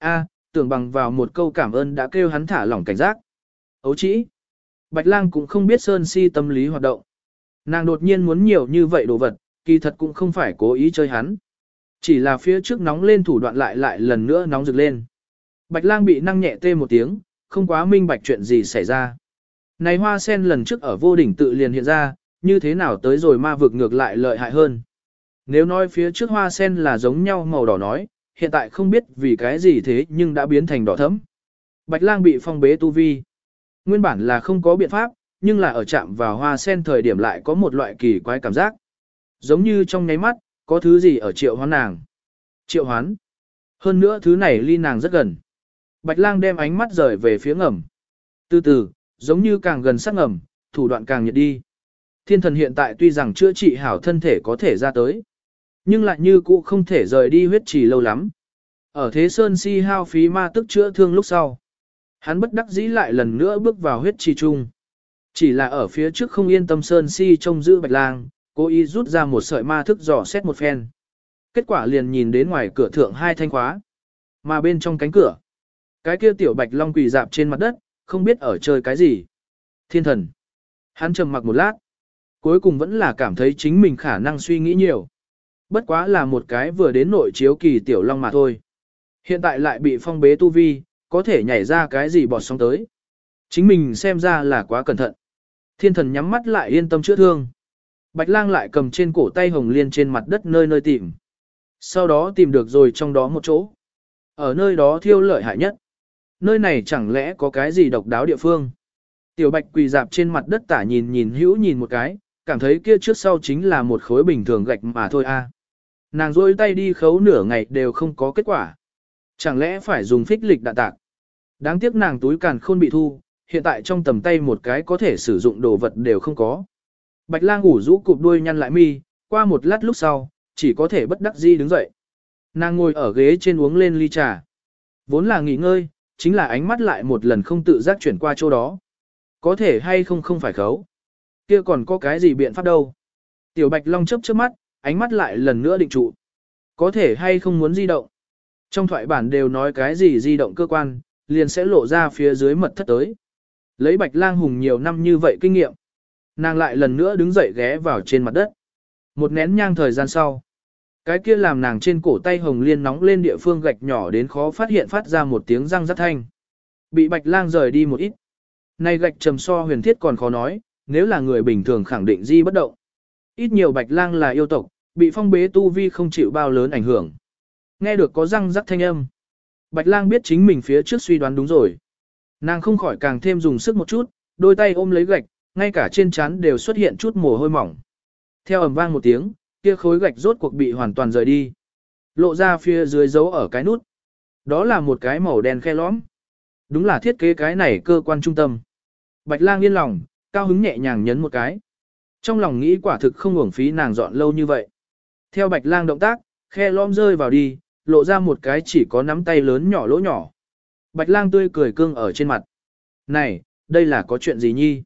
A, tưởng bằng vào một câu cảm ơn đã kêu hắn thả lỏng cảnh giác. Ấu chỉ. Bạch lang cũng không biết Sơn Si tâm lý hoạt động. Nàng đột nhiên muốn nhiều như vậy đồ vật, kỳ thật cũng không phải cố ý chơi hắn. Chỉ là phía trước nóng lên thủ đoạn lại lại lần nữa nóng rực lên. Bạch lang bị năng nhẹ tê một tiếng, không quá minh bạch chuyện gì xảy ra. Này hoa sen lần trước ở vô đỉnh tự liền hiện ra, như thế nào tới rồi ma vực ngược lại lợi hại hơn. Nếu nói phía trước hoa sen là giống nhau màu đỏ nói, hiện tại không biết vì cái gì thế nhưng đã biến thành đỏ thẫm. Bạch lang bị phong bế tu vi. Nguyên bản là không có biện pháp, nhưng là ở chạm vào hoa sen thời điểm lại có một loại kỳ quái cảm giác. Giống như trong nháy mắt, có thứ gì ở triệu hoán nàng. Triệu hoán. Hơn nữa thứ này ly nàng rất gần. Bạch lang đem ánh mắt rời về phía ngầm. Từ từ, giống như càng gần sát ngầm, thủ đoạn càng nhiệt đi. Thiên thần hiện tại tuy rằng chữa trị hảo thân thể có thể ra tới, nhưng lại như cũ không thể rời đi huyết trì lâu lắm. Ở thế sơn si hao phí ma tức chữa thương lúc sau. Hắn bất đắc dĩ lại lần nữa bước vào huyết trì chung. Chỉ là ở phía trước không yên tâm sơn si trông giữ bạch lang, cố ý rút ra một sợi ma thức dò xét một phen. Kết quả liền nhìn đến ngoài cửa thượng hai thanh khóa. Mà bên trong cánh cửa, cái kia tiểu bạch long quỳ dạp trên mặt đất, không biết ở chơi cái gì. Thiên thần. Hắn trầm mặc một lát. Cuối cùng vẫn là cảm thấy chính mình khả năng suy nghĩ nhiều. Bất quá là một cái vừa đến nội chiếu kỳ tiểu long mà thôi. Hiện tại lại bị phong bế tu vi, có thể nhảy ra cái gì bọt sóng tới. Chính mình xem ra là quá cẩn thận. Thiên thần nhắm mắt lại yên tâm chữa thương. Bạch lang lại cầm trên cổ tay hồng liên trên mặt đất nơi nơi tìm. Sau đó tìm được rồi trong đó một chỗ. Ở nơi đó thiêu lợi hại nhất. Nơi này chẳng lẽ có cái gì độc đáo địa phương. Tiểu bạch quỳ dạp trên mặt đất tả nhìn nhìn hữu nhìn một cái, cảm thấy kia trước sau chính là một khối bình thường gạch mà thôi a. Nàng rôi tay đi khấu nửa ngày đều không có kết quả. Chẳng lẽ phải dùng phích lịch đạn tạc. Đáng tiếc nàng túi càn khôn bị thu, hiện tại trong tầm tay một cái có thể sử dụng đồ vật đều không có. Bạch lang ủ rũ cụp đuôi nhăn lại mi, qua một lát lúc sau, chỉ có thể bất đắc dĩ đứng dậy. Nàng ngồi ở ghế trên uống lên ly trà. Vốn là nghỉ ngơi, chính là ánh mắt lại một lần không tự giác chuyển qua chỗ đó. Có thể hay không không phải khấu. Kia còn có cái gì biện pháp đâu. Tiểu Bạch Long chớp chớp mắt, ánh mắt lại lần nữa định trụ. Có thể hay không muốn di động. Trong thoại bản đều nói cái gì di động cơ quan, liền sẽ lộ ra phía dưới mật thất tới. Lấy Bạch Lang Hùng nhiều năm như vậy kinh nghiệm. Nàng lại lần nữa đứng dậy ghé vào trên mặt đất. Một nén nhang thời gian sau. Cái kia làm nàng trên cổ tay hồng liên nóng lên địa phương gạch nhỏ đến khó phát hiện phát ra một tiếng răng rắc thanh. Bị Bạch Lang rời đi một ít. Này gạch trầm so huyền thiết còn khó nói, nếu là người bình thường khẳng định di bất động. Ít nhiều Bạch Lang là yêu tộc, bị phong bế tu vi không chịu bao lớn ảnh hưởng. Nghe được có răng rắc thanh âm. Bạch lang biết chính mình phía trước suy đoán đúng rồi. Nàng không khỏi càng thêm dùng sức một chút, đôi tay ôm lấy gạch, ngay cả trên trán đều xuất hiện chút mồ hôi mỏng. Theo ầm vang một tiếng, kia khối gạch rốt cuộc bị hoàn toàn rời đi. Lộ ra phía dưới dấu ở cái nút. Đó là một cái màu đen khe lõm. Đúng là thiết kế cái này cơ quan trung tâm. Bạch lang yên lòng, cao hứng nhẹ nhàng nhấn một cái. Trong lòng nghĩ quả thực không uổng phí nàng dọn lâu như vậy. Theo bạch lang động tác, khe lõm rơi vào đi, lộ ra một cái chỉ có nắm tay lớn nhỏ lỗ nhỏ. Bạch lang tươi cười cương ở trên mặt. Này, đây là có chuyện gì nhi?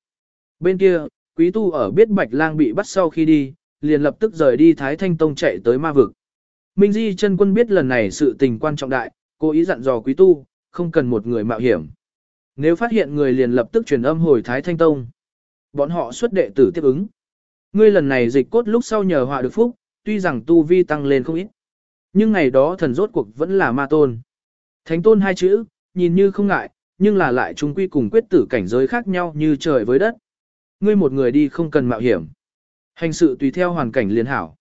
Bên kia, quý tu ở biết bạch lang bị bắt sau khi đi, liền lập tức rời đi Thái Thanh Tông chạy tới ma vực. Minh Di chân quân biết lần này sự tình quan trọng đại, cố ý dặn dò quý tu, không cần một người mạo hiểm. Nếu phát hiện người liền lập tức truyền âm hồi Thái Thanh Tông. Bọn họ xuất đệ tử tiếp ứng. Ngươi lần này dịch cốt lúc sau nhờ họa được phúc, tuy rằng tu vi tăng lên không ít. Nhưng ngày đó thần rốt cuộc vẫn là ma tôn. Thánh tôn hai chữ, nhìn như không ngại, nhưng là lại chúng quy cùng quyết tử cảnh giới khác nhau như trời với đất. Ngươi một người đi không cần mạo hiểm. Hành sự tùy theo hoàn cảnh liên hảo.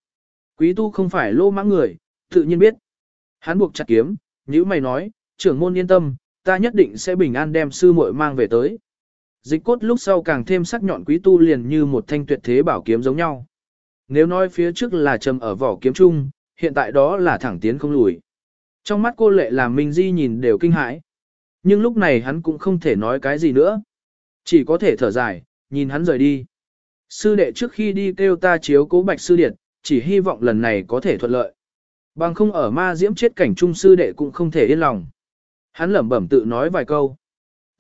Quý tu không phải lô mãng người, tự nhiên biết. Hắn buộc chặt kiếm, như mày nói, trưởng môn yên tâm, ta nhất định sẽ bình an đem sư muội mang về tới. Dịch cốt lúc sau càng thêm sắc nhọn quý tu liền như một thanh tuyệt thế bảo kiếm giống nhau. Nếu nói phía trước là trầm ở vỏ kiếm chung, hiện tại đó là thẳng tiến không lùi. Trong mắt cô lệ làm Minh Di nhìn đều kinh hãi. Nhưng lúc này hắn cũng không thể nói cái gì nữa. Chỉ có thể thở dài, nhìn hắn rời đi. Sư đệ trước khi đi kêu ta chiếu cố bạch sư điện, chỉ hy vọng lần này có thể thuận lợi. Bằng không ở ma diễm chết cảnh trung sư đệ cũng không thể yên lòng. Hắn lẩm bẩm tự nói vài câu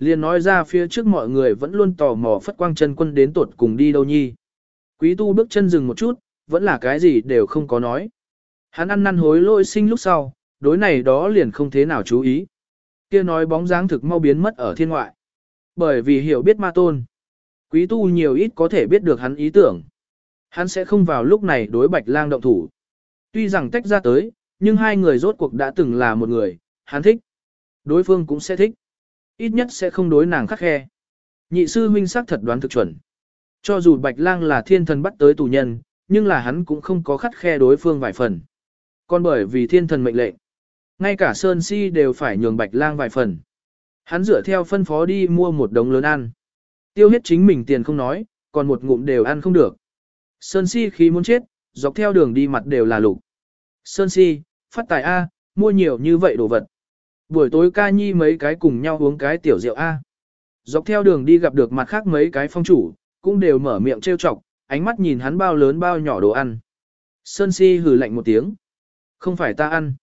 liền nói ra phía trước mọi người vẫn luôn tò mò phất quang chân quân đến tuột cùng đi đâu nhi. Quý tu bước chân dừng một chút, vẫn là cái gì đều không có nói. Hắn ăn năn hối lỗi sinh lúc sau, đối này đó liền không thế nào chú ý. kia nói bóng dáng thực mau biến mất ở thiên ngoại. Bởi vì hiểu biết ma tôn. Quý tu nhiều ít có thể biết được hắn ý tưởng. Hắn sẽ không vào lúc này đối bạch lang động thủ. Tuy rằng tách ra tới, nhưng hai người rốt cuộc đã từng là một người, hắn thích. Đối phương cũng sẽ thích. Ít nhất sẽ không đối nàng khắc khe. Nhị sư huynh xác thật đoán thực chuẩn. Cho dù bạch lang là thiên thần bắt tới tù nhân, nhưng là hắn cũng không có khắc khe đối phương vài phần. Còn bởi vì thiên thần mệnh lệnh, ngay cả Sơn Si đều phải nhường Bạch Lang vài phần. Hắn dựa theo phân phó đi mua một đống lớn ăn. Tiêu hết chính mình tiền không nói, còn một ngụm đều ăn không được. Sơn Si khí muốn chết, dọc theo đường đi mặt đều là lục. Sơn Si, phát tài A, mua nhiều như vậy đồ vật. Buổi tối ca nhi mấy cái cùng nhau uống cái tiểu rượu A. Dọc theo đường đi gặp được mặt khác mấy cái phong chủ, cũng đều mở miệng trêu chọc, ánh mắt nhìn hắn bao lớn bao nhỏ đồ ăn. Sơn Si hừ lạnh một tiếng. Không phải ta ăn.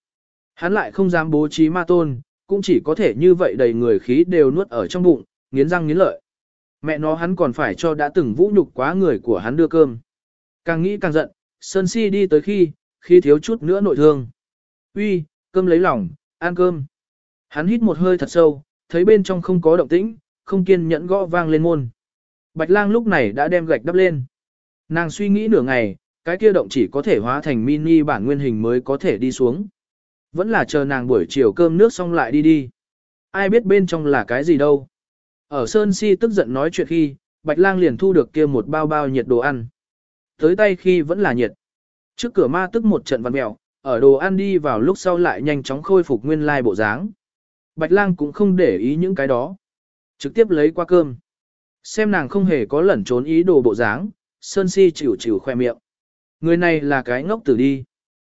Hắn lại không dám bố trí ma tôn, cũng chỉ có thể như vậy đầy người khí đều nuốt ở trong bụng, nghiến răng nghiến lợi. Mẹ nó hắn còn phải cho đã từng vũ nhục quá người của hắn đưa cơm. Càng nghĩ càng giận, Sơn Si đi tới khi, khi thiếu chút nữa nội thương. Uy, cơm lấy lòng, ăn cơm. Hắn hít một hơi thật sâu, thấy bên trong không có động tĩnh, không kiên nhẫn gõ vang lên môn. Bạch lang lúc này đã đem gạch đắp lên. Nàng suy nghĩ nửa ngày, cái kia động chỉ có thể hóa thành mini bản nguyên hình mới có thể đi xuống. Vẫn là chờ nàng buổi chiều cơm nước xong lại đi đi. Ai biết bên trong là cái gì đâu. Ở Sơn Si tức giận nói chuyện khi, Bạch Lang liền thu được kia một bao bao nhiệt đồ ăn. Tới tay khi vẫn là nhiệt. Trước cửa ma tức một trận văn mèo, ở đồ ăn đi vào lúc sau lại nhanh chóng khôi phục nguyên lai bộ dáng. Bạch Lang cũng không để ý những cái đó. Trực tiếp lấy qua cơm. Xem nàng không hề có lẩn trốn ý đồ bộ dáng, Sơn Si chịu chịu khoe miệng. Người này là cái ngốc tử đi.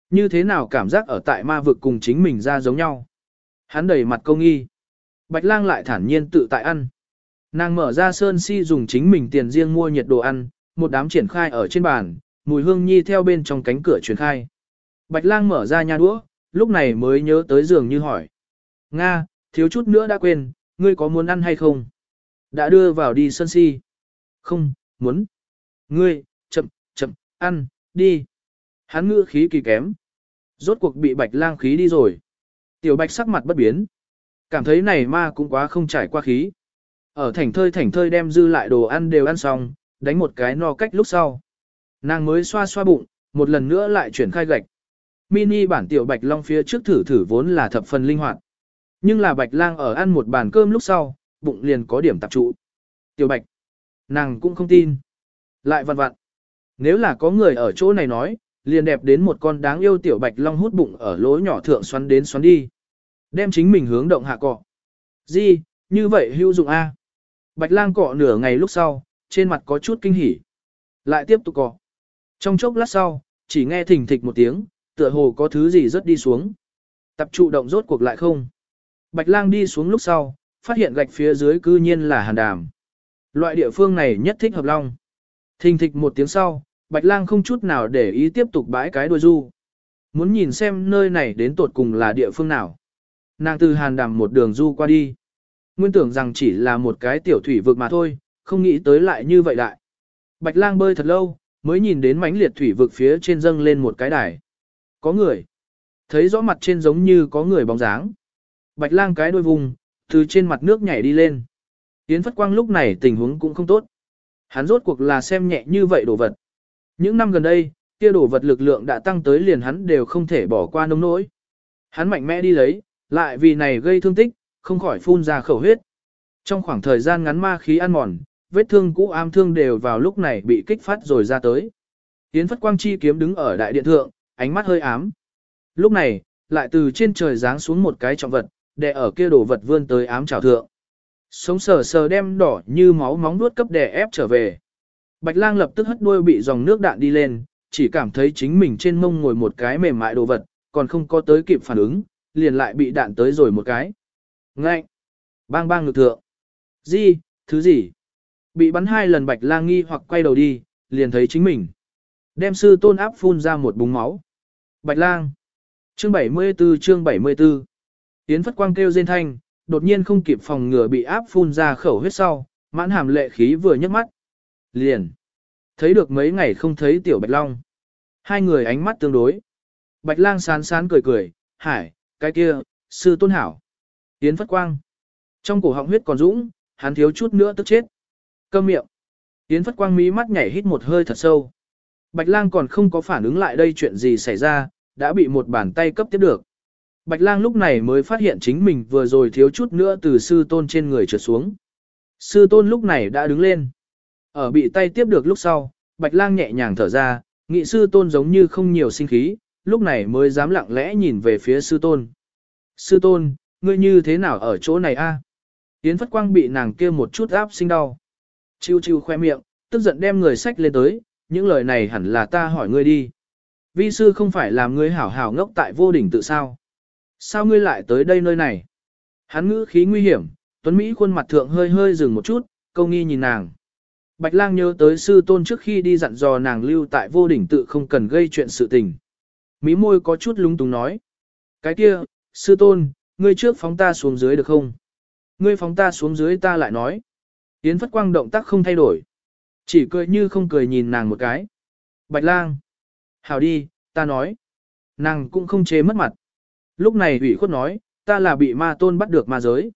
Như thế nào cảm giác ở tại ma vực cùng chính mình ra giống nhau. Hắn đầy mặt công nghi. Bạch lang lại thản nhiên tự tại ăn. Nàng mở ra sơn si dùng chính mình tiền riêng mua nhiệt đồ ăn, một đám triển khai ở trên bàn, mùi hương nhi theo bên trong cánh cửa truyền khai. Bạch lang mở ra nha đũa, lúc này mới nhớ tới giường như hỏi. Nga, thiếu chút nữa đã quên, ngươi có muốn ăn hay không? Đã đưa vào đi sân si. Không, muốn. Ngươi, chậm, chậm, ăn, đi. Hắn ngữ khí kỳ kém. Rốt cuộc bị bạch lang khí đi rồi. Tiểu bạch sắc mặt bất biến. Cảm thấy này ma cũng quá không trải qua khí. Ở thành thơi thành thơi đem dư lại đồ ăn đều ăn xong, đánh một cái no cách lúc sau. Nàng mới xoa xoa bụng, một lần nữa lại chuyển khai gạch. Mini bản tiểu bạch long phía trước thử thử vốn là thập phần linh hoạt. Nhưng là bạch lang ở ăn một bàn cơm lúc sau, bụng liền có điểm tập trụ. Tiểu bạch, nàng cũng không tin. Lại vặn vặn. Nếu là có người ở chỗ này nói, liền đẹp đến một con đáng yêu tiểu bạch long hút bụng ở lỗ nhỏ thượng xoắn đến xoắn đi. Đem chính mình hướng động hạ cọ. Gì, như vậy hữu dụng A. Bạch lang cọ nửa ngày lúc sau, trên mặt có chút kinh hỉ. Lại tiếp tục cọ. Trong chốc lát sau, chỉ nghe thình thịch một tiếng, tựa hồ có thứ gì rớt đi xuống. Tập trụ động rốt cuộc lại không. Bạch lang đi xuống lúc sau, phát hiện gạch phía dưới cư nhiên là hàn đàm. Loại địa phương này nhất thích hợp long. Thình thịch một tiếng sau, Bạch lang không chút nào để ý tiếp tục bãi cái đuôi du. Muốn nhìn xem nơi này đến tột cùng là địa phương nào. Nàng từ hàn đàm một đường du qua đi. Nguyên tưởng rằng chỉ là một cái tiểu thủy vực mà thôi, không nghĩ tới lại như vậy đại. Bạch lang bơi thật lâu, mới nhìn đến mảnh liệt thủy vực phía trên dâng lên một cái đài. Có người. Thấy rõ mặt trên giống như có người bóng dáng. Bạch lang cái đuôi vùng, từ trên mặt nước nhảy đi lên. Yến Phất Quang lúc này tình huống cũng không tốt. Hắn rốt cuộc là xem nhẹ như vậy đồ vật. Những năm gần đây, kia đổ vật lực lượng đã tăng tới liền hắn đều không thể bỏ qua nông nỗi. Hắn mạnh mẽ đi lấy, lại vì này gây thương tích, không khỏi phun ra khẩu huyết. Trong khoảng thời gian ngắn ma khí ăn mòn, vết thương cũ am thương đều vào lúc này bị kích phát rồi ra tới. Yến Phất Quang Chi kiếm đứng ở đại điện thượng, ánh mắt hơi ám. Lúc này, lại từ trên trời giáng xuống một cái trọng vật, đè ở kia đổ vật vươn tới ám trào thượng. Sống sờ sờ đem đỏ như máu móng nuốt cấp đè ép trở về. Bạch lang lập tức hất đuôi bị dòng nước đạn đi lên, chỉ cảm thấy chính mình trên mông ngồi một cái mềm mại đồ vật, còn không có tới kịp phản ứng, liền lại bị đạn tới rồi một cái. Ngạnh, Bang bang ngực thượng! Gì? Thứ gì? Bị bắn hai lần bạch lang nghi hoặc quay đầu đi, liền thấy chính mình. Đem sư tôn áp phun ra một búng máu. Bạch lang! Chương 74 chương 74 Tiến phất quang kêu rên thanh, đột nhiên không kịp phòng ngừa bị áp phun ra khẩu huyết sau, mãn hàm lệ khí vừa nhấc mắt. Liền. Thấy được mấy ngày không thấy tiểu Bạch Long. Hai người ánh mắt tương đối. Bạch Lang sán sán cười cười, hải, cái kia, sư tôn hảo. Yến Phất Quang. Trong cổ họng huyết còn dũng, hắn thiếu chút nữa tức chết. Câm miệng. Yến Phất Quang mí mắt nhảy hít một hơi thật sâu. Bạch Lang còn không có phản ứng lại đây chuyện gì xảy ra, đã bị một bàn tay cấp tiếp được. Bạch Lang lúc này mới phát hiện chính mình vừa rồi thiếu chút nữa từ sư tôn trên người trượt xuống. Sư tôn lúc này đã đứng lên. Ở bị tay tiếp được lúc sau, Bạch Lang nhẹ nhàng thở ra, nghị sư tôn giống như không nhiều sinh khí, lúc này mới dám lặng lẽ nhìn về phía sư tôn. Sư tôn, ngươi như thế nào ở chỗ này a? Yến Phất Quang bị nàng kia một chút áp sinh đau. Chiêu chiêu khoe miệng, tức giận đem người sách lên tới, những lời này hẳn là ta hỏi ngươi đi. Vi sư không phải làm ngươi hảo hảo ngốc tại vô đỉnh tự sao? Sao ngươi lại tới đây nơi này? Hắn ngữ khí nguy hiểm, Tuấn Mỹ khuôn mặt thượng hơi hơi dừng một chút, câu nghi nhìn nàng. Bạch lang nhớ tới sư tôn trước khi đi dặn dò nàng lưu tại vô đỉnh tự không cần gây chuyện sự tình. Mí môi có chút lung túng nói. Cái kia, sư tôn, ngươi trước phóng ta xuống dưới được không? Ngươi phóng ta xuống dưới ta lại nói. Yến Phất Quang động tác không thay đổi. Chỉ cười như không cười nhìn nàng một cái. Bạch lang. Hảo đi, ta nói. Nàng cũng không chế mất mặt. Lúc này ủy khuất nói, ta là bị ma tôn bắt được ma giới.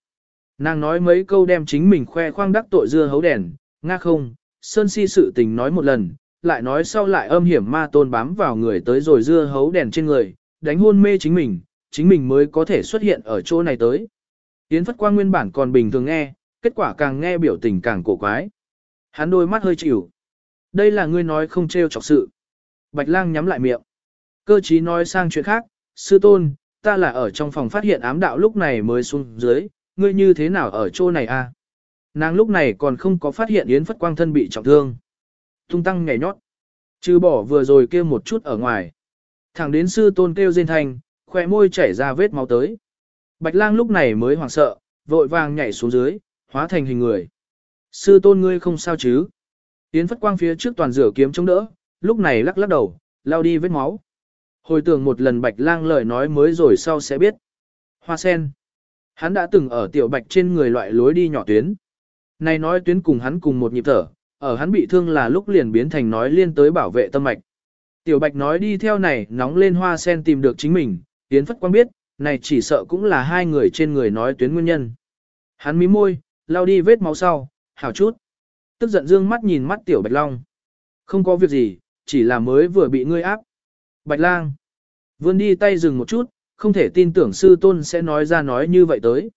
Nàng nói mấy câu đem chính mình khoe khoang đắc tội dưa hấu đèn, nga không, sơn si sự tình nói một lần, lại nói sau lại âm hiểm ma tôn bám vào người tới rồi dưa hấu đèn trên người, đánh hôn mê chính mình, chính mình mới có thể xuất hiện ở chỗ này tới. Yến Phất Quang nguyên bản còn bình thường nghe, kết quả càng nghe biểu tình càng cổ quái. Hắn đôi mắt hơi chịu. Đây là ngươi nói không trêu chọc sự. Bạch lang nhắm lại miệng. Cơ chí nói sang chuyện khác, sư tôn, ta là ở trong phòng phát hiện ám đạo lúc này mới xuống dưới, ngươi như thế nào ở chỗ này a? À? Nàng lúc này còn không có phát hiện Yến Phất Quang thân bị trọng thương. Tung tăng nhảy nhót. Trừ bỏ vừa rồi kêu một chút ở ngoài. Thẳng đến sư tôn kêu rên thành, khỏe môi chảy ra vết máu tới. Bạch lang lúc này mới hoảng sợ, vội vàng nhảy xuống dưới, hóa thành hình người. Sư tôn ngươi không sao chứ? Yến Phất Quang phía trước toàn rửa kiếm chống đỡ, lúc này lắc lắc đầu, lao đi vết máu. Hồi tưởng một lần Bạch lang lời nói mới rồi sau sẽ biết. Hoa sen. Hắn đã từng ở tiểu Bạch trên người loại lối đi nhỏ tuyến. Này nói tuyến cùng hắn cùng một nhịp thở, ở hắn bị thương là lúc liền biến thành nói liên tới bảo vệ tâm mạch. Tiểu Bạch nói đi theo này nóng lên hoa sen tìm được chính mình, tiến Phất Quang biết, này chỉ sợ cũng là hai người trên người nói tuyến nguyên nhân. Hắn mí môi, lau đi vết máu sau, hảo chút. Tức giận dương mắt nhìn mắt Tiểu Bạch Long. Không có việc gì, chỉ là mới vừa bị ngươi áp. Bạch lang. Vươn đi tay dừng một chút, không thể tin tưởng sư tôn sẽ nói ra nói như vậy tới.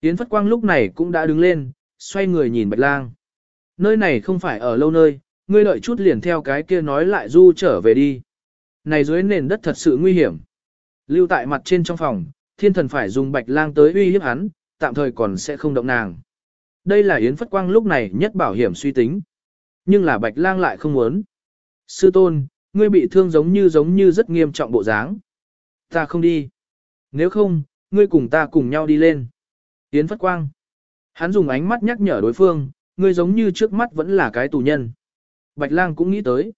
Yến Phất Quang lúc này cũng đã đứng lên, xoay người nhìn Bạch lang. Nơi này không phải ở lâu nơi, ngươi đợi chút liền theo cái kia nói lại du trở về đi. Này dưới nền đất thật sự nguy hiểm. Lưu tại mặt trên trong phòng, thiên thần phải dùng bạch lang tới uy hiếp hắn, tạm thời còn sẽ không động nàng. Đây là Yến Phất Quang lúc này nhất bảo hiểm suy tính. Nhưng là bạch lang lại không muốn. Sư tôn, ngươi bị thương giống như giống như rất nghiêm trọng bộ dáng. Ta không đi. Nếu không, ngươi cùng ta cùng nhau đi lên. Yến Phất Quang. Hắn dùng ánh mắt nhắc nhở đối phương, ngươi giống như trước mắt vẫn là cái tù nhân. Bạch lang cũng nghĩ tới.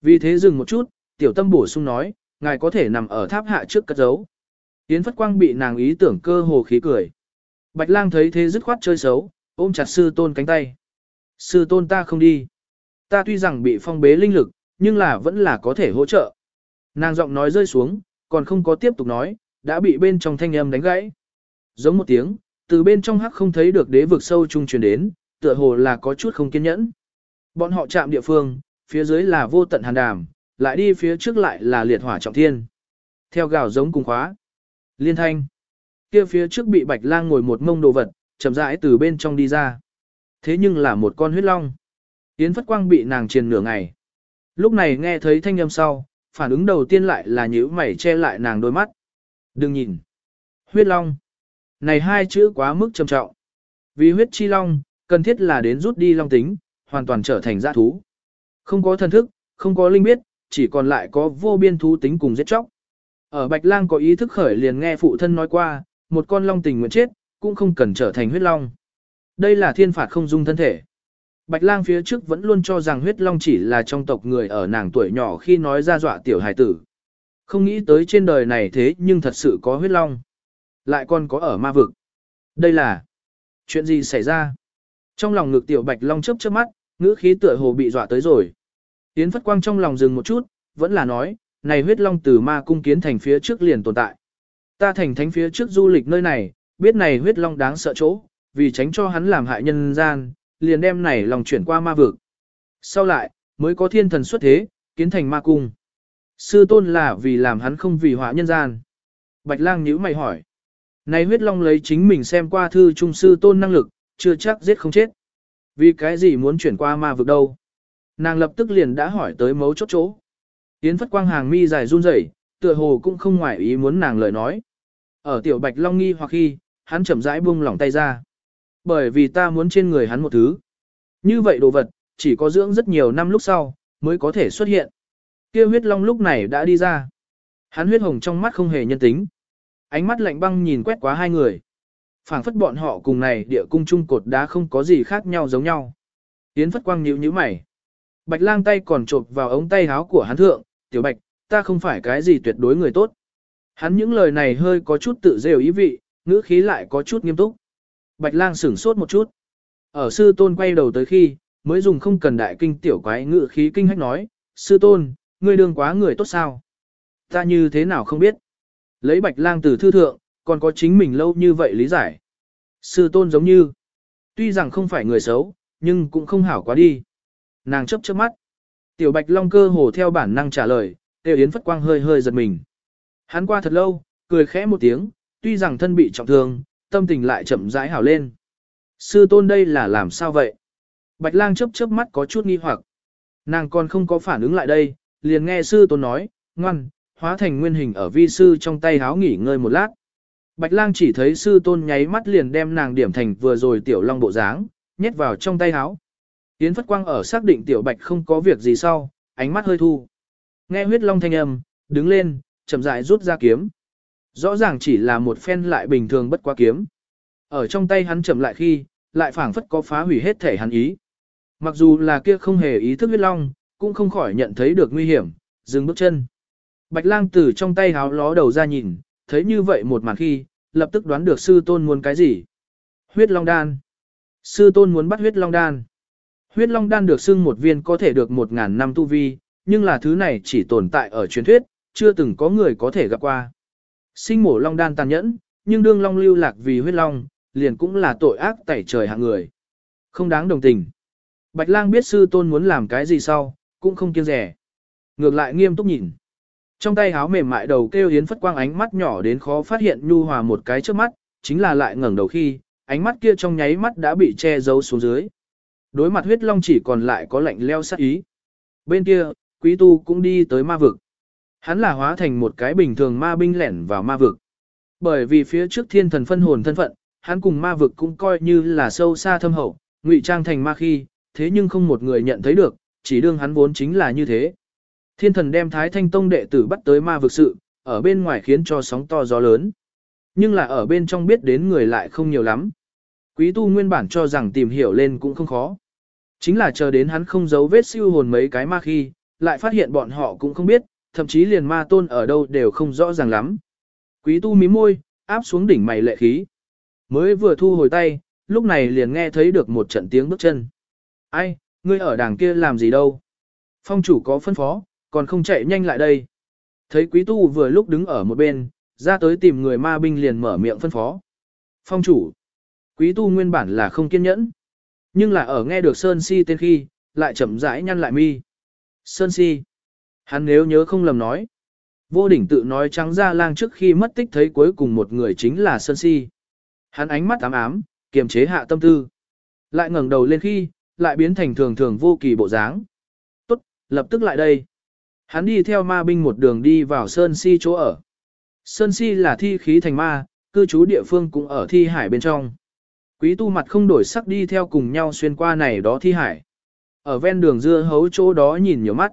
Vì thế dừng một chút, tiểu tâm bổ sung nói, ngài có thể nằm ở tháp hạ trước cất giấu. Yến Phất Quang bị nàng ý tưởng cơ hồ khí cười. Bạch lang thấy thế dứt khoát chơi xấu, ôm chặt sư tôn cánh tay. Sư tôn ta không đi. Ta tuy rằng bị phong bế linh lực, nhưng là vẫn là có thể hỗ trợ. Nàng giọng nói rơi xuống, còn không có tiếp tục nói, đã bị bên trong thanh âm đánh gãy. Giống một tiếng, từ bên trong hắc không thấy được đế vực sâu trung truyền đến, tựa hồ là có chút không kiên nhẫn. Bọn họ chạm địa phương, phía dưới là vô tận hàn đàm, lại đi phía trước lại là liệt hỏa trọng thiên. Theo gào giống cùng khóa. Liên thanh. Kia phía trước bị bạch lang ngồi một mông đồ vật, chậm rãi từ bên trong đi ra. Thế nhưng là một con huyết long. Yến Phất Quang bị nàng triền nửa ngày. Lúc này nghe thấy thanh âm sau, phản ứng đầu tiên lại là nhíu mày che lại nàng đôi mắt. Đừng nhìn. Huyết long. Này hai chữ quá mức trầm trọng. Vì huyết chi long, cần thiết là đến rút đi long tính, hoàn toàn trở thành dã thú. Không có thần thức, không có linh biết, chỉ còn lại có vô biên thú tính cùng giết chóc. Ở Bạch Lang có ý thức khởi liền nghe phụ thân nói qua, một con long tình nguyện chết, cũng không cần trở thành huyết long. Đây là thiên phạt không dung thân thể. Bạch Lang phía trước vẫn luôn cho rằng huyết long chỉ là trong tộc người ở nàng tuổi nhỏ khi nói ra dọa tiểu hài tử. Không nghĩ tới trên đời này thế nhưng thật sự có huyết long. Lại còn có ở ma vực. Đây là chuyện gì xảy ra? Trong lòng ngực tiểu Bạch Long chớp chớp mắt, ngữ khí tựa hồ bị dọa tới rồi. Yến Phất Quang trong lòng dừng một chút, vẫn là nói, này huyết long từ ma cung kiến thành phía trước liền tồn tại. Ta thành thánh phía trước du lịch nơi này, biết này huyết long đáng sợ chỗ, vì tránh cho hắn làm hại nhân gian, liền đem này lòng chuyển qua ma vực. Sau lại, mới có thiên thần xuất thế, kiến thành ma cung. Sư tôn là vì làm hắn không vì họa nhân gian. Bạch lang nhíu mày hỏi. Này huyết long lấy chính mình xem qua thư trung sư tôn năng lực, chưa chắc giết không chết. Vì cái gì muốn chuyển qua ma vực đâu? Nàng lập tức liền đã hỏi tới mấu chốt chỗ. Yến phất quang hàng mi dài run rẩy, tựa hồ cũng không ngoại ý muốn nàng lời nói. Ở tiểu bạch long nghi hoặc khi, hắn chậm rãi buông lỏng tay ra. Bởi vì ta muốn trên người hắn một thứ. Như vậy đồ vật, chỉ có dưỡng rất nhiều năm lúc sau, mới có thể xuất hiện. Kia huyết long lúc này đã đi ra. Hắn huyết hồng trong mắt không hề nhân tính. Ánh mắt lạnh băng nhìn quét quá hai người. phảng phất bọn họ cùng này địa cung chung cột đá không có gì khác nhau giống nhau. Yến phất quang nhíu nhíu mày. Bạch lang tay còn chộp vào ống tay áo của hắn thượng, tiểu bạch, ta không phải cái gì tuyệt đối người tốt. Hắn những lời này hơi có chút tự rêu ý vị, ngữ khí lại có chút nghiêm túc. Bạch lang sửng sốt một chút. Ở sư tôn quay đầu tới khi, mới dùng không cần đại kinh tiểu quái ngự khí kinh hách nói, sư tôn, ngươi đương quá người tốt sao? Ta như thế nào không biết? Lấy bạch lang từ thư thượng, còn có chính mình lâu như vậy lý giải. Sư tôn giống như, tuy rằng không phải người xấu, nhưng cũng không hảo quá đi. Nàng chấp chớp mắt. Tiểu bạch long cơ hồ theo bản năng trả lời, tiêu yến phất quang hơi hơi giật mình. Hắn qua thật lâu, cười khẽ một tiếng, tuy rằng thân bị trọng thương, tâm tình lại chậm rãi hảo lên. Sư tôn đây là làm sao vậy? Bạch lang chớp chớp mắt có chút nghi hoặc. Nàng còn không có phản ứng lại đây, liền nghe sư tôn nói, ngoan, hóa thành nguyên hình ở vi sư trong tay háo nghỉ ngơi một lát. Bạch lang chỉ thấy sư tôn nháy mắt liền đem nàng điểm thành vừa rồi tiểu long bộ dáng, nhét vào trong tay háo. Yến Phất Quang ở xác định tiểu bạch không có việc gì sau, ánh mắt hơi thu. Nghe huyết long thanh âm, đứng lên, chậm rãi rút ra kiếm. Rõ ràng chỉ là một phen lại bình thường bất quá kiếm. Ở trong tay hắn chậm lại khi, lại phảng phất có phá hủy hết thể hắn ý. Mặc dù là kia không hề ý thức huyết long, cũng không khỏi nhận thấy được nguy hiểm, dừng bước chân. Bạch lang từ trong tay háo ló đầu ra nhìn, thấy như vậy một màn khi, lập tức đoán được sư tôn muốn cái gì. Huyết long đan. Sư tôn muốn bắt huyết long đan. Huyết long đan được xưng một viên có thể được một ngàn năm tu vi, nhưng là thứ này chỉ tồn tại ở truyền thuyết, chưa từng có người có thể gặp qua. Sinh mổ long đan tàn nhẫn, nhưng đương long lưu lạc vì huyết long, liền cũng là tội ác tẩy trời hạng người. Không đáng đồng tình. Bạch lang biết sư tôn muốn làm cái gì sau, cũng không kiêng rẻ. Ngược lại nghiêm túc nhìn. Trong tay háo mềm mại đầu kêu hiến phất quang ánh mắt nhỏ đến khó phát hiện nhu hòa một cái trước mắt, chính là lại ngẩng đầu khi, ánh mắt kia trong nháy mắt đã bị che giấu xuống dưới. Đối mặt huyết long chỉ còn lại có lạnh leo sát ý. Bên kia, quý tu cũng đi tới ma vực. Hắn là hóa thành một cái bình thường ma binh lẻn vào ma vực. Bởi vì phía trước thiên thần phân hồn thân phận, hắn cùng ma vực cũng coi như là sâu xa thâm hậu, ngụy trang thành ma khi, thế nhưng không một người nhận thấy được, chỉ đương hắn vốn chính là như thế. Thiên thần đem Thái Thanh Tông đệ tử bắt tới ma vực sự, ở bên ngoài khiến cho sóng to gió lớn. Nhưng là ở bên trong biết đến người lại không nhiều lắm. Quý tu nguyên bản cho rằng tìm hiểu lên cũng không khó. Chính là chờ đến hắn không giấu vết siêu hồn mấy cái ma khi, lại phát hiện bọn họ cũng không biết, thậm chí liền ma tôn ở đâu đều không rõ ràng lắm. Quý tu mím môi, áp xuống đỉnh mày lệ khí. Mới vừa thu hồi tay, lúc này liền nghe thấy được một trận tiếng bước chân. Ai, ngươi ở đàng kia làm gì đâu? Phong chủ có phân phó, còn không chạy nhanh lại đây. Thấy quý tu vừa lúc đứng ở một bên, ra tới tìm người ma binh liền mở miệng phân phó. Phong chủ, quý tu nguyên bản là không kiên nhẫn. Nhưng là ở nghe được Sơn Si tên khi, lại chậm rãi nhăn lại mi. Sơn Si. Hắn nếu nhớ không lầm nói. Vô đỉnh tự nói trắng ra lang trước khi mất tích thấy cuối cùng một người chính là Sơn Si. Hắn ánh mắt ám ám, kiềm chế hạ tâm tư. Lại ngẩng đầu lên khi, lại biến thành thường thường vô kỳ bộ dáng. Tốt, lập tức lại đây. Hắn đi theo ma binh một đường đi vào Sơn Si chỗ ở. Sơn Si là thi khí thành ma, cư trú địa phương cũng ở thi hải bên trong. Quý tu mặt không đổi sắc đi theo cùng nhau xuyên qua này đó thi hải. Ở ven đường dưa hấu chỗ đó nhìn nhiều mắt.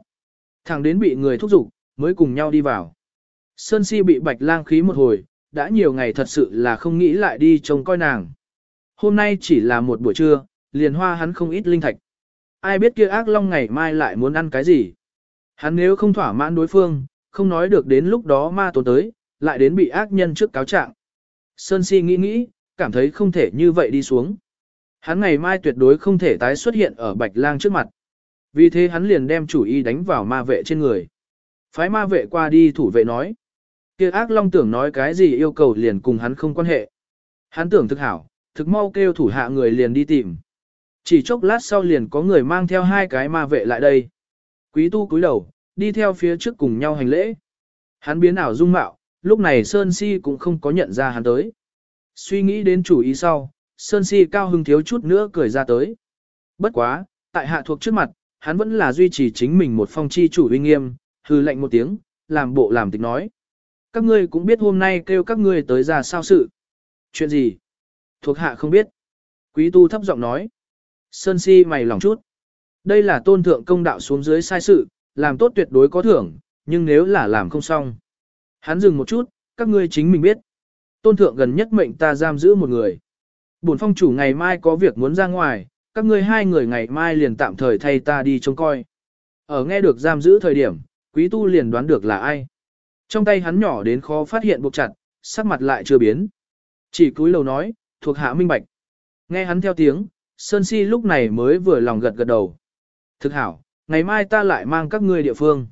Thằng đến bị người thúc giục, mới cùng nhau đi vào. Sơn si bị bạch lang khí một hồi, đã nhiều ngày thật sự là không nghĩ lại đi trông coi nàng. Hôm nay chỉ là một buổi trưa, liền hoa hắn không ít linh thạch. Ai biết kia ác long ngày mai lại muốn ăn cái gì. Hắn nếu không thỏa mãn đối phương, không nói được đến lúc đó ma tồn tới, lại đến bị ác nhân trước cáo trạng. Sơn si nghĩ nghĩ, cảm thấy không thể như vậy đi xuống. Hắn ngày mai tuyệt đối không thể tái xuất hiện ở bạch lang trước mặt. Vì thế hắn liền đem chủ ý đánh vào ma vệ trên người. Phái ma vệ qua đi thủ vệ nói. kia ác long tưởng nói cái gì yêu cầu liền cùng hắn không quan hệ. Hắn tưởng thực hảo, thực mau kêu thủ hạ người liền đi tìm. Chỉ chốc lát sau liền có người mang theo hai cái ma vệ lại đây. Quý tu cúi đầu, đi theo phía trước cùng nhau hành lễ. Hắn biến ảo dung mạo, lúc này Sơn Si cũng không có nhận ra hắn tới. Suy nghĩ đến chủ ý sau, Sơn Si cao hưng thiếu chút nữa cười ra tới. Bất quá, tại hạ thuộc trước mặt, hắn vẫn là duy trì chính mình một phong chi chủ uy nghiêm, hư lệnh một tiếng, làm bộ làm tịch nói. Các ngươi cũng biết hôm nay kêu các ngươi tới ra sao sự. Chuyện gì? Thuộc hạ không biết. Quý tu thấp giọng nói. Sơn si mày lòng chút. Đây là tôn thượng công đạo xuống dưới sai sự, làm tốt tuyệt đối có thưởng, nhưng nếu là làm không xong. Hắn dừng một chút, các ngươi chính mình biết. Tôn thượng gần nhất mệnh ta giam giữ một người. Bổn phong chủ ngày mai có việc muốn ra ngoài, các ngươi hai người ngày mai liền tạm thời thay ta đi trông coi. Ở nghe được giam giữ thời điểm, quý tu liền đoán được là ai. Trong tay hắn nhỏ đến khó phát hiện buộc chặt, sắc mặt lại chưa biến. Chỉ cúi lầu nói, thuộc hạ minh bạch. Nghe hắn theo tiếng, Sơn Si lúc này mới vừa lòng gật gật đầu. Thực hảo, ngày mai ta lại mang các ngươi địa phương.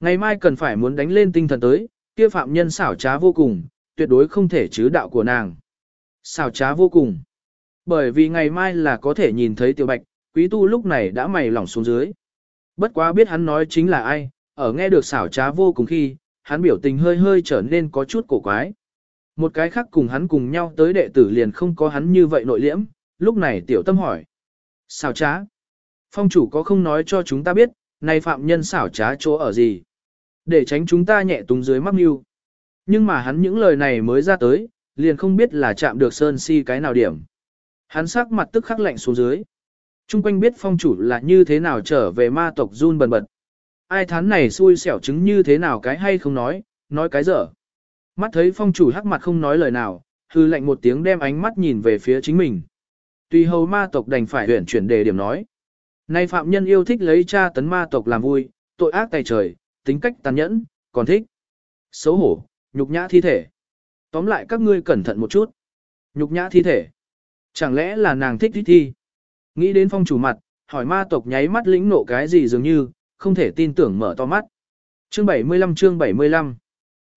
Ngày mai cần phải muốn đánh lên tinh thần tới, kia phạm nhân xảo trá vô cùng, tuyệt đối không thể chứ đạo của nàng. Xảo trá vô cùng. Bởi vì ngày mai là có thể nhìn thấy tiểu bạch, quý tu lúc này đã mày lỏng xuống dưới. Bất quá biết hắn nói chính là ai, ở nghe được xảo trá vô cùng khi, hắn biểu tình hơi hơi trở nên có chút cổ quái. Một cái khác cùng hắn cùng nhau tới đệ tử liền không có hắn như vậy nội liễm, lúc này tiểu tâm hỏi. Xảo trá. Phong chủ có không nói cho chúng ta biết, này phạm nhân xảo trá chỗ ở gì. Để tránh chúng ta nhẹ túng dưới mắc mưu. Nhưng mà hắn những lời này mới ra tới, liền không biết là chạm được sơn si cái nào điểm. Hắn sắc mặt tức khắc lạnh xuống dưới. Trung quanh biết phong chủ là như thế nào trở về ma tộc run bần bật. Ai thán này xui xẻo chứng như thế nào cái hay không nói, nói cái dở. Mắt thấy phong chủ hắc mặt không nói lời nào, hư lạnh một tiếng đem ánh mắt nhìn về phía chính mình. Tùy hầu ma tộc đành phải huyển chuyển đề điểm nói. Nay phạm nhân yêu thích lấy cha tấn ma tộc làm vui, tội ác tay trời, tính cách tàn nhẫn, còn thích. Xấu hổ, nhục nhã thi thể. Tóm lại các ngươi cẩn thận một chút. Nhục nhã thi thể. Chẳng lẽ là nàng thích thích thi? Nghĩ đến phong chủ mặt, hỏi ma tộc nháy mắt lĩnh nộ cái gì dường như, không thể tin tưởng mở to mắt. Chương 75 chương 75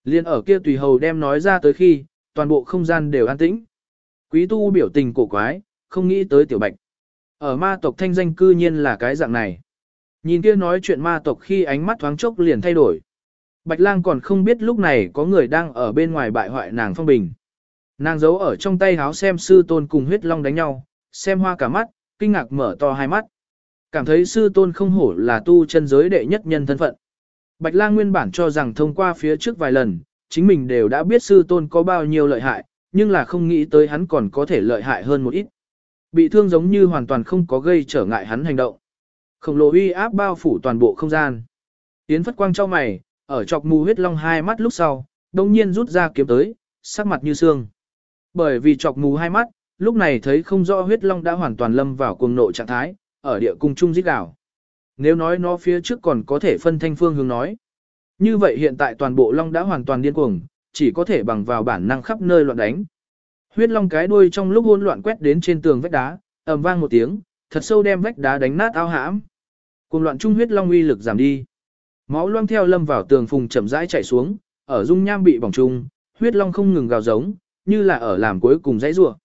Liên ở kia tùy hầu đem nói ra tới khi, toàn bộ không gian đều an tĩnh. Quý tu biểu tình cổ quái, không nghĩ tới tiểu bạch. Ở ma tộc thanh danh cư nhiên là cái dạng này. Nhìn kia nói chuyện ma tộc khi ánh mắt thoáng chốc liền thay đổi. Bạch lang còn không biết lúc này có người đang ở bên ngoài bại hoại nàng phong bình. Nàng giấu ở trong tay háo xem sư tôn cùng huyết long đánh nhau, xem hoa cả mắt, kinh ngạc mở to hai mắt. Cảm thấy sư tôn không hổ là tu chân giới đệ nhất nhân thân phận. Bạch lang nguyên bản cho rằng thông qua phía trước vài lần, chính mình đều đã biết sư tôn có bao nhiêu lợi hại, nhưng là không nghĩ tới hắn còn có thể lợi hại hơn một ít. Bị thương giống như hoàn toàn không có gây trở ngại hắn hành động. Khổng lồ uy áp bao phủ toàn bộ không gian. Yến phất quang cho mày, ở chọc mù huyết long hai mắt lúc sau, đồng nhiên rút ra kiếm tới, sắc mặt như xương. Bởi vì chọc mù hai mắt, lúc này thấy không rõ huyết long đã hoàn toàn lâm vào cuồng nộ trạng thái, ở địa cung trung giết đảo. Nếu nói nó phía trước còn có thể phân thanh phương hướng nói. Như vậy hiện tại toàn bộ long đã hoàn toàn điên cuồng, chỉ có thể bằng vào bản năng khắp nơi loạn đánh. Huyết long cái đuôi trong lúc hỗn loạn quét đến trên tường vách đá, ầm vang một tiếng, thật sâu đem vách đá đánh nát ao hãm. Cùng loạn trung huyết long uy lực giảm đi. Máu loang theo lâm vào tường phùng chậm rãi chảy xuống, ở dung nham bị bỏng trung, huyết long không ngừng gào giống, như là ở làm cuối cùng dãy rủa.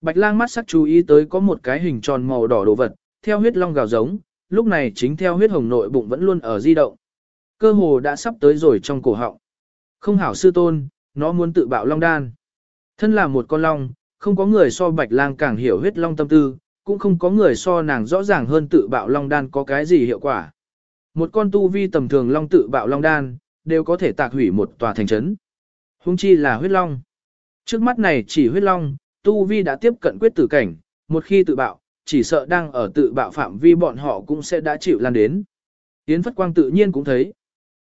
Bạch lang mắt sắc chú ý tới có một cái hình tròn màu đỏ đồ vật, theo huyết long gào giống, lúc này chính theo huyết hồng nội bụng vẫn luôn ở di động. Cơ hồ đã sắp tới rồi trong cổ họng. Không hảo sư tôn, nó muốn tự bạo long đan. Thân là một con long, không có người so bạch lang càng hiểu huyết long tâm tư, cũng không có người so nàng rõ ràng hơn tự bạo long đan có cái gì hiệu quả. Một con tu vi tầm thường long tự bạo long đan, đều có thể tạc hủy một tòa thành trấn. Hung chi là huyết long. Trước mắt này chỉ huyết long, tu vi đã tiếp cận quyết tử cảnh, một khi tự bạo, chỉ sợ đang ở tự bạo phạm vi bọn họ cũng sẽ đã chịu lan đến. Yến Phất Quang tự nhiên cũng thấy.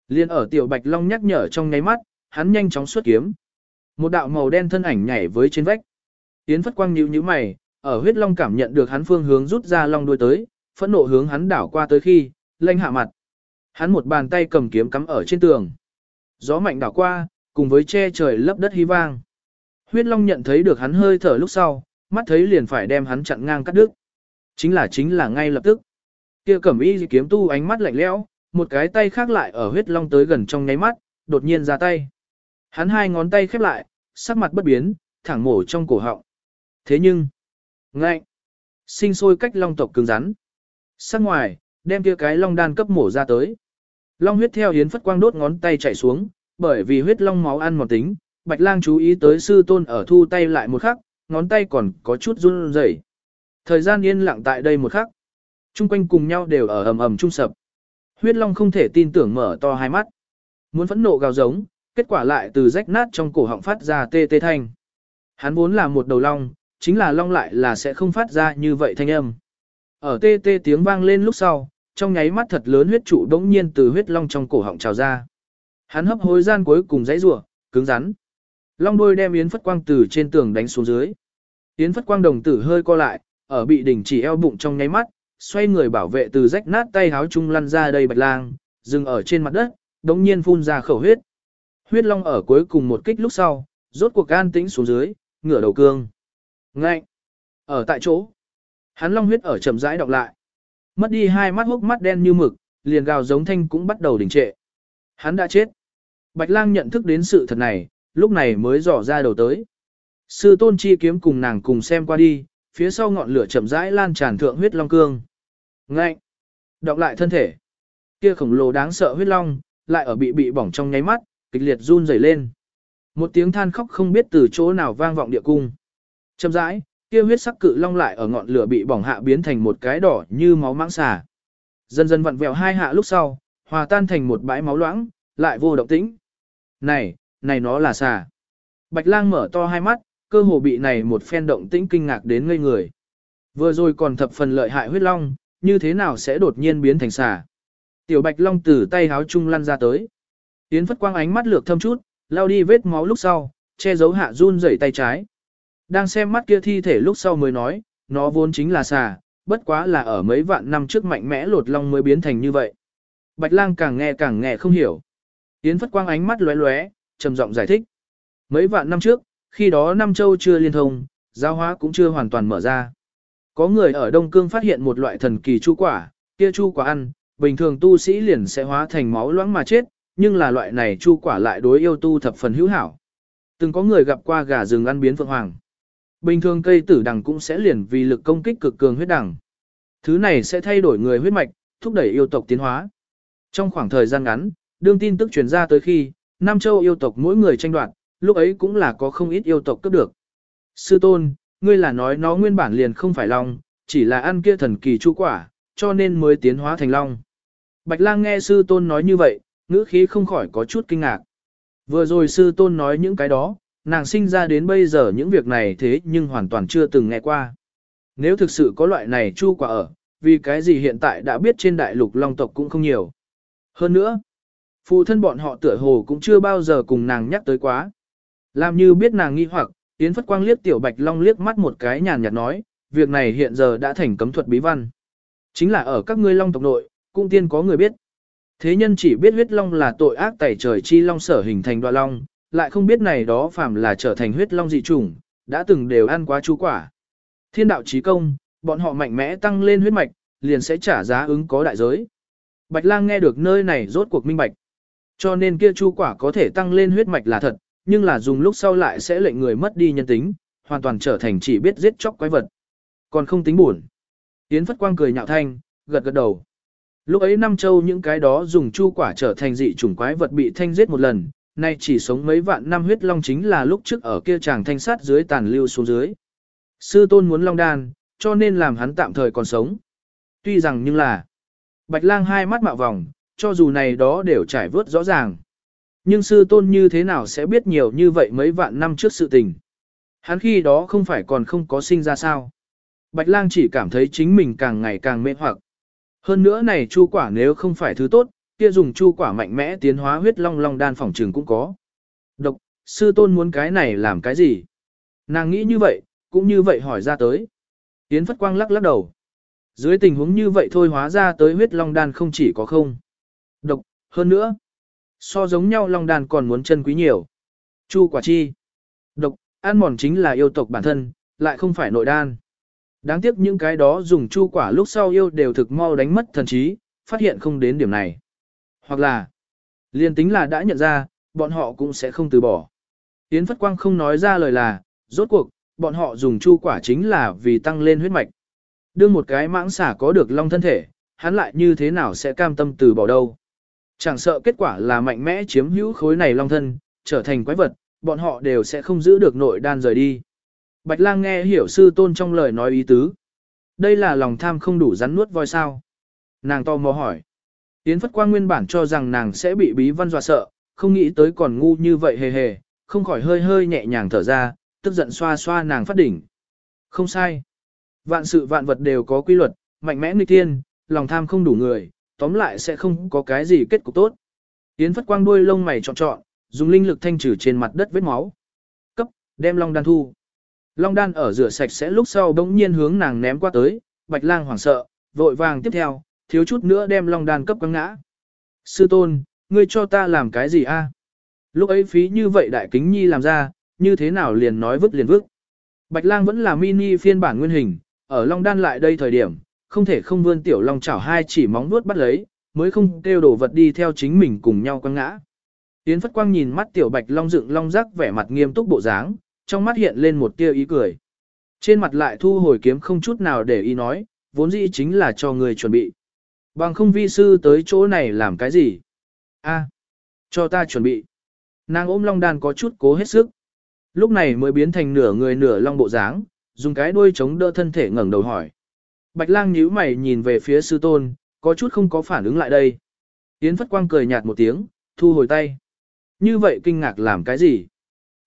Liên ở tiểu bạch long nhắc nhở trong nháy mắt, hắn nhanh chóng xuất kiếm. Một đạo màu đen thân ảnh nhảy với trên vách. Yến Phất Quang nhíu nhíu mày, ở huyết long cảm nhận được hắn phương hướng rút ra long đuôi tới, phẫn nộ hướng hắn đảo qua tới khi, lanh hạ mặt. Hắn một bàn tay cầm kiếm cắm ở trên tường. Gió mạnh đảo qua, cùng với che trời lấp đất hí vang. Huyết long nhận thấy được hắn hơi thở lúc sau, mắt thấy liền phải đem hắn chặn ngang cắt đứt. Chính là chính là ngay lập tức. Kia cẩm y kiếm tu ánh mắt lạnh lẽo, một cái tay khác lại ở huyết long tới gần trong nháy mắt, đột nhiên ra tay. Hắn hai ngón tay khép lại, sắc mặt bất biến, thẳng mổ trong cổ họng. Thế nhưng, ngạnh, sinh sôi cách long tộc cứng rắn. Sắc ngoài, đem kia cái long đan cấp mổ ra tới. Long huyết theo hiến phất quang đốt ngón tay chảy xuống, bởi vì huyết long máu ăn mòn tính, Bạch Lang chú ý tới sư tôn ở thu tay lại một khắc, ngón tay còn có chút run rẩy. Thời gian yên lặng tại đây một khắc. Trung quanh cùng nhau đều ở ầm ầm trung sập. Huyết long không thể tin tưởng mở to hai mắt. Muốn phẫn nộ gào giống, kết quả lại từ rách nát trong cổ họng phát ra tê tê thanh. Hắn vốn là một đầu long, chính là long lại là sẽ không phát ra như vậy thanh âm. Ở tê tê tiếng vang lên lúc sau, trong nháy mắt thật lớn huyết trụ đống nhiên từ huyết long trong cổ họng trào ra. Hắn hấp hối gian cuối cùng dãy rủa, cứng rắn. Long đôi đem Yến Phất Quang từ trên tường đánh xuống dưới. Yến Phất Quang đồng tử hơi co lại, ở bị đỉnh chỉ eo bụng trong nháy mắt, xoay người bảo vệ từ rách nát tay háo trung lăn ra đây bạch lang, dừng ở trên mặt đất, đống nhiên phun ra khẩu huyết. Huyết long ở cuối cùng một kích lúc sau, rốt cuộc gan tĩnh xuống dưới, ngửa đầu cương. Ngạnh! Ở tại chỗ, hắn long huyết ở chậm rãi đọc lại. Mất đi hai mắt hốc mắt đen như mực, liền gào giống thanh cũng bắt đầu đình trệ. Hắn đã chết. Bạch lang nhận thức đến sự thật này, lúc này mới dò ra đầu tới. Sư tôn chi kiếm cùng nàng cùng xem qua đi, phía sau ngọn lửa chậm rãi lan tràn thượng huyết long cương. Ngạnh! Đọc lại thân thể. Kia khổng lồ đáng sợ huyết long, lại ở bị bị bỏng trong nháy mắt, kịch liệt run rẩy lên. Một tiếng than khóc không biết từ chỗ nào vang vọng địa cung. Chậm rãi, kia huyết sắc cự long lại ở ngọn lửa bị bỏng hạ biến thành một cái đỏ như máu mãng xà. Dần dần vặn vẹo hai hạ lúc sau, hòa tan thành một bãi máu loãng, lại vô động tĩnh. Này, này nó là xà. Bạch lang mở to hai mắt, cơ hồ bị này một phen động tĩnh kinh ngạc đến ngây người. Vừa rồi còn thập phần lợi hại huyết long, như thế nào sẽ đột nhiên biến thành xà. Tiểu bạch long từ tay háo chung lăn ra tới. Yến phất quang ánh mắt lược thâm chút, lao đi vết máu lúc sau, che giấu hạ run rẩy tay trái. Đang xem mắt kia thi thể lúc sau mới nói, nó vốn chính là xà, bất quá là ở mấy vạn năm trước mạnh mẽ lột long mới biến thành như vậy. Bạch lang càng nghe càng nghe không hiểu. Yến phất quang ánh mắt lóe lóe, trầm giọng giải thích. Mấy vạn năm trước, khi đó Nam Châu chưa liên thông, giao hóa cũng chưa hoàn toàn mở ra. Có người ở Đông Cương phát hiện một loại thần kỳ chu quả, kia chu quả ăn, bình thường tu sĩ liền sẽ hóa thành máu loãng mà chết, nhưng là loại này chu quả lại đối yêu tu thập phần hữu hảo. Từng có người gặp qua gà rừng ăn biến phượng hoàng. Bình thường cây tử đằng cũng sẽ liền vì lực công kích cực cường huyết đằng. Thứ này sẽ thay đổi người huyết mạch, thúc đẩy yêu tộc tiến hóa. Trong khoảng thời gian ngắn, đương tin tức truyền ra tới khi, Nam Châu yêu tộc mỗi người tranh đoạt, lúc ấy cũng là có không ít yêu tộc cướp được. Sư tôn, ngươi là nói nó nguyên bản liền không phải long, chỉ là ăn kia thần kỳ chu quả, cho nên mới tiến hóa thành long. Bạch lang nghe sư tôn nói như vậy, ngữ khí không khỏi có chút kinh ngạc. Vừa rồi sư tôn nói những cái đó, nàng sinh ra đến bây giờ những việc này thế nhưng hoàn toàn chưa từng nghe qua. Nếu thực sự có loại này chu quả ở, vì cái gì hiện tại đã biết trên đại lục long tộc cũng không nhiều. Hơn nữa, phụ thân bọn họ tựa hồ cũng chưa bao giờ cùng nàng nhắc tới quá. Làm như biết nàng nghi hoặc, Yến Phất Quang liếc tiểu bạch long liếc mắt một cái nhàn nhạt nói, việc này hiện giờ đã thành cấm thuật bí văn. Chính là ở các ngươi long tộc nội, cung tiên có người biết. Thế nhân chỉ biết huyết long là tội ác tẩy trời chi long sở hình thành đoạ long, lại không biết này đó phàm là trở thành huyết long dị chủng, đã từng đều ăn quá chú quả. Thiên đạo trí công, bọn họ mạnh mẽ tăng lên huyết mạch, liền sẽ trả giá ứng có đại giới. Bạch lang nghe được nơi này rốt cuộc minh bạch. Cho nên kia chu quả có thể tăng lên huyết mạch là thật, nhưng là dùng lúc sau lại sẽ lệnh người mất đi nhân tính, hoàn toàn trở thành chỉ biết giết chóc quái vật. Còn không tính buồn. Yến Phất Quang cười nhạo thanh, gật gật đầu. Lúc ấy năm châu những cái đó dùng chu quả trở thành dị chủng quái vật bị thanh giết một lần, nay chỉ sống mấy vạn năm huyết long chính là lúc trước ở kia chàng thanh sát dưới tàn lưu xuống dưới. Sư tôn muốn long đan, cho nên làm hắn tạm thời còn sống. Tuy rằng nhưng là, bạch lang hai mắt mạo vòng, cho dù này đó đều trải vớt rõ ràng. Nhưng sư tôn như thế nào sẽ biết nhiều như vậy mấy vạn năm trước sự tình. Hắn khi đó không phải còn không có sinh ra sao. Bạch lang chỉ cảm thấy chính mình càng ngày càng mê hoặc. Hơn nữa này chu quả nếu không phải thứ tốt, kia dùng chu quả mạnh mẽ tiến hóa huyết long long đan phòng trường cũng có. Độc, sư tôn muốn cái này làm cái gì? Nàng nghĩ như vậy, cũng như vậy hỏi ra tới. Yến Phất Quang lắc lắc đầu. Dưới tình huống như vậy thôi hóa ra tới huyết long đan không chỉ có không. Độc, hơn nữa. So giống nhau long đan còn muốn chân quý nhiều. Chu quả chi. Độc, ăn mòn chính là yêu tộc bản thân, lại không phải nội đan. Đáng tiếc những cái đó dùng chu quả lúc sau yêu đều thực mau đánh mất thần trí, phát hiện không đến điểm này. Hoặc là, liền tính là đã nhận ra, bọn họ cũng sẽ không từ bỏ. Yến Phất Quang không nói ra lời là, Rốt cuộc, bọn họ dùng chu quả chính là vì tăng lên huyết mạch. Đương một cái mãng xả có được long thân thể, hắn lại như thế nào sẽ cam tâm từ bỏ đâu. Chẳng sợ kết quả là mạnh mẽ chiếm hữu khối này long thân, trở thành quái vật, bọn họ đều sẽ không giữ được nội đan rời đi. Bạch lang nghe hiểu sư tôn trong lời nói ý tứ. Đây là lòng tham không đủ rắn nuốt voi sao. Nàng to mò hỏi. Yến Phất Quang nguyên bản cho rằng nàng sẽ bị bí văn dọa sợ, không nghĩ tới còn ngu như vậy hề hề, không khỏi hơi hơi nhẹ nhàng thở ra, tức giận xoa xoa nàng phát đỉnh. Không sai. Vạn sự vạn vật đều có quy luật, mạnh mẽ nghịch thiên, lòng tham không đủ người, tóm lại sẽ không có cái gì kết cục tốt. Yến Phất Quang đuôi lông mày trọn trọn, dùng linh lực thanh trừ trên mặt đất vết máu. Cấp, đem long đan thu. Long đan ở rửa sạch sẽ lúc sau bỗng nhiên hướng nàng ném qua tới, bạch lang hoảng sợ, vội vàng tiếp theo, thiếu chút nữa đem long đan cấp quăng ngã. Sư tôn, ngươi cho ta làm cái gì a? Lúc ấy phí như vậy đại kính nhi làm ra, như thế nào liền nói vứt liền vứt. Bạch lang vẫn là mini phiên bản nguyên hình, ở long đan lại đây thời điểm, không thể không vươn tiểu long chảo hai chỉ móng nuốt bắt lấy, mới không kêu đồ vật đi theo chính mình cùng nhau quăng ngã. Yến Phất Quang nhìn mắt tiểu bạch long dựng long rắc vẻ mặt nghiêm túc bộ dáng, trong mắt hiện lên một tia ý cười. Trên mặt lại thu hồi kiếm không chút nào để ý nói, vốn dĩ chính là cho người chuẩn bị. Bằng không vi sư tới chỗ này làm cái gì? A, cho ta chuẩn bị. Nàng ôm long đan có chút cố hết sức. Lúc này mới biến thành nửa người nửa long bộ dáng, dùng cái đuôi chống đỡ thân thể ngẩng đầu hỏi. Bạch lang nhíu mày nhìn về phía sư tôn, có chút không có phản ứng lại đây. Yến Phất Quang cười nhạt một tiếng, thu hồi tay. Như vậy kinh ngạc làm cái gì?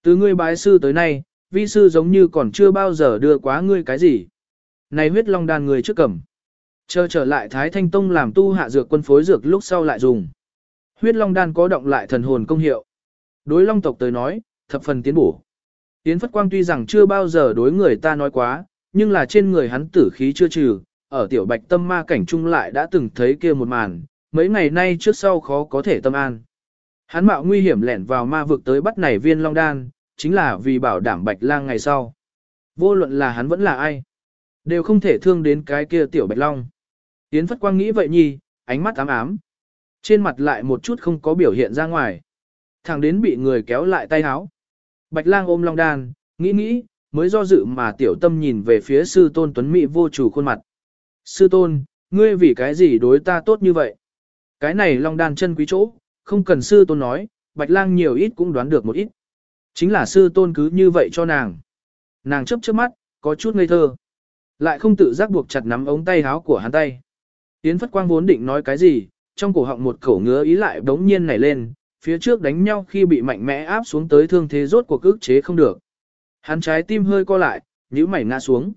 Từ ngươi bái sư tới nay, vi sư giống như còn chưa bao giờ đưa quá ngươi cái gì. Này huyết long đan người trước cầm. Chờ trở lại Thái Thanh Tông làm tu hạ dược quân phối dược lúc sau lại dùng. Huyết long đan có động lại thần hồn công hiệu. Đối long tộc tới nói, thập phần tiến bổ. Yến Phất Quang tuy rằng chưa bao giờ đối người ta nói quá, nhưng là trên người hắn tử khí chưa trừ, ở tiểu bạch tâm ma cảnh trung lại đã từng thấy kia một màn, mấy ngày nay trước sau khó có thể tâm an. Hắn mạo nguy hiểm lẻn vào ma vực tới bắt nảy viên long đan, chính là vì bảo đảm bạch lang ngày sau. Vô luận là hắn vẫn là ai, đều không thể thương đến cái kia tiểu bạch long. Yến Phất Quang nghĩ vậy nhi, ánh mắt ám ám. Trên mặt lại một chút không có biểu hiện ra ngoài. Thằng đến bị người kéo lại tay áo. Bạch lang ôm long đan, nghĩ nghĩ, mới do dự mà tiểu tâm nhìn về phía sư tôn tuấn mỹ vô chủ khuôn mặt. Sư tôn, ngươi vì cái gì đối ta tốt như vậy? Cái này long đan chân quý chỗ, không cần sư tôn nói, bạch lang nhiều ít cũng đoán được một ít. Chính là sư tôn cứ như vậy cho nàng. Nàng chấp chớp mắt, có chút ngây thơ. Lại không tự giác buộc chặt nắm ống tay áo của hắn tay. Yến Phất Quang vốn định nói cái gì, trong cổ họng một khẩu ngứa ý lại đống nhiên nảy lên, phía trước đánh nhau khi bị mạnh mẽ áp xuống tới thương thế rốt cuộc ức chế không được. Hắn trái tim hơi co lại, nhíu mày ngã xuống.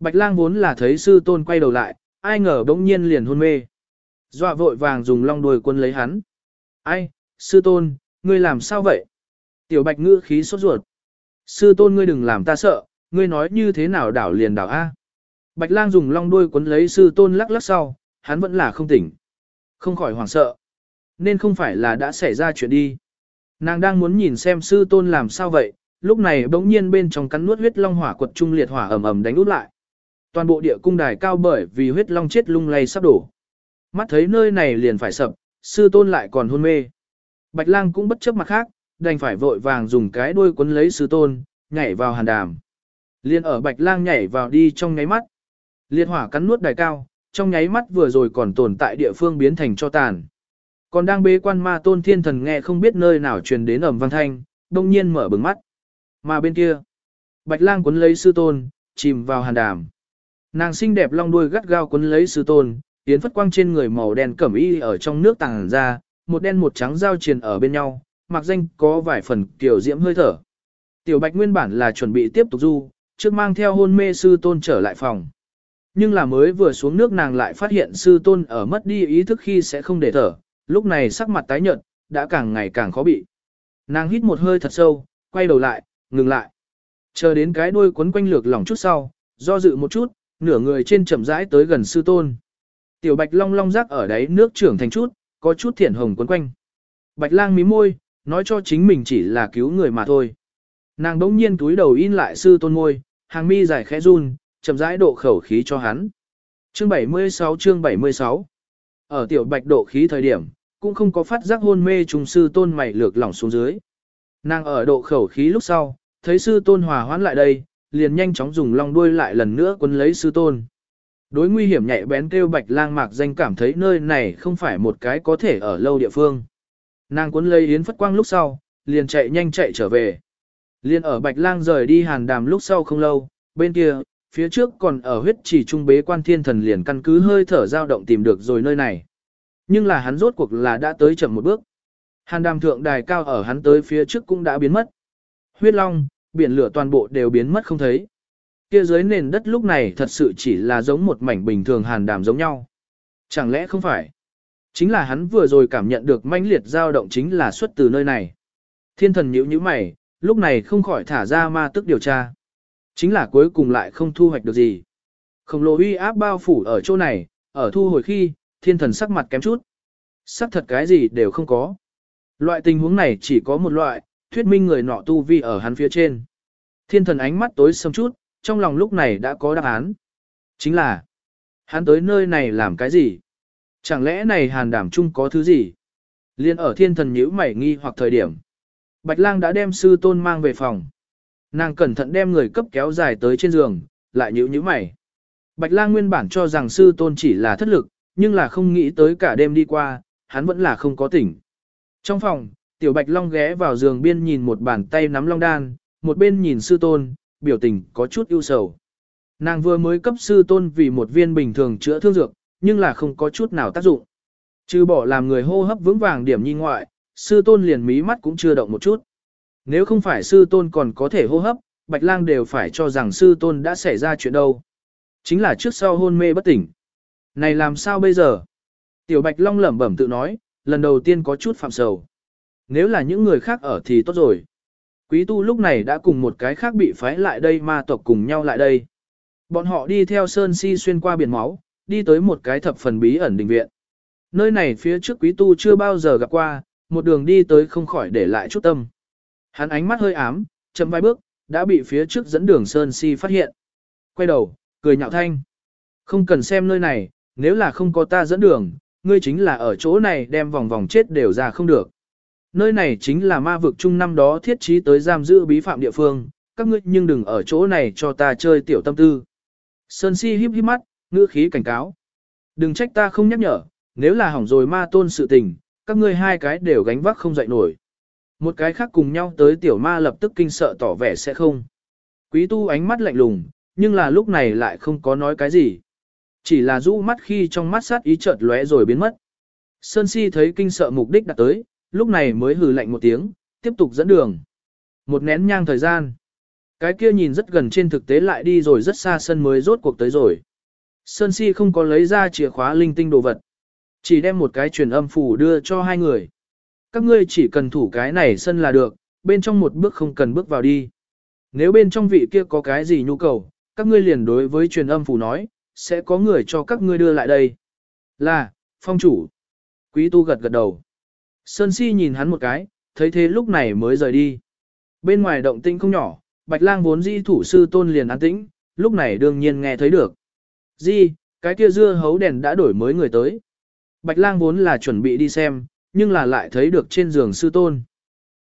Bạch lang vốn là thấy sư tôn quay đầu lại, ai ngờ bỗng nhiên liền hôn mê. Dọa vội vàng dùng long đuôi quân lấy hắn. Ai, sư tôn, ngươi làm sao vậy? Tiểu bạch ngữ khí sốt ruột. Sư tôn ngươi đừng làm ta sợ, ngươi nói như thế nào đảo liền đảo A. Bạch lang dùng long đuôi quấn lấy sư tôn lắc lắc sau, hắn vẫn là không tỉnh. Không khỏi hoảng sợ. Nên không phải là đã xảy ra chuyện đi. Nàng đang muốn nhìn xem sư tôn làm sao vậy, lúc này bỗng nhiên bên trong cắn nuốt huyết long hỏa quật trung liệt hỏa ầm ầm đánh út lại. Toàn bộ địa cung đài cao bởi vì huyết long chết lung lay sắp đổ. Mắt thấy nơi này liền phải sập, sư tôn lại còn hôn mê. Bạch lang cũng bất chấp mặt khác, đành phải vội vàng dùng cái đuôi quấn lấy sư tôn, nhảy vào hàn đàm. Liên ở bạch lang nhảy vào đi trong nháy mắt. Liệt hỏa cắn nuốt đài cao, trong nháy mắt vừa rồi còn tồn tại địa phương biến thành cho tàn. Còn đang bế quan ma tôn thiên thần nghe không biết nơi nào truyền đến ẩm văn thanh, đông nhiên mở bừng mắt. Mà bên kia, bạch lang quấn lấy sư tôn, chìm vào hàn đàm. Nàng xinh đẹp long đuôi gắt gao quấn lấy sư tôn, tiến phất quang trên người màu đen cẩm y ở trong nước tàng ra, một đen một trắng giao triền ở bên nhau, mặc danh có vài phần tiểu diễm hơi thở. Tiểu bạch nguyên bản là chuẩn bị tiếp tục du, trước mang theo hôn mê sư tôn trở lại phòng. Nhưng là mới vừa xuống nước nàng lại phát hiện sư tôn ở mất đi ý thức khi sẽ không để thở, lúc này sắc mặt tái nhợt, đã càng ngày càng khó bị. Nàng hít một hơi thật sâu, quay đầu lại, ngừng lại. Chờ đến cái đuôi quấn quanh lược lỏng chút sau, do dự một chút, nửa người trên chậm rãi tới gần sư tôn. Tiểu bạch long long rác ở đáy nước trưởng thành chút, có chút thiển hồng quấn quanh. Bạch lang mí môi, nói cho chính mình chỉ là cứu người mà thôi. Nàng đống nhiên túi đầu in lại sư tôn môi, hàng mi dài khẽ run, chậm rãi độ khẩu khí cho hắn. Chương 76 chương 76 Ở tiểu bạch độ khí thời điểm, cũng không có phát giác hôn mê trùng sư tôn mày lược lỏng xuống dưới. Nàng ở độ khẩu khí lúc sau, thấy sư tôn hòa hoãn lại đây, liền nhanh chóng dùng long đuôi lại lần nữa quấn lấy sư tôn. Đối nguy hiểm nhạy bén kêu bạch lang mạc danh cảm thấy nơi này không phải một cái có thể ở lâu địa phương. Nàng cuốn lấy yến phất quang lúc sau, liền chạy nhanh chạy trở về. Liên ở bạch lang rời đi hàn đàm lúc sau không lâu, bên kia, phía trước còn ở huyết chỉ trung bế quan thiên thần liền căn cứ hơi thở dao động tìm được rồi nơi này. Nhưng là hắn rốt cuộc là đã tới chậm một bước. Hàn đàm thượng đài cao ở hắn tới phía trước cũng đã biến mất. Huyết long, biển lửa toàn bộ đều biến mất không thấy. Kia dưới nền đất lúc này thật sự chỉ là giống một mảnh bình thường hàn đàm giống nhau. Chẳng lẽ không phải? Chính là hắn vừa rồi cảm nhận được mãnh liệt dao động chính là xuất từ nơi này. Thiên thần nhíu nhíu mày, lúc này không khỏi thả ra ma tức điều tra. Chính là cuối cùng lại không thu hoạch được gì. Khổng lồ uy áp bao phủ ở chỗ này, ở thu hồi khi, thiên thần sắc mặt kém chút. Sắc thật cái gì đều không có. Loại tình huống này chỉ có một loại, thuyết minh người nọ tu vi ở hắn phía trên. Thiên thần ánh mắt tối sầm chút, trong lòng lúc này đã có đáp án. Chính là, hắn tới nơi này làm cái gì? Chẳng lẽ này hàn đảm chung có thứ gì? Liên ở thiên thần nhíu mảy nghi hoặc thời điểm. Bạch lang đã đem sư tôn mang về phòng. Nàng cẩn thận đem người cấp kéo dài tới trên giường, lại nhíu nhíu mày. Bạch lang nguyên bản cho rằng sư tôn chỉ là thất lực, nhưng là không nghĩ tới cả đêm đi qua, hắn vẫn là không có tỉnh. Trong phòng, tiểu bạch long ghé vào giường biên nhìn một bàn tay nắm long đan, một bên nhìn sư tôn, biểu tình có chút ưu sầu. Nàng vừa mới cấp sư tôn vì một viên bình thường chữa thương dược, nhưng là không có chút nào tác dụng. Trừ bỏ làm người hô hấp vững vàng điểm nhi ngoại, sư tôn liền mí mắt cũng chưa động một chút. Nếu không phải sư tôn còn có thể hô hấp, Bạch Lang đều phải cho rằng sư tôn đã xảy ra chuyện đâu. Chính là trước sau hôn mê bất tỉnh. Này làm sao bây giờ? Tiểu Bạch Long lẩm bẩm tự nói, lần đầu tiên có chút phạm sầu. Nếu là những người khác ở thì tốt rồi. Quý tu lúc này đã cùng một cái khác bị phái lại đây ma tộc cùng nhau lại đây. Bọn họ đi theo Sơn Si xuyên qua biển máu, đi tới một cái thập phần bí ẩn đình viện. Nơi này phía trước quý tu chưa bao giờ gặp qua, một đường đi tới không khỏi để lại chút tâm. Hắn ánh mắt hơi ám, chậm vài bước, đã bị phía trước dẫn đường Sơn Si phát hiện. Quay đầu, cười nhạo thanh. Không cần xem nơi này, nếu là không có ta dẫn đường, ngươi chính là ở chỗ này đem vòng vòng chết đều ra không được. Nơi này chính là ma vực chung năm đó thiết trí tới giam giữ bí phạm địa phương, các ngươi nhưng đừng ở chỗ này cho ta chơi tiểu tâm tư. Sơn Si híp híp mắt, ngữ khí cảnh cáo. Đừng trách ta không nhắc nhở, nếu là hỏng rồi ma tôn sự tình, các ngươi hai cái đều gánh vác không dậy nổi. Một cái khác cùng nhau tới tiểu ma lập tức kinh sợ tỏ vẻ sẽ không. Quý tu ánh mắt lạnh lùng, nhưng là lúc này lại không có nói cái gì. Chỉ là rũ mắt khi trong mắt sát ý chợt lóe rồi biến mất. Sơn si thấy kinh sợ mục đích đã tới, lúc này mới hừ lạnh một tiếng, tiếp tục dẫn đường. Một nén nhang thời gian. Cái kia nhìn rất gần trên thực tế lại đi rồi rất xa sân mới rốt cuộc tới rồi. Sơn si không có lấy ra chìa khóa linh tinh đồ vật. Chỉ đem một cái truyền âm phủ đưa cho hai người. Các ngươi chỉ cần thủ cái này sân là được, bên trong một bước không cần bước vào đi. Nếu bên trong vị kia có cái gì nhu cầu, các ngươi liền đối với truyền âm phủ nói, sẽ có người cho các ngươi đưa lại đây. Là, phong chủ. Quý tu gật gật đầu. Sơn si nhìn hắn một cái, thấy thế lúc này mới rời đi. Bên ngoài động tĩnh không nhỏ, bạch lang vốn di thủ sư tôn liền an tĩnh, lúc này đương nhiên nghe thấy được. Di, cái kia dưa hấu đèn đã đổi mới người tới. Bạch lang vốn là chuẩn bị đi xem, nhưng là lại thấy được trên giường sư tôn.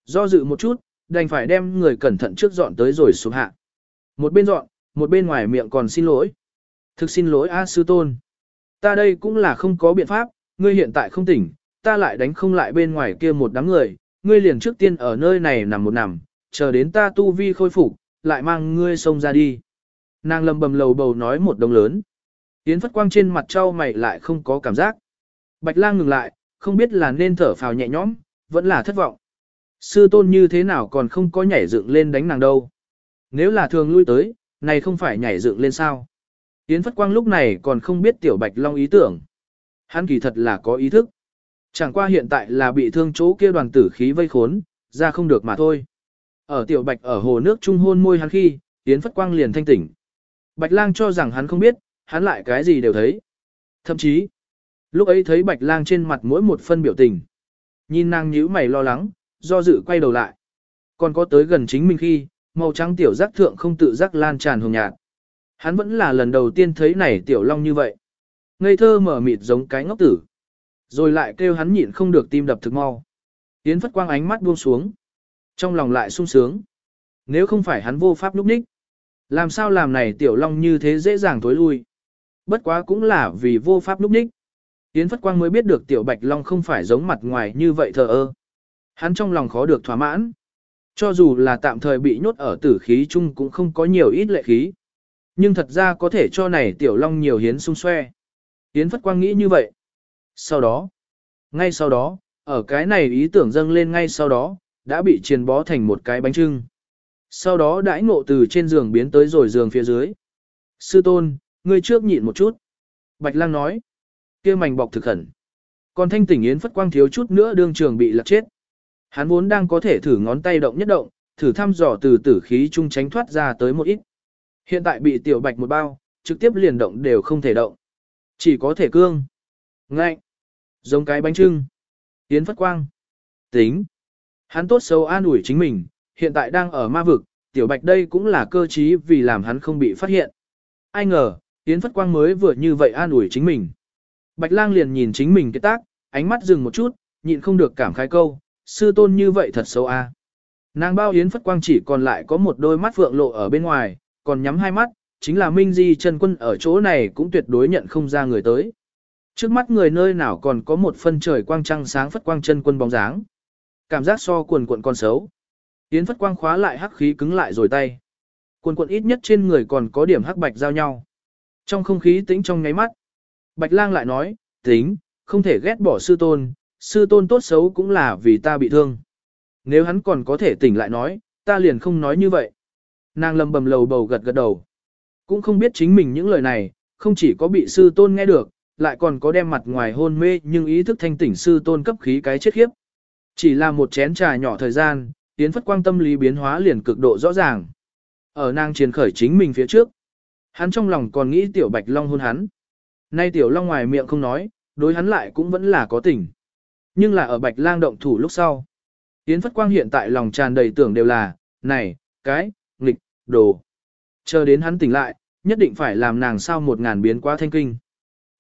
Do dự một chút, đành phải đem người cẩn thận trước dọn tới rồi xuống hạ. Một bên dọn, một bên ngoài miệng còn xin lỗi. Thực xin lỗi A sư tôn. Ta đây cũng là không có biện pháp, ngươi hiện tại không tỉnh, ta lại đánh không lại bên ngoài kia một đám người, ngươi liền trước tiên ở nơi này nằm một nằm, chờ đến ta tu vi khôi phục, lại mang ngươi xông ra đi. Nàng lầm bầm lầu bầu nói một đồng lớn. Yến phất quang trên mặt trao mày lại không có cảm giác. Bạch lang ngừng lại, không biết là nên thở phào nhẹ nhõm, vẫn là thất vọng. Sư tôn như thế nào còn không có nhảy dựng lên đánh nàng đâu. Nếu là thường lui tới, này không phải nhảy dựng lên sao. Yến Phất Quang lúc này còn không biết Tiểu Bạch Long ý tưởng. Hắn kỳ thật là có ý thức. Chẳng qua hiện tại là bị thương chỗ kia đoàn tử khí vây khốn, ra không được mà thôi. Ở Tiểu Bạch ở hồ nước trung hôn môi hắn khi, Yến Phất Quang liền thanh tỉnh. Bạch Lang cho rằng hắn không biết, hắn lại cái gì đều thấy. Thậm chí, lúc ấy thấy Bạch Lang trên mặt mỗi một phân biểu tình. Nhìn nàng nhíu mày lo lắng, do dự quay đầu lại. Còn có tới gần chính mình khi, màu trắng tiểu giác thượng không tự giác lan tràn hồng nhạt. Hắn vẫn là lần đầu tiên thấy này tiểu long như vậy. Ngây thơ mở mịt giống cái ngốc tử. Rồi lại kêu hắn nhịn không được tim đập thực mau. Yến phất quang ánh mắt buông xuống. Trong lòng lại sung sướng. Nếu không phải hắn vô pháp lúc ních, làm sao làm này tiểu long như thế dễ dàng tối lui. Bất quá cũng là vì vô pháp lúc ních. Yến Phất Quang mới biết được tiểu bạch long không phải giống mặt ngoài như vậy thờ ơ. Hắn trong lòng khó được thỏa mãn. Cho dù là tạm thời bị nhốt ở tử khí chung cũng không có nhiều ít lệ khí. Nhưng thật ra có thể cho này tiểu long nhiều hiến sung xoe. Yến Phất Quang nghĩ như vậy. Sau đó, ngay sau đó, ở cái này ý tưởng dâng lên ngay sau đó, đã bị triền bó thành một cái bánh trưng. Sau đó đãi ngộ từ trên giường biến tới rồi giường phía dưới. Sư tôn, ngươi trước nhịn một chút. Bạch lang nói. kia mảnh bọc thực khẩn. Còn thanh tỉnh Yến Phất Quang thiếu chút nữa đương trường bị lật chết. Hắn vốn đang có thể thử ngón tay động nhất động, thử thăm dò từ tử khí trung tránh thoát ra tới một ít. Hiện tại bị tiểu bạch một bao, trực tiếp liền động đều không thể động. Chỉ có thể cương. Ngạnh. Giống cái bánh trưng. Yến Phất Quang. Tính. Hắn tốt xấu an ủi chính mình, hiện tại đang ở ma vực, tiểu bạch đây cũng là cơ trí vì làm hắn không bị phát hiện. Ai ngờ, Yến Phất Quang mới vừa như vậy an ủi chính mình. Bạch lang liền nhìn chính mình cái tác, ánh mắt dừng một chút, nhịn không được cảm khái câu, sư tôn như vậy thật xấu a. Nàng bao Yến Phất Quang chỉ còn lại có một đôi mắt vượng lộ ở bên ngoài, còn nhắm hai mắt, chính là Minh Di chân quân ở chỗ này cũng tuyệt đối nhận không ra người tới. Trước mắt người nơi nào còn có một phân trời quang trăng sáng phất quang chân quân bóng dáng. Cảm giác so quần cuộn con xấu. Yến phất quang khóa lại hắc khí cứng lại rồi tay. quần cuộn ít nhất trên người còn có điểm hắc bạch giao nhau. Trong không khí tĩnh trong ngáy mắt. Bạch lang lại nói, tính, không thể ghét bỏ sư tôn, sư tôn tốt xấu cũng là vì ta bị thương. Nếu hắn còn có thể tỉnh lại nói, ta liền không nói như vậy. Nàng lầm bầm lầu bầu gật gật đầu. Cũng không biết chính mình những lời này, không chỉ có bị sư tôn nghe được, lại còn có đem mặt ngoài hôn mê nhưng ý thức thanh tỉnh sư tôn cấp khí cái chết khiếp. Chỉ là một chén trà nhỏ thời gian, tiến phất quang tâm lý biến hóa liền cực độ rõ ràng. Ở nàng chiến khởi chính mình phía trước. Hắn trong lòng còn nghĩ tiểu bạch long hôn hắn. Nay tiểu long ngoài miệng không nói, đối hắn lại cũng vẫn là có tình. Nhưng là ở bạch lang động thủ lúc sau. Tiến phất quang hiện tại lòng tràn đầy tưởng đều là, này, cái, nghịch, đồ. Chờ đến hắn tỉnh lại, nhất định phải làm nàng sao một ngàn biến quá thanh kinh.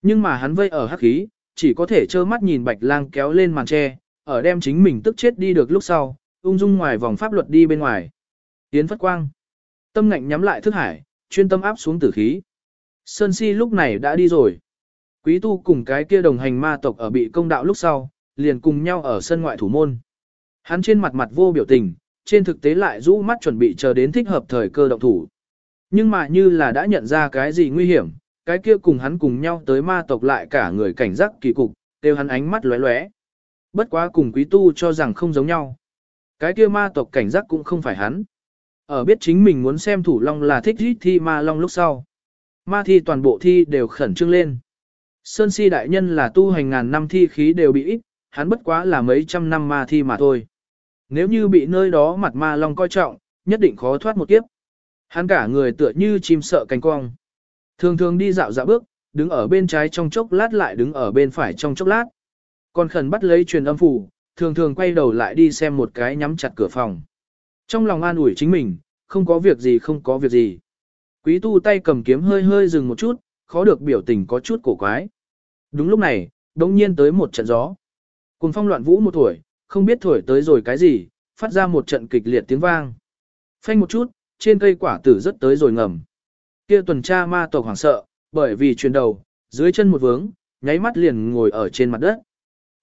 Nhưng mà hắn vây ở hắc khí, chỉ có thể trơ mắt nhìn bạch lang kéo lên màn tre, ở đem chính mình tức chết đi được lúc sau, ung dung ngoài vòng pháp luật đi bên ngoài. Yến phất quang. Tâm ngạnh nhắm lại thức hải, chuyên tâm áp xuống tử khí. Sơn si lúc này đã đi rồi. Quý tu cùng cái kia đồng hành ma tộc ở bị công đạo lúc sau, liền cùng nhau ở sân ngoại thủ môn. Hắn trên mặt mặt vô biểu tình, trên thực tế lại rũ mắt chuẩn bị chờ đến thích hợp thời cơ động thủ. Nhưng mà như là đã nhận ra cái gì nguy hiểm, cái kia cùng hắn cùng nhau tới ma tộc lại cả người cảnh giác kỳ cục, đều hắn ánh mắt lóe lóe. Bất quá cùng quý tu cho rằng không giống nhau. Cái kia ma tộc cảnh giác cũng không phải hắn. Ở biết chính mình muốn xem thủ long là thích thích thi ma long lúc sau. Ma thi toàn bộ thi đều khẩn trương lên. Sơn si đại nhân là tu hành ngàn năm thi khí đều bị ít, hắn bất quá là mấy trăm năm ma thi mà thôi. Nếu như bị nơi đó mặt ma long coi trọng, nhất định khó thoát một kiếp. Hắn cả người tựa như chim sợ cánh cong. Thường thường đi dạo dạo bước, đứng ở bên trái trong chốc lát lại đứng ở bên phải trong chốc lát. Còn khẩn bắt lấy truyền âm phủ, thường thường quay đầu lại đi xem một cái nhắm chặt cửa phòng. Trong lòng an ủi chính mình, không có việc gì không có việc gì. Quý tu tay cầm kiếm hơi hơi dừng một chút, khó được biểu tình có chút cổ quái. Đúng lúc này, đống nhiên tới một trận gió. Cùng phong loạn vũ một tuổi, không biết thổi tới rồi cái gì, phát ra một trận kịch liệt tiếng vang. Phanh một chút, trên cây quả tử rất tới rồi ngầm. Kia tuần tra ma tộc hoảng sợ, bởi vì chuyển đầu, dưới chân một vướng, nháy mắt liền ngồi ở trên mặt đất.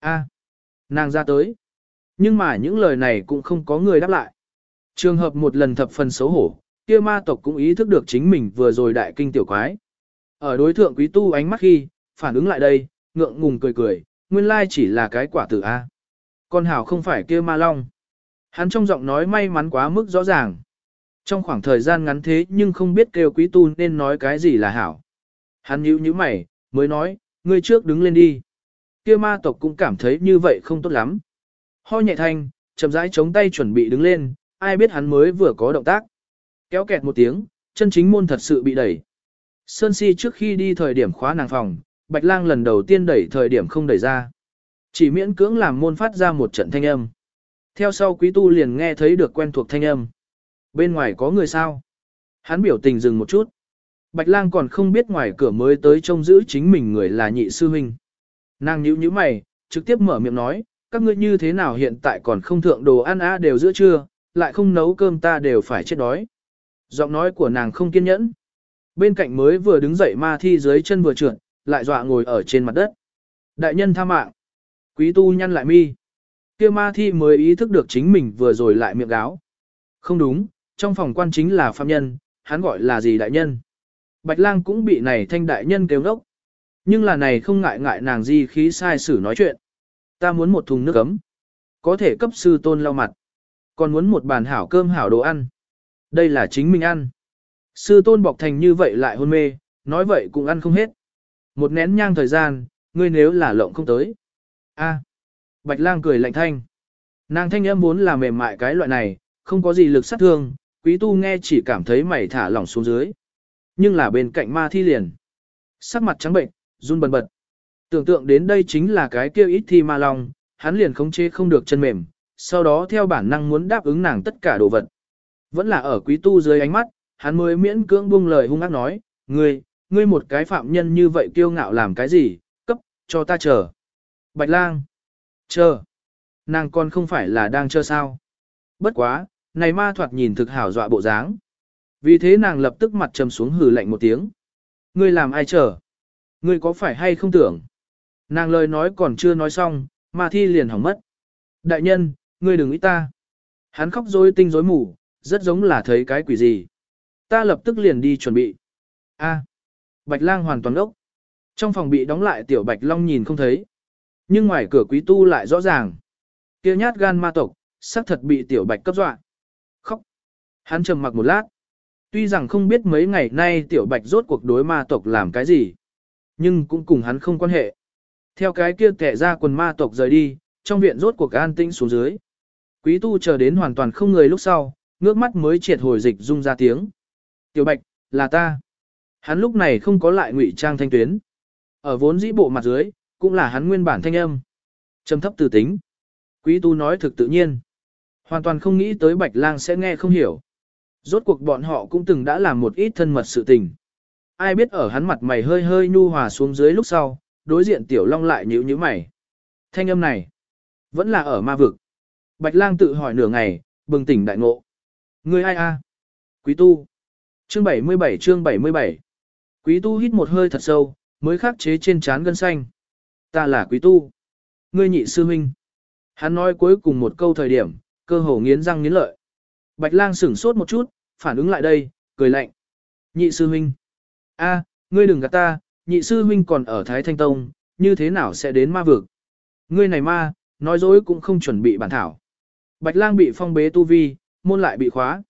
A, nàng ra tới. Nhưng mà những lời này cũng không có người đáp lại. Trường hợp một lần thập phần xấu hổ, kia ma tộc cũng ý thức được chính mình vừa rồi đại kinh tiểu quái. Ở đối thượng quý tu ánh mắt khi, phản ứng lại đây, ngượng ngùng cười cười, nguyên lai chỉ là cái quả tử A. Con hảo không phải kia ma long. Hắn trong giọng nói may mắn quá mức rõ ràng. Trong khoảng thời gian ngắn thế nhưng không biết kêu quý tu nên nói cái gì là hảo. Hắn nhíu nhíu mày, mới nói, ngươi trước đứng lên đi. Kia ma tộc cũng cảm thấy như vậy không tốt lắm. Ho nhẹ thanh, chậm rãi chống tay chuẩn bị đứng lên, ai biết hắn mới vừa có động tác. Kéo kẹt một tiếng, chân chính môn thật sự bị đẩy. Sơn si trước khi đi thời điểm khóa nàng phòng, Bạch lang lần đầu tiên đẩy thời điểm không đẩy ra. Chỉ miễn cưỡng làm môn phát ra một trận thanh âm. Theo sau quý tu liền nghe thấy được quen thuộc thanh âm. Bên ngoài có người sao? Hắn biểu tình dừng một chút. Bạch lang còn không biết ngoài cửa mới tới trông giữ chính mình người là nhị sư huynh. Nàng nhíu nhíu mày, trực tiếp mở miệng nói, các ngươi như thế nào hiện tại còn không thượng đồ ăn á đều giữa trưa, lại không nấu cơm ta đều phải chết đói. Giọng nói của nàng không kiên nhẫn. Bên cạnh mới vừa đứng dậy ma thi dưới chân vừa trượt, lại dọa ngồi ở trên mặt đất. Đại nhân tha mạng. Quý tu nhăn lại mi. kia ma thi mới ý thức được chính mình vừa rồi lại miệng gáo. Không đúng, trong phòng quan chính là phạm nhân, hắn gọi là gì đại nhân. Bạch lang cũng bị này thanh đại nhân kêu ngốc. Nhưng là này không ngại ngại nàng di khí sai sử nói chuyện. Ta muốn một thùng nước ấm. Có thể cấp sư tôn lau mặt. Còn muốn một bàn hảo cơm hảo đồ ăn. Đây là chính mình ăn. Sư tôn bọc thành như vậy lại hôn mê, nói vậy cũng ăn không hết. Một nén nhang thời gian, ngươi nếu là lộng không tới a Bạch lang cười lạnh thanh. Nàng thanh âm muốn là mềm mại cái loại này, không có gì lực sát thương, quý tu nghe chỉ cảm thấy mày thả lỏng xuống dưới. Nhưng là bên cạnh ma thi liền. Sắc mặt trắng bệnh, run bần bật. Tưởng tượng đến đây chính là cái kia ít thi ma long, hắn liền khống chế không được chân mềm, sau đó theo bản năng muốn đáp ứng nàng tất cả đồ vật. Vẫn là ở quý tu dưới ánh mắt, hắn mới miễn cưỡng buông lời hung ác nói, ngươi, ngươi một cái phạm nhân như vậy kiêu ngạo làm cái gì, cấp, cho ta chờ. Bạch lang, chờ. Nàng còn không phải là đang chờ sao. Bất quá, này ma thoạt nhìn thực hảo dọa bộ dáng. Vì thế nàng lập tức mặt trầm xuống hừ lạnh một tiếng. Ngươi làm ai chờ? Ngươi có phải hay không tưởng? Nàng lời nói còn chưa nói xong, ma thi liền hỏng mất. Đại nhân, ngươi đừng ý ta. Hắn khóc rối tinh rối mù, rất giống là thấy cái quỷ gì. Ta lập tức liền đi chuẩn bị. A. Bạch lang hoàn toàn ốc. Trong phòng bị đóng lại tiểu bạch long nhìn không thấy. Nhưng ngoài cửa quý tu lại rõ ràng. Kia nhát gan ma tộc, xác thật bị tiểu bạch cấp dọa. Khóc. Hắn trầm mặc một lát. Tuy rằng không biết mấy ngày nay tiểu bạch rốt cuộc đối ma tộc làm cái gì. Nhưng cũng cùng hắn không quan hệ. Theo cái kia kẻ ra quần ma tộc rời đi, trong viện rốt cuộc an tĩnh xuống dưới. Quý tu chờ đến hoàn toàn không người lúc sau, ngước mắt mới triệt hồi dịch rung ra tiếng. Tiểu bạch, là ta. Hắn lúc này không có lại ngụy trang thanh tuyến. Ở vốn dĩ bộ mặt dưới, cũng là hắn nguyên bản thanh âm. Trầm thấp từ tính. Quý tu nói thực tự nhiên. Hoàn toàn không nghĩ tới bạch lang sẽ nghe không hiểu. Rốt cuộc bọn họ cũng từng đã làm một ít thân mật sự tình. Ai biết ở hắn mặt mày hơi hơi nhu hòa xuống dưới lúc sau, đối diện tiểu long lại nhíu nhíu mày. Thanh âm này, vẫn là ở ma vực. Bạch lang tự hỏi nửa ngày, bừng tỉnh đại ngộ. Người ai a? Quý tu. Chương 77 chương 77. Quý tu hít một hơi thật sâu, mới khắc chế trên trán gân xanh. Ta là quý tu. Ngươi nhị sư huynh. Hắn nói cuối cùng một câu thời điểm, cơ hồ nghiến răng nghiến lợi. Bạch lang sửng sốt một chút, phản ứng lại đây, cười lạnh. Nhị sư huynh. a, ngươi đừng gạt ta, nhị sư huynh còn ở Thái Thanh Tông, như thế nào sẽ đến ma vực? Ngươi này ma, nói dối cũng không chuẩn bị bản thảo. Bạch lang bị phong bế tu vi, môn lại bị khóa.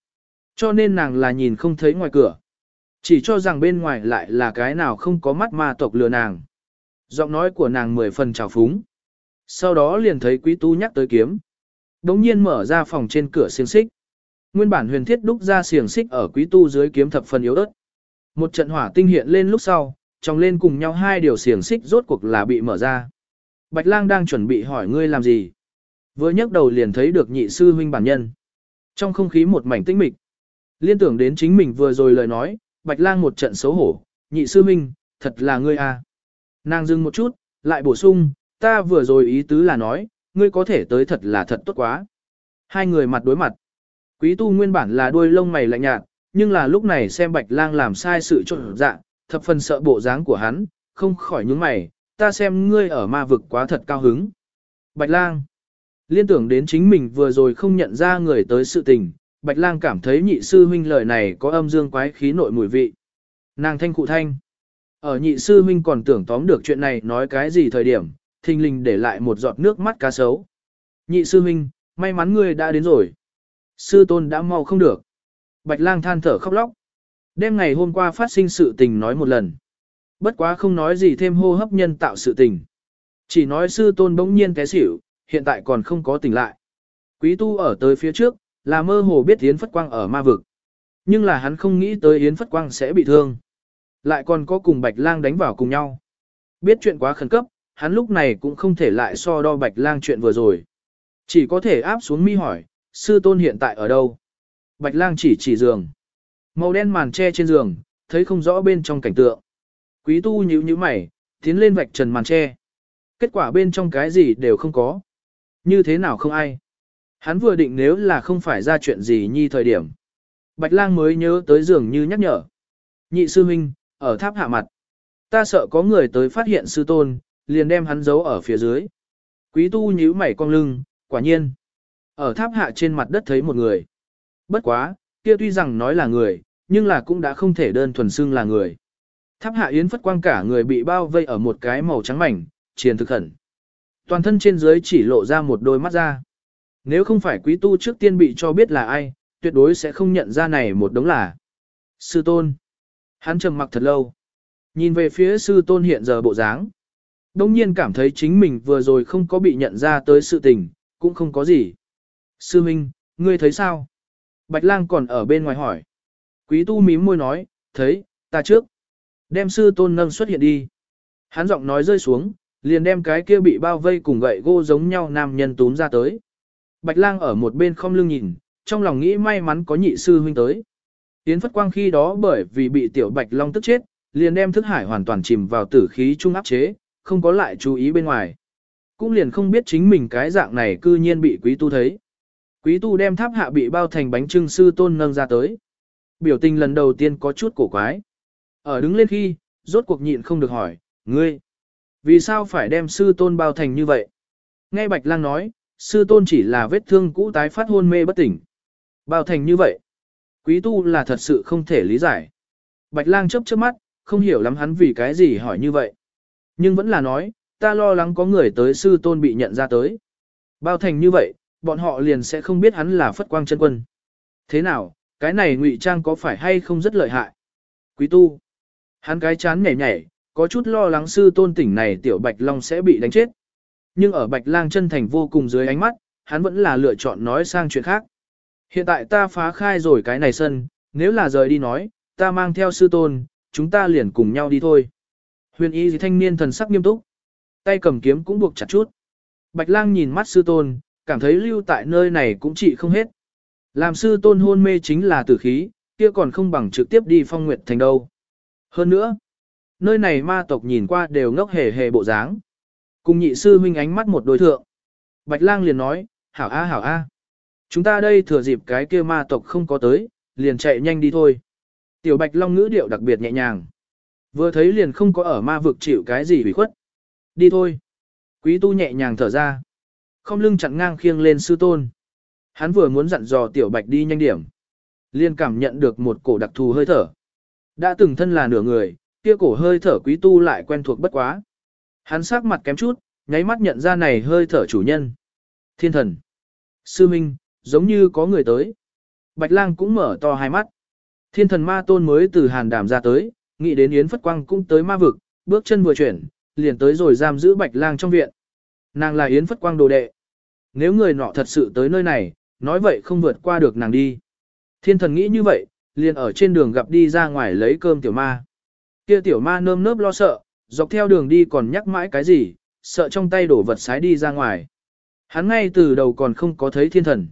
Cho nên nàng là nhìn không thấy ngoài cửa. Chỉ cho rằng bên ngoài lại là cái nào không có mắt ma tộc lừa nàng. Giọng nói của nàng mười phần trào phúng. Sau đó liền thấy quý tu nhắc tới kiếm. Đống nhiên mở ra phòng trên cửa xiềng xích. Nguyên bản huyền thiết đúc ra xiềng xích ở quý tu dưới kiếm thập phần yếu ớt. Một trận hỏa tinh hiện lên lúc sau, trong lên cùng nhau hai điều xiềng xích rốt cuộc là bị mở ra. Bạch lang đang chuẩn bị hỏi ngươi làm gì. Vừa nhấc đầu liền thấy được nhị sư huynh bản nhân. Trong không khí một mảnh tĩnh mịch. Liên tưởng đến chính mình vừa rồi lời nói, bạch lang một trận xấu hổ, nhị sư huynh, thật là ngươi à. Nàng dừng một chút, lại bổ sung, ta vừa rồi ý tứ là nói, ngươi có thể tới thật là thật tốt quá. Hai người mặt đối mặt. Quý tu nguyên bản là đuôi lông mày lạnh nhạt, nhưng là lúc này xem bạch lang làm sai sự trộn dạ, thập phần sợ bộ dáng của hắn, không khỏi nhướng mày, ta xem ngươi ở ma vực quá thật cao hứng. Bạch lang. Liên tưởng đến chính mình vừa rồi không nhận ra người tới sự tình, Bạch lang cảm thấy nhị sư huynh lời này có âm dương quái khí nội mùi vị. Nàng thanh cụ thanh. Ở nhị sư huynh còn tưởng tóm được chuyện này nói cái gì thời điểm, thình lình để lại một giọt nước mắt cá sấu. Nhị sư huynh, may mắn ngươi đã đến rồi. Sư tôn đã mau không được. Bạch lang than thở khóc lóc. Đêm ngày hôm qua phát sinh sự tình nói một lần. Bất quá không nói gì thêm hô hấp nhân tạo sự tình. Chỉ nói sư tôn bỗng nhiên té xỉu, hiện tại còn không có tỉnh lại. Quý tu ở tới phía trước, là mơ hồ biết Yến Phất Quang ở ma vực. Nhưng là hắn không nghĩ tới Yến Phất Quang sẽ bị thương. Lại còn có cùng Bạch Lang đánh vào cùng nhau. Biết chuyện quá khẩn cấp, hắn lúc này cũng không thể lại so đo Bạch Lang chuyện vừa rồi. Chỉ có thể áp xuống mi hỏi, sư tôn hiện tại ở đâu? Bạch Lang chỉ chỉ giường. Màu đen màn che trên giường, thấy không rõ bên trong cảnh tượng. Quý tu nhíu nhíu mày, tiến lên vạch trần màn che. Kết quả bên trong cái gì đều không có. Như thế nào không ai? Hắn vừa định nếu là không phải ra chuyện gì nhi thời điểm. Bạch lang mới nhớ tới giường như nhắc nhở. Nhị sư huynh, ở tháp hạ mặt. Ta sợ có người tới phát hiện sư tôn, liền đem hắn giấu ở phía dưới. Quý tu nhíu mày cong lưng, quả nhiên. Ở tháp hạ trên mặt đất thấy một người. Bất quá, kia tuy rằng nói là người, nhưng là cũng đã không thể đơn thuần xưng là người. Tháp hạ yến phất quang cả người bị bao vây ở một cái màu trắng mảnh, triền thực khẩn. Toàn thân trên dưới chỉ lộ ra một đôi mắt ra. Nếu không phải quý tu trước tiên bị cho biết là ai, tuyệt đối sẽ không nhận ra này một đống là. Sư tôn. Hắn trầm mặc thật lâu. Nhìn về phía sư tôn hiện giờ bộ dáng. Đông nhiên cảm thấy chính mình vừa rồi không có bị nhận ra tới sự tình, cũng không có gì. Sư Minh, ngươi thấy sao? Bạch lang còn ở bên ngoài hỏi. Quý tu mím môi nói, thấy, ta trước. Đem sư tôn nâng xuất hiện đi. Hắn giọng nói rơi xuống, liền đem cái kia bị bao vây cùng gậy gô giống nhau nam nhân túm ra tới. Bạch lang ở một bên không lưng nhìn, trong lòng nghĩ may mắn có nhị sư huynh tới. Yến Phất Quang khi đó bởi vì bị tiểu Bạch Long tức chết, liền đem thức hải hoàn toàn chìm vào tử khí trung áp chế, không có lại chú ý bên ngoài. Cũng liền không biết chính mình cái dạng này cư nhiên bị quý tu thấy. Quý tu đem tháp hạ bị bao thành bánh trưng sư tôn nâng ra tới. Biểu tình lần đầu tiên có chút cổ quái. Ở đứng lên khi, rốt cuộc nhịn không được hỏi, ngươi, vì sao phải đem sư tôn bao thành như vậy? Nghe Bạch Lang nói, sư tôn chỉ là vết thương cũ tái phát hôn mê bất tỉnh. Bao thành như vậy. Quý tu là thật sự không thể lý giải. Bạch lang chớp chớp mắt, không hiểu lắm hắn vì cái gì hỏi như vậy. Nhưng vẫn là nói, ta lo lắng có người tới sư tôn bị nhận ra tới. Bao thành như vậy, bọn họ liền sẽ không biết hắn là phất quang chân quân. Thế nào, cái này ngụy trang có phải hay không rất lợi hại? Quý tu. Hắn cái chán nhảy nhảy, có chút lo lắng sư tôn tỉnh này tiểu bạch long sẽ bị đánh chết. Nhưng ở bạch lang chân thành vô cùng dưới ánh mắt, hắn vẫn là lựa chọn nói sang chuyện khác. Hiện tại ta phá khai rồi cái này sân, nếu là rời đi nói, ta mang theo sư tôn, chúng ta liền cùng nhau đi thôi. Huyền y thanh niên thần sắc nghiêm túc. Tay cầm kiếm cũng buộc chặt chút. Bạch lang nhìn mắt sư tôn, cảm thấy lưu tại nơi này cũng trị không hết. Làm sư tôn hôn mê chính là tử khí, kia còn không bằng trực tiếp đi phong nguyệt thành đâu. Hơn nữa, nơi này ma tộc nhìn qua đều ngốc hề hề bộ dáng. Cùng nhị sư huynh ánh mắt một đối thượng. Bạch lang liền nói, hảo a hảo a. Chúng ta đây thừa dịp cái kia ma tộc không có tới, liền chạy nhanh đi thôi. Tiểu Bạch Long ngữ điệu đặc biệt nhẹ nhàng. Vừa thấy liền không có ở ma vực chịu cái gì bị khuất. Đi thôi. Quý tu nhẹ nhàng thở ra. Không lưng chặn ngang khiêng lên sư tôn. Hắn vừa muốn dặn dò Tiểu Bạch đi nhanh điểm. liền cảm nhận được một cổ đặc thù hơi thở. Đã từng thân là nửa người, kia cổ hơi thở quý tu lại quen thuộc bất quá. Hắn sắc mặt kém chút, nháy mắt nhận ra này hơi thở chủ nhân. Thiên thần. Sư Minh, giống như có người tới. Bạch lang cũng mở to hai mắt. Thiên thần ma tôn mới từ hàn đàm ra tới, nghĩ đến Yến Phất Quang cũng tới ma vực, bước chân vừa chuyển, liền tới rồi giam giữ bạch lang trong viện. Nàng là Yến Phất Quang đồ đệ. Nếu người nọ thật sự tới nơi này, nói vậy không vượt qua được nàng đi. Thiên thần nghĩ như vậy, liền ở trên đường gặp đi ra ngoài lấy cơm tiểu ma. Kia tiểu ma nơm nớp lo sợ, dọc theo đường đi còn nhắc mãi cái gì, sợ trong tay đổ vật sái đi ra ngoài. Hắn ngay từ đầu còn không có thấy thiên thần.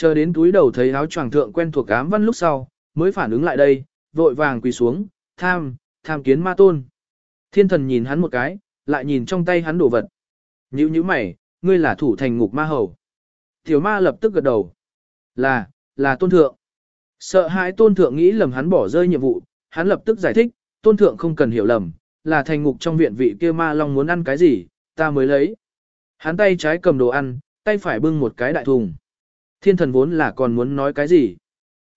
Chờ đến túi đầu thấy áo choàng thượng quen thuộc ám văn lúc sau, mới phản ứng lại đây, vội vàng quỳ xuống, tham, tham kiến ma tôn. Thiên thần nhìn hắn một cái, lại nhìn trong tay hắn đổ vật. Nhữ như mày, ngươi là thủ thành ngục ma hầu. Tiểu ma lập tức gật đầu. Là, là tôn thượng. Sợ hãi tôn thượng nghĩ lầm hắn bỏ rơi nhiệm vụ, hắn lập tức giải thích, tôn thượng không cần hiểu lầm, là thành ngục trong viện vị kia ma long muốn ăn cái gì, ta mới lấy. Hắn tay trái cầm đồ ăn, tay phải bưng một cái đại thùng. Thiên thần vốn là còn muốn nói cái gì.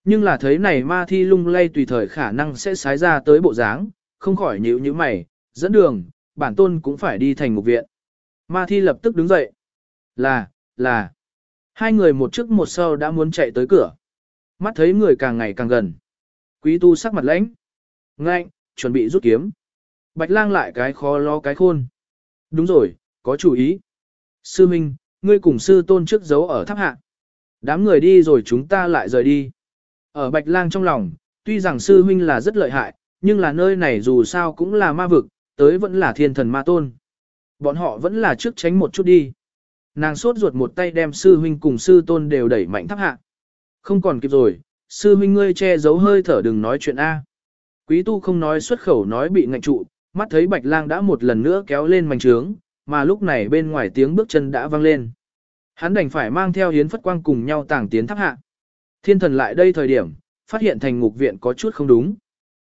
Nhưng là thấy này ma thi lung lay tùy thời khả năng sẽ sái ra tới bộ dáng, không khỏi nhíu như mày, dẫn đường, bản tôn cũng phải đi thành một viện. Ma thi lập tức đứng dậy. Là, là. Hai người một trước một sau đã muốn chạy tới cửa. Mắt thấy người càng ngày càng gần. Quý tu sắc mặt lãnh. Ngạnh, chuẩn bị rút kiếm. Bạch lang lại cái khó lo cái khôn. Đúng rồi, có chủ ý. Sư Minh, ngươi cùng sư tôn trước giấu ở tháp hạ. Đám người đi rồi chúng ta lại rời đi. Ở Bạch Lang trong lòng, tuy rằng sư huynh là rất lợi hại, nhưng là nơi này dù sao cũng là ma vực, tới vẫn là thiên thần ma tôn. Bọn họ vẫn là trước tránh một chút đi. Nàng sốt ruột một tay đem sư huynh cùng sư tôn đều đẩy mạnh thấp hạ. Không còn kịp rồi, sư huynh ngươi che giấu hơi thở đừng nói chuyện A. Quý tu không nói xuất khẩu nói bị ngạnh trụ, mắt thấy bạch lang đã một lần nữa kéo lên mảnh trướng, mà lúc này bên ngoài tiếng bước chân đã vang lên. Hắn đành phải mang theo hiến phất quang cùng nhau tàng tiến tháp hạ. Thiên thần lại đây thời điểm, phát hiện thành ngục viện có chút không đúng.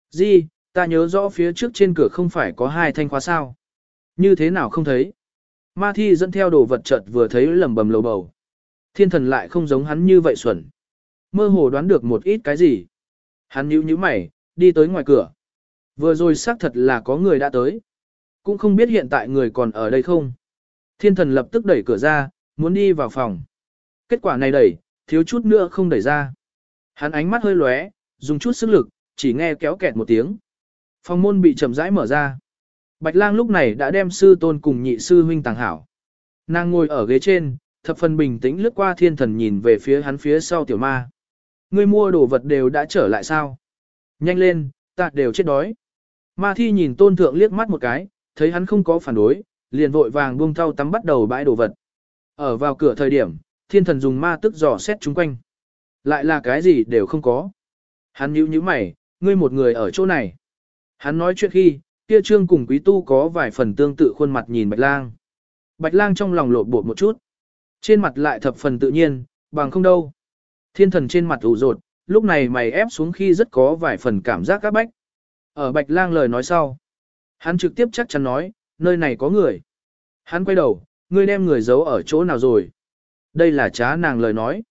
Di, ta nhớ rõ phía trước trên cửa không phải có hai thanh khóa sao. Như thế nào không thấy? Ma thi dẫn theo đồ vật chợt vừa thấy lầm bầm lầu bầu. Thiên thần lại không giống hắn như vậy xuẩn. Mơ hồ đoán được một ít cái gì. Hắn nhíu nhíu mày, đi tới ngoài cửa. Vừa rồi xác thật là có người đã tới. Cũng không biết hiện tại người còn ở đây không. Thiên thần lập tức đẩy cửa ra, muốn đi vào phòng. Kết quả này đẩy, thiếu chút nữa không đẩy ra. Hắn ánh mắt hơi lóe, dùng chút sức lực, chỉ nghe kéo kẹt một tiếng. Phòng môn bị chậm rãi mở ra. Bạch lang lúc này đã đem sư tôn cùng nhị sư huynh tàng hảo. Nàng ngồi ở ghế trên, thập phần bình tĩnh lướt qua thiên thần nhìn về phía hắn phía sau tiểu ma. Ngươi mua đồ vật đều đã trở lại sao? Nhanh lên, ta đều chết đói. Ma thi nhìn tôn thượng liếc mắt một cái, thấy hắn không có phản đối, liền vội vàng buông thau tắm bắt đầu bãi đồ vật. Ở vào cửa thời điểm, thiên thần dùng ma tức dò xét chúng quanh. Lại là cái gì đều không có. Hắn nhíu nhíu mày, ngươi một người ở chỗ này. Hắn nói chuyện khi, kia trương cùng quý tu có vài phần tương tự khuôn mặt nhìn bạch lang. Bạch lang trong lòng lộn bột một chút. Trên mặt lại thập phần tự nhiên, bằng không đâu. Thiên thần trên mặt ủ rột, lúc này mày ép xuống khi rất có vài phần cảm giác các bách. Ở bạch lang lời nói sau. Hắn trực tiếp chắc chắn nói, nơi này có người. Hắn quay đầu, ngươi đem người giấu ở chỗ nào rồi. Đây là trá nàng lời nói.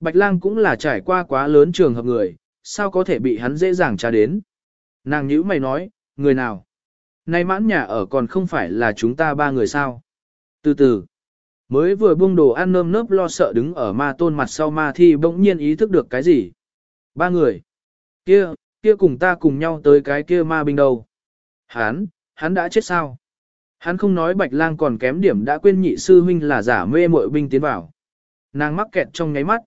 Bạch lang cũng là trải qua quá lớn trường hợp người, sao có thể bị hắn dễ dàng tra đến. Nàng nhữ mày nói, người nào? Nay mãn nhà ở còn không phải là chúng ta ba người sao? Từ từ, mới vừa buông đồ ăn nơm nớp lo sợ đứng ở ma tôn mặt sau ma thi bỗng nhiên ý thức được cái gì? Ba người. Kia, kia cùng ta cùng nhau tới cái kia ma binh đâu? Hắn, hắn đã chết sao? Hắn không nói bạch lang còn kém điểm đã quên nhị sư huynh là giả mê muội binh tiến vào. Nàng mắc kẹt trong nháy mắt.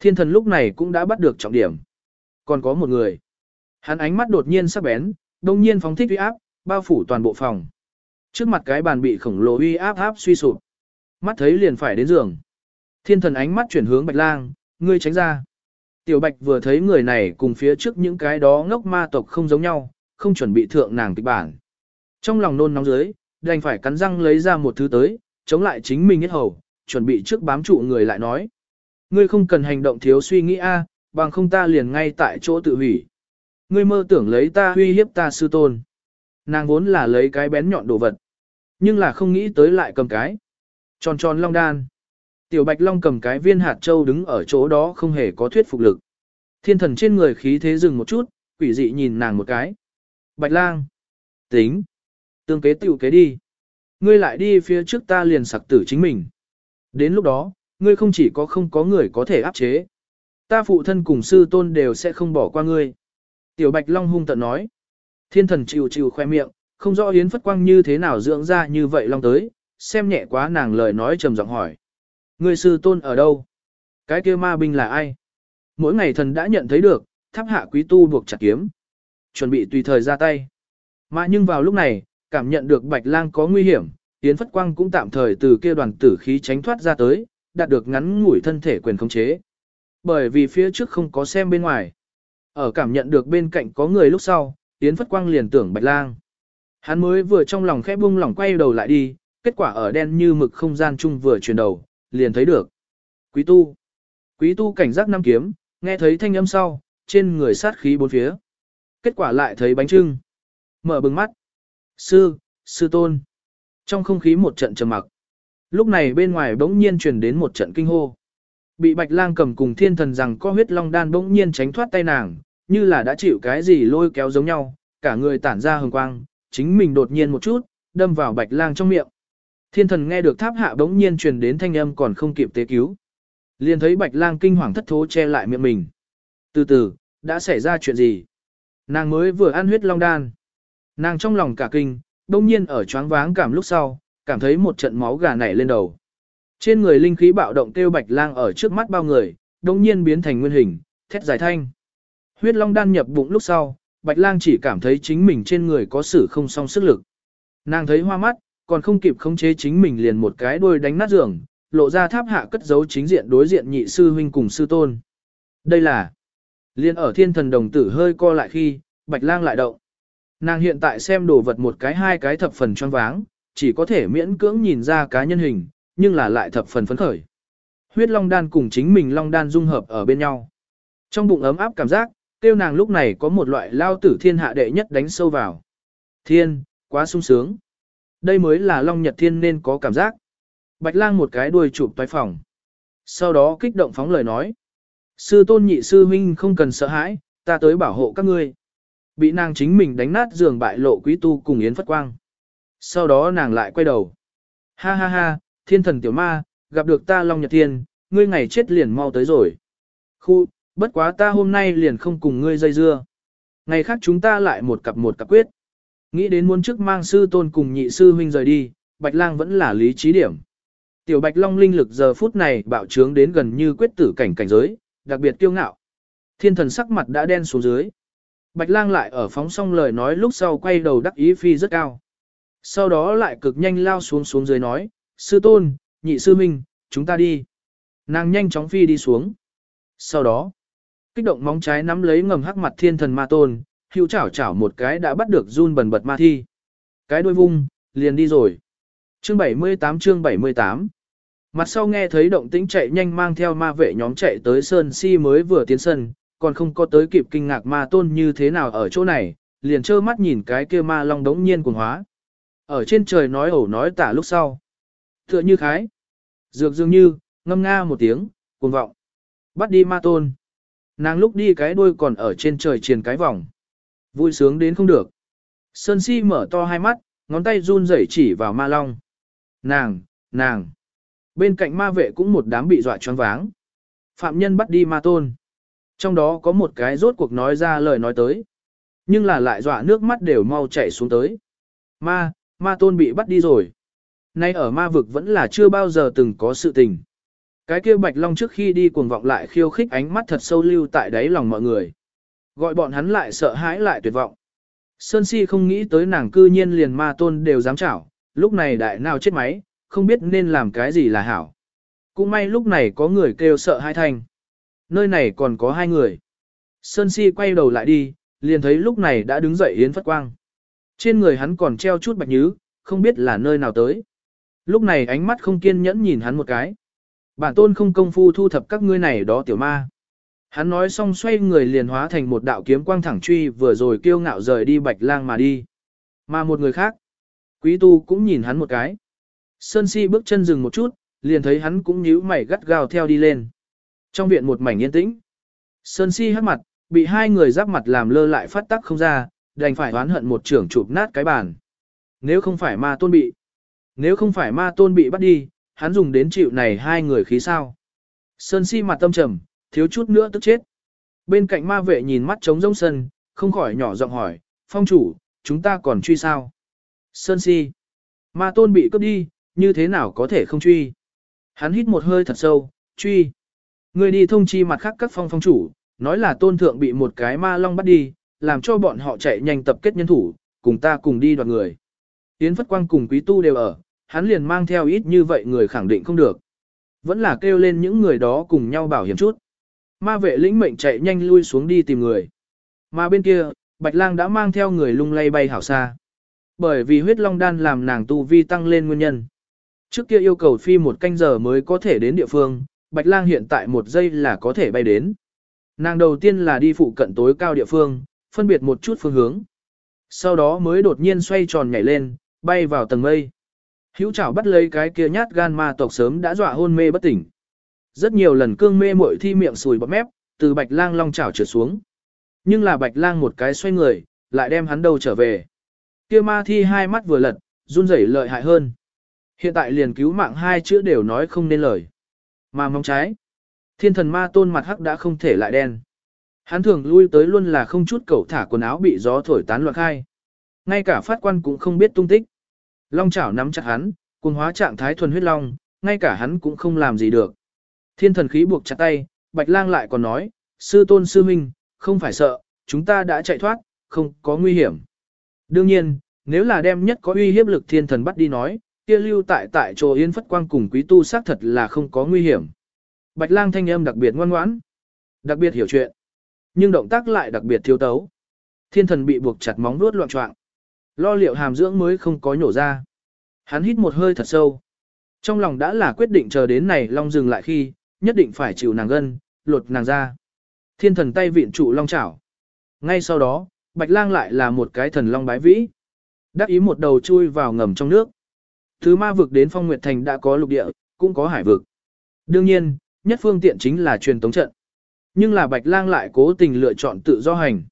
Thiên thần lúc này cũng đã bắt được trọng điểm. Còn có một người. Hắn ánh mắt đột nhiên sắc bén, đông nhiên phóng thích uy áp, bao phủ toàn bộ phòng. Trước mặt cái bàn bị khổng lồ uy áp áp suy sụp. Mắt thấy liền phải đến giường. Thiên thần ánh mắt chuyển hướng bạch lang, ngươi tránh ra. Tiểu bạch vừa thấy người này cùng phía trước những cái đó ngốc ma tộc không giống nhau, không chuẩn bị thượng nàng kịch bản. Trong lòng nôn nóng dưới, đành phải cắn răng lấy ra một thứ tới, chống lại chính mình hết hầu, chuẩn bị trước bám trụ người lại nói. Ngươi không cần hành động thiếu suy nghĩ a, bằng không ta liền ngay tại chỗ tự hủy. Ngươi mơ tưởng lấy ta uy hiếp ta sư tôn. Nàng vốn là lấy cái bén nhọn đồ vật, nhưng là không nghĩ tới lại cầm cái. Tròn tròn long đan. Tiểu bạch long cầm cái viên hạt châu đứng ở chỗ đó không hề có thuyết phục lực. Thiên thần trên người khí thế dừng một chút, quỷ dị nhìn nàng một cái. Bạch lang. Tính. Tương kế tiểu kế đi. Ngươi lại đi phía trước ta liền sặc tử chính mình. Đến lúc đó, ngươi không chỉ có không có người có thể áp chế. Ta phụ thân cùng sư tôn đều sẽ không bỏ qua ngươi. Tiểu Bạch Long hung tận nói. Thiên thần chịu chịu khoe miệng, không rõ Yến Phất Quang như thế nào dưỡng ra như vậy Long tới, xem nhẹ quá nàng lời nói trầm giọng hỏi. Ngươi sư tôn ở đâu? Cái kia ma binh là ai? Mỗi ngày thần đã nhận thấy được, tháp hạ quý tu buộc chặt kiếm. Chuẩn bị tùy thời ra tay. Mà nhưng vào lúc này, cảm nhận được Bạch Lang có nguy hiểm, Yến Phất Quang cũng tạm thời từ kia đoàn tử khí tránh thoát ra tới, đạt được ngắn ngủi thân thể quyền khống chế. Bởi vì phía trước không có xem bên ngoài. Ở cảm nhận được bên cạnh có người lúc sau, Yến Phất Quang liền tưởng Bạch Lang. Hắn mới vừa trong lòng khẽ bung lỏng quay đầu lại đi, kết quả ở đen như mực không gian chung vừa chuyển đầu, liền thấy được. Quý tu. Quý tu cảnh giác năm kiếm, nghe thấy thanh âm sau, trên người sát khí bốn phía. Kết quả lại thấy bánh trưng. Mở bừng mắt. Sư, sư tôn. Trong không khí một trận trầm mặc. Lúc này bên ngoài bỗng nhiên truyền đến một trận kinh hô. Bị bạch lang cầm cùng thiên thần rằng có huyết long đan bỗng nhiên tránh thoát tay nàng, như là đã chịu cái gì lôi kéo giống nhau, cả người tản ra hừng quang, chính mình đột nhiên một chút, đâm vào bạch lang trong miệng. Thiên thần nghe được tháp hạ bỗng nhiên truyền đến thanh âm còn không kịp tế cứu. Liền thấy bạch lang kinh hoàng thất thố che lại miệng mình. Từ từ, đã xảy ra chuyện gì? Nàng mới vừa ăn huyết long đan. Nàng trong lòng cả kinh, đông nhiên ở choáng váng cảm lúc sau, cảm thấy một trận máu gà nảy lên đầu. Trên người linh khí bạo động kêu bạch lang ở trước mắt bao người, đông nhiên biến thành nguyên hình, thét dài thanh. Huyết long đan nhập bụng lúc sau, bạch lang chỉ cảm thấy chính mình trên người có sử không song sức lực. Nàng thấy hoa mắt, còn không kịp khống chế chính mình liền một cái đôi đánh nát giường, lộ ra tháp hạ cất giấu chính diện đối diện nhị sư huynh cùng sư tôn. Đây là liên ở thiên thần đồng tử hơi co lại khi, bạch lang lại động. Nàng hiện tại xem đồ vật một cái hai cái thập phần choáng váng, chỉ có thể miễn cưỡng nhìn ra cá nhân hình, nhưng là lại thập phần phấn khởi. huyết long đan cùng chính mình long đan dung hợp ở bên nhau. Trong bụng ấm áp cảm giác, tiêu nàng lúc này có một loại lao tử thiên hạ đệ nhất đánh sâu vào. Thiên, quá sung sướng. Đây mới là long nhật thiên nên có cảm giác. Bạch lang một cái đuôi chụp toái phòng. Sau đó kích động phóng lời nói. Sư tôn nhị sư huynh không cần sợ hãi, ta tới bảo hộ các ngươi. Bị nàng chính mình đánh nát giường bại lộ quý tu cùng Yến Phất Quang. Sau đó nàng lại quay đầu. Ha ha ha, thiên thần tiểu ma, gặp được ta Long Nhật Thiên, ngươi ngày chết liền mau tới rồi. Khu, bất quá ta hôm nay liền không cùng ngươi dây dưa. Ngày khác chúng ta lại một cặp một cặp quyết. Nghĩ đến muốn trước mang sư tôn cùng nhị sư huynh rời đi, Bạch Lang vẫn là lý trí điểm. Tiểu Bạch Long linh lực giờ phút này bạo trướng đến gần như quyết tử cảnh cảnh giới, đặc biệt kiêu ngạo. Thiên thần sắc mặt đã đen xuống dưới. Bạch lang lại ở phóng xong lời nói lúc sau quay đầu đắc ý phi rất cao. Sau đó lại cực nhanh lao xuống xuống dưới nói, sư tôn, nhị sư minh, chúng ta đi. Nàng nhanh chóng phi đi xuống. Sau đó, kích động móng trái nắm lấy ngầm hắc mặt thiên thần ma tôn, hữu chảo chảo một cái đã bắt được run bần bật ma thi. Cái đuôi vung, liền đi rồi. Chương 78 chương 78 Mặt sau nghe thấy động tĩnh chạy nhanh mang theo ma vệ nhóm chạy tới Sơn Si mới vừa tiến sân, còn không có tới kịp kinh ngạc ma tôn như thế nào ở chỗ này, liền trơ mắt nhìn cái kia ma long đống nhiên cuồng hóa. Ở trên trời nói ẩu nói tả lúc sau. Tựa như khái. Dược dường như, ngâm nga một tiếng, cuồng vọng. Bắt đi ma tôn. Nàng lúc đi cái đuôi còn ở trên trời triền cái vòng. Vui sướng đến không được. Sơn si mở to hai mắt, ngón tay run rẩy chỉ vào ma long. Nàng, nàng. Bên cạnh ma vệ cũng một đám bị dọa choáng váng. Phạm nhân bắt đi ma tôn. Trong đó có một cái rốt cuộc nói ra lời nói tới. Nhưng là lại dọa nước mắt đều mau chảy xuống tới. Ma, ma tôn bị bắt đi rồi. Nay ở ma vực vẫn là chưa bao giờ từng có sự tình. Cái kia bạch long trước khi đi cuồng vọng lại khiêu khích ánh mắt thật sâu lưu tại đáy lòng mọi người. Gọi bọn hắn lại sợ hãi lại tuyệt vọng. Sơn si không nghĩ tới nàng cư nhiên liền ma tôn đều dám chảo, lúc này đại nào chết máy, không biết nên làm cái gì là hảo. Cũng may lúc này có người kêu sợ hai thành. Nơi này còn có hai người. Sơn Si quay đầu lại đi, liền thấy lúc này đã đứng dậy Yến Phất Quang. Trên người hắn còn treo chút bạch nhứ, không biết là nơi nào tới. Lúc này ánh mắt không kiên nhẫn nhìn hắn một cái. Bản tôn không công phu thu thập các ngươi này đó tiểu ma. Hắn nói xong xoay người liền hóa thành một đạo kiếm quang thẳng truy vừa rồi kiêu ngạo rời đi bạch lang mà đi. Mà một người khác, quý tu cũng nhìn hắn một cái. Sơn si bước chân dừng một chút, liền thấy hắn cũng nhíu mày gắt gao theo đi lên. Trong viện một mảnh yên tĩnh. Sơn si hắc mặt, bị hai người giáp mặt làm lơ lại phát tắc không ra, đành phải oán hận một trưởng chụp nát cái bàn. Nếu không phải ma tôn bị, nếu không phải ma tôn bị bắt đi, hắn dùng đến chịu này hai người khí sao. Sơn si mặt tâm trầm, thiếu chút nữa tức chết. Bên cạnh ma vệ nhìn mắt trống rông sân, không khỏi nhỏ giọng hỏi, phong chủ, chúng ta còn truy sao? Sơn si, ma tôn bị cướp đi, như thế nào có thể không truy. Hắn hít một hơi thật sâu, truy. Người đi thông chi mặt khác các phong phong chủ, nói là tôn thượng bị một cái ma long bắt đi, làm cho bọn họ chạy nhanh tập kết nhân thủ, cùng ta cùng đi đoạt người. Yến Phất Quang cùng Quý Tu đều ở, hắn liền mang theo ít như vậy người khẳng định không được. Vẫn là kêu lên những người đó cùng nhau bảo hiểm chút. Ma vệ lĩnh mệnh chạy nhanh lui xuống đi tìm người. Mà bên kia, Bạch Lang đã mang theo người lung lay bay hảo xa. Bởi vì huyết long đan làm nàng tu vi tăng lên nguyên nhân. Trước kia yêu cầu phi một canh giờ mới có thể đến địa phương, Bạch Lang hiện tại một giây là có thể bay đến. Nàng đầu tiên là đi phụ cận tối cao địa phương, phân biệt một chút phương hướng. Sau đó mới đột nhiên xoay tròn nhảy lên, bay vào tầng mây. Hữu chảo bắt lấy cái kia nhát gan ma tộc sớm đã dọa hôn mê bất tỉnh. Rất nhiều lần cương mê muội thi miệng sùi bọt mép, từ Bạch Lang long chảo trượt xuống. Nhưng là Bạch Lang một cái xoay người, lại đem hắn đầu trở về. Kia ma thi hai mắt vừa lật, run rẩy lợi hại hơn. Hiện tại liền cứu mạng hai chữ đều nói không nên lời. Mà mong trái. Thiên thần ma tôn mặt hắc đã không thể lại đen. Hắn thường lui tới luôn là không chút cẩu thả quần áo bị gió thổi tán loạn khai. Ngay cả phát quan cũng không biết tung tích. Long chảo nắm chặt hắn, cùng hóa trạng thái thuần huyết long, ngay cả hắn cũng không làm gì được. Thiên thần khí buộc chặt tay, bạch lang lại còn nói, sư tôn sư minh, không phải sợ, chúng ta đã chạy thoát, không có nguy hiểm. Đương nhiên, nếu là đem nhất có uy hiếp lực thiên thần bắt đi nói, kia lưu tại tại chỗ yên phất quang cùng quý tu xác thật là không có nguy hiểm. Bạch lang thanh âm đặc biệt ngoan ngoãn, đặc biệt hiểu chuyện, nhưng động tác lại đặc biệt thiếu tấu. Thiên thần bị buộc chặt móng vuốt loạn trọng. Lo liệu hàm dưỡng mới không có nhổ ra. Hắn hít một hơi thật sâu. Trong lòng đã là quyết định chờ đến này long dừng lại khi, nhất định phải chịu nàng gân, lột nàng ra. Thiên thần tay viện trụ long chảo. Ngay sau đó, bạch lang lại là một cái thần long bái vĩ. Đắc ý một đầu chui vào ngầm trong nước. Thứ ma vực đến phong nguyệt thành đã có lục địa, cũng có hải vực. Đương nhiên, nhất phương tiện chính là truyền tống trận. Nhưng là bạch lang lại cố tình lựa chọn tự do hành.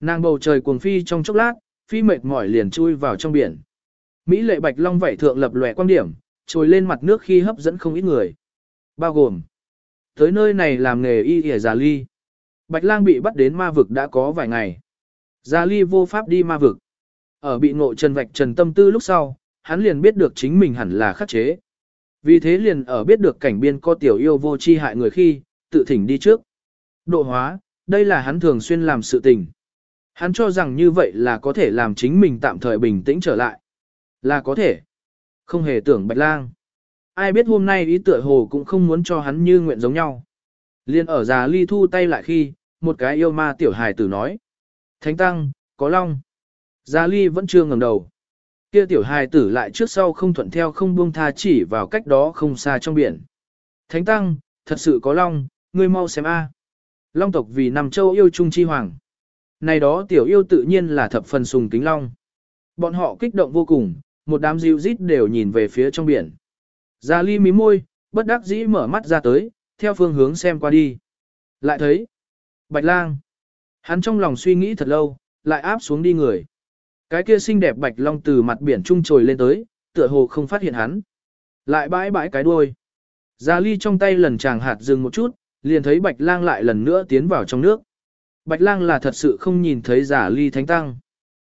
Nàng bầu trời cuồng phi trong chốc lát, phi mệt mỏi liền chui vào trong biển. Mỹ lệ bạch long vảy thượng lập lòe quan điểm, trồi lên mặt nước khi hấp dẫn không ít người. Bao gồm, tới nơi này làm nghề y ỉa già ly. Bạch lang bị bắt đến ma vực đã có vài ngày. Già ly vô pháp đi ma vực. Ở bị ngộ trần vạch trần tâm tư lúc sau, hắn liền biết được chính mình hẳn là khắc chế. Vì thế liền ở biết được cảnh biên có tiểu yêu vô chi hại người khi, tự thỉnh đi trước. Độ hóa, đây là hắn thường xuyên làm sự tình. Hắn cho rằng như vậy là có thể làm chính mình tạm thời bình tĩnh trở lại. Là có thể. Không hề tưởng bạch lang. Ai biết hôm nay ý tựa hồ cũng không muốn cho hắn như nguyện giống nhau. Liên ở già ly thu tay lại khi, một cái yêu ma tiểu hài tử nói. Thánh tăng, có long. Già ly vẫn chưa ngẩng đầu. Kia tiểu hài tử lại trước sau không thuận theo không buông tha chỉ vào cách đó không xa trong biển. Thánh tăng, thật sự có long, ngươi mau xem a. Long tộc vì nằm châu yêu trung chi hoàng. Này đó tiểu yêu tự nhiên là thập phần sùng kính long. Bọn họ kích động vô cùng, một đám dịu rít đều nhìn về phía trong biển. Gia ly mí môi, bất đắc dĩ mở mắt ra tới, theo phương hướng xem qua đi. Lại thấy, bạch lang. Hắn trong lòng suy nghĩ thật lâu, lại áp xuống đi người. Cái kia xinh đẹp bạch long từ mặt biển trung trồi lên tới, tựa hồ không phát hiện hắn. Lại bãi bãi cái đuôi. Gia ly trong tay lần chàng hạt dừng một chút, liền thấy bạch lang lại lần nữa tiến vào trong nước. Bạch lang là thật sự không nhìn thấy giả ly thánh tăng.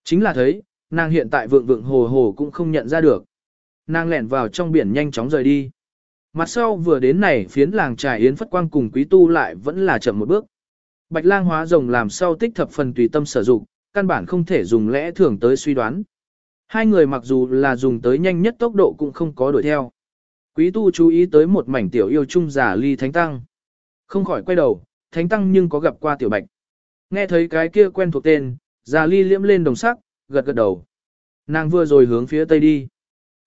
Chính là thấy, nàng hiện tại vượng vượng hồ hồ cũng không nhận ra được. Nàng lẻn vào trong biển nhanh chóng rời đi. Mặt sau vừa đến này phiến làng trải yến phất quang cùng quý tu lại vẫn là chậm một bước. Bạch lang hóa rồng làm sau tích thập phần tùy tâm sử dụng, căn bản không thể dùng lẽ thường tới suy đoán. Hai người mặc dù là dùng tới nhanh nhất tốc độ cũng không có đuổi theo. Quý tu chú ý tới một mảnh tiểu yêu chung giả ly thánh tăng. Không khỏi quay đầu, thánh tăng nhưng có gặp qua tiểu bạch. Nghe thấy cái kia quen thuộc tên, giả ly liễm lên đồng sắc, gật gật đầu. Nàng vừa rồi hướng phía tây đi.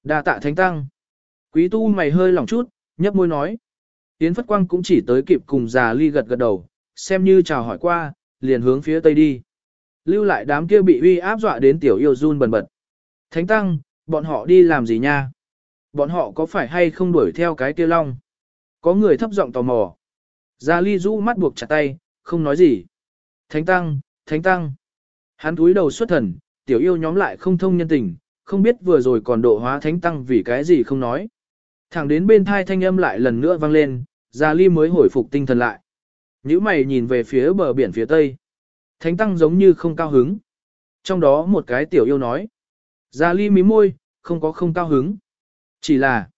đa tạ thánh tăng. Quý tu mày hơi lỏng chút, nhấp môi nói. Yến Phất Quang cũng chỉ tới kịp cùng giả ly gật gật đầu, xem như chào hỏi qua, liền hướng phía tây đi. Lưu lại đám kia bị uy áp dọa đến tiểu yêu run bần bật. Thánh tăng, bọn họ đi làm gì nha? Bọn họ có phải hay không đuổi theo cái kia long? Có người thấp giọng tò mò. gia ly rũ mắt buộc chặt tay, không nói gì. Thánh tăng, thánh tăng. Hắn túi đầu xuất thần, tiểu yêu nhóm lại không thông nhân tình, không biết vừa rồi còn độ hóa thánh tăng vì cái gì không nói. Thẳng đến bên thai thanh âm lại lần nữa vang lên, Gia Ly mới hồi phục tinh thần lại. Nhữ mày nhìn về phía bờ biển phía tây. Thánh tăng giống như không cao hứng. Trong đó một cái tiểu yêu nói. Gia Ly mí môi, không có không cao hứng. Chỉ là,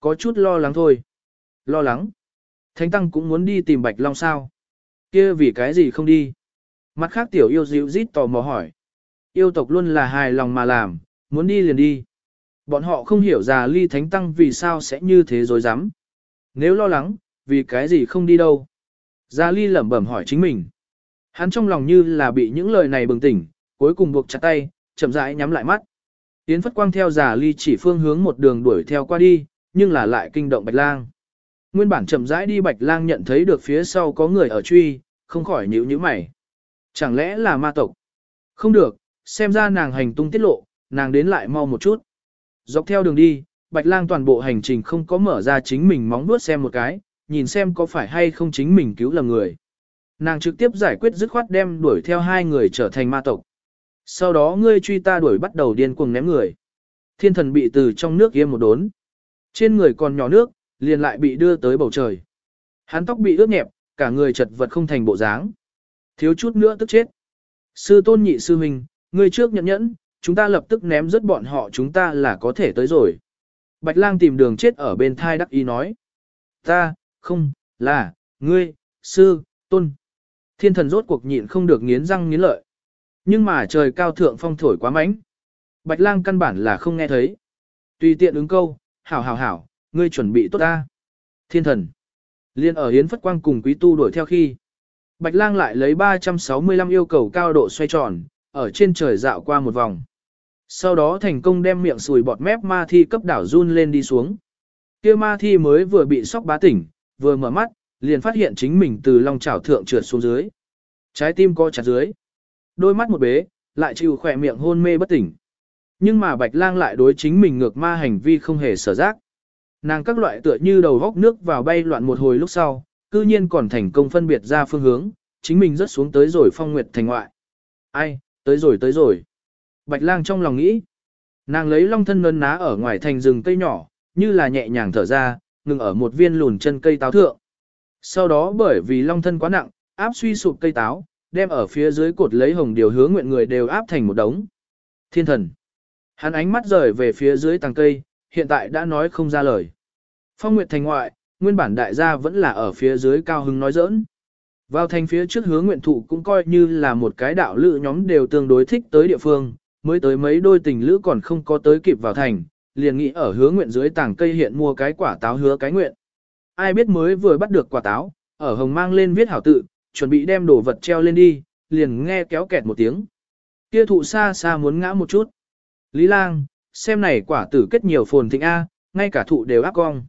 có chút lo lắng thôi. Lo lắng. Thánh tăng cũng muốn đi tìm Bạch Long sao. kia vì cái gì không đi. Mặt khác tiểu yêu dịu rít tò mò hỏi. Yêu tộc luôn là hài lòng mà làm, muốn đi liền đi. Bọn họ không hiểu già ly thánh tăng vì sao sẽ như thế rồi dám. Nếu lo lắng, vì cái gì không đi đâu. Già ly lẩm bẩm hỏi chính mình. Hắn trong lòng như là bị những lời này bừng tỉnh, cuối cùng buộc chặt tay, chậm rãi nhắm lại mắt. Tiến phất quang theo giả ly chỉ phương hướng một đường đuổi theo qua đi, nhưng là lại kinh động bạch lang. Nguyên bản chậm rãi đi bạch lang nhận thấy được phía sau có người ở truy, không khỏi nhíu nhíu mày. Chẳng lẽ là ma tộc? Không được, xem ra nàng hành tung tiết lộ, nàng đến lại mau một chút. Dọc theo đường đi, Bạch Lang toàn bộ hành trình không có mở ra chính mình móng vuốt xem một cái, nhìn xem có phải hay không chính mình cứu lầm người. Nàng trực tiếp giải quyết dứt khoát đem đuổi theo hai người trở thành ma tộc. Sau đó ngươi truy ta đuổi bắt đầu điên cuồng ném người. Thiên thần bị từ trong nước yêm một đốn. Trên người còn nhỏ nước, liền lại bị đưa tới bầu trời. Hắn tóc bị ướt nhẹp, cả người chật vật không thành bộ dáng. Thiếu chút nữa tức chết. Sư tôn nhị sư huynh, Ngươi trước nhận nhẫn, chúng ta lập tức ném rớt bọn họ chúng ta là có thể tới rồi. Bạch lang tìm đường chết ở bên thai đắc ý nói. Ta, không, là, ngươi, sư, tôn. Thiên thần rốt cuộc nhịn không được nghiến răng nghiến lợi. Nhưng mà trời cao thượng phong thổi quá mạnh. Bạch lang căn bản là không nghe thấy. Tùy tiện ứng câu, hảo hảo hảo, ngươi chuẩn bị tốt ta. Thiên thần. Liên ở hiến phất quang cùng quý tu đuổi theo khi. Bạch lang lại lấy 365 yêu cầu cao độ xoay tròn, ở trên trời dạo qua một vòng. Sau đó thành công đem miệng sùi bọt mép ma thi cấp đảo run lên đi xuống. Kia ma thi mới vừa bị sóc bá tỉnh, vừa mở mắt, liền phát hiện chính mình từ long chảo thượng trượt xuống dưới. Trái tim co chặt dưới. Đôi mắt một bế, lại chịu khỏe miệng hôn mê bất tỉnh. Nhưng mà bạch lang lại đối chính mình ngược ma hành vi không hề sở giác. Nàng các loại tựa như đầu góc nước vào bay loạn một hồi lúc sau, cư nhiên còn thành công phân biệt ra phương hướng, chính mình rớt xuống tới rồi phong nguyệt thành ngoại. Ai, tới rồi tới rồi. Bạch lang trong lòng nghĩ. Nàng lấy long thân nân ná ở ngoài thành rừng cây nhỏ, như là nhẹ nhàng thở ra, ngừng ở một viên lùn chân cây táo thượng. Sau đó bởi vì long thân quá nặng, áp suy sụp cây táo, đem ở phía dưới cột lấy hồng điều hướng nguyện người đều áp thành một đống. Thiên thần. Hắn ánh mắt rời về phía dưới tàng cây, hiện tại đã nói không ra lời. Phong Nguyệt thành ngoại, nguyên bản đại gia vẫn là ở phía dưới cao hứng nói giỡn. Vào thành phía trước hướng nguyện thụ cũng coi như là một cái đạo lữ nhóm đều tương đối thích tới địa phương, mới tới mấy đôi tình lữ còn không có tới kịp vào thành, liền nghĩ ở hứa nguyện dưới tảng cây hiện mua cái quả táo hứa cái nguyện. Ai biết mới vừa bắt được quả táo, ở hồng mang lên viết hảo tự, chuẩn bị đem đồ vật treo lên đi, liền nghe kéo kẹt một tiếng. Kia thụ xa xa muốn ngã một chút. Lý lang, xem này quả tử kết nhiều phồn thịnh A, ngay cả thụ đều áp cong.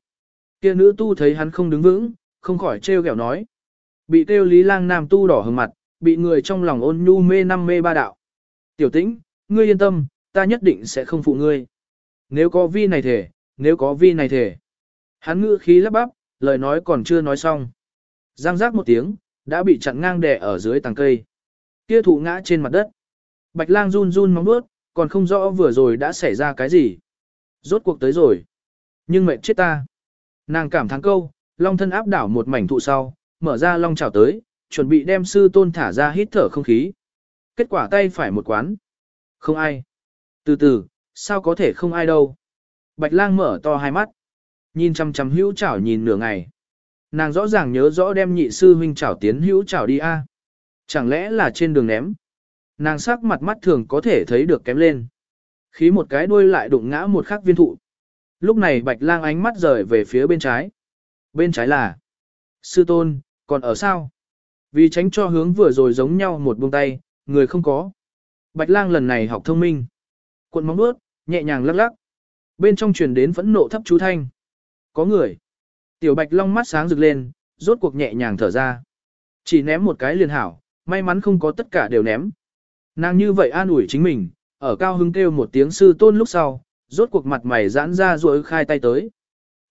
Kia nữ tu thấy hắn không đứng vững, không khỏi trêu ghẹo nói. Bị kêu Lý lang nam tu đỏ hừng mặt, bị người trong lòng ôn nhu mê năm mê ba đạo. Tiểu tĩnh, ngươi yên tâm, ta nhất định sẽ không phụ ngươi. Nếu có vi này thể, nếu có vi này thể. Hắn ngữ khí lắp bắp, lời nói còn chưa nói xong. Giang giác một tiếng, đã bị chặn ngang đè ở dưới tàng cây. Kia thụ ngã trên mặt đất. Bạch lang run run móng bước, còn không rõ vừa rồi đã xảy ra cái gì. Rốt cuộc tới rồi. Nhưng mệt chết ta. Nàng cảm thắng câu, long thân áp đảo một mảnh thụ sau, mở ra long chảo tới, chuẩn bị đem sư tôn thả ra hít thở không khí. Kết quả tay phải một quán. Không ai. Từ từ, sao có thể không ai đâu. Bạch lang mở to hai mắt. Nhìn chăm chăm hữu chảo nhìn nửa ngày. Nàng rõ ràng nhớ rõ đem nhị sư huynh chảo tiến hữu chảo đi a. Chẳng lẽ là trên đường ném. Nàng sắc mặt mắt thường có thể thấy được kém lên. Khí một cái đuôi lại đụng ngã một khắc viên thụ. Lúc này bạch lang ánh mắt rời về phía bên trái. Bên trái là. Sư tôn, còn ở sao? Vì tránh cho hướng vừa rồi giống nhau một buông tay, người không có. Bạch lang lần này học thông minh. Cuộn móng bước, nhẹ nhàng lắc lắc. Bên trong truyền đến phẫn nộ thấp chú thanh. Có người. Tiểu bạch long mắt sáng rực lên, rốt cuộc nhẹ nhàng thở ra. Chỉ ném một cái liền hảo, may mắn không có tất cả đều ném. Nàng như vậy an ủi chính mình, ở cao hưng kêu một tiếng sư tôn lúc sau, rốt cuộc mặt mày giãn ra rồi khai tay tới.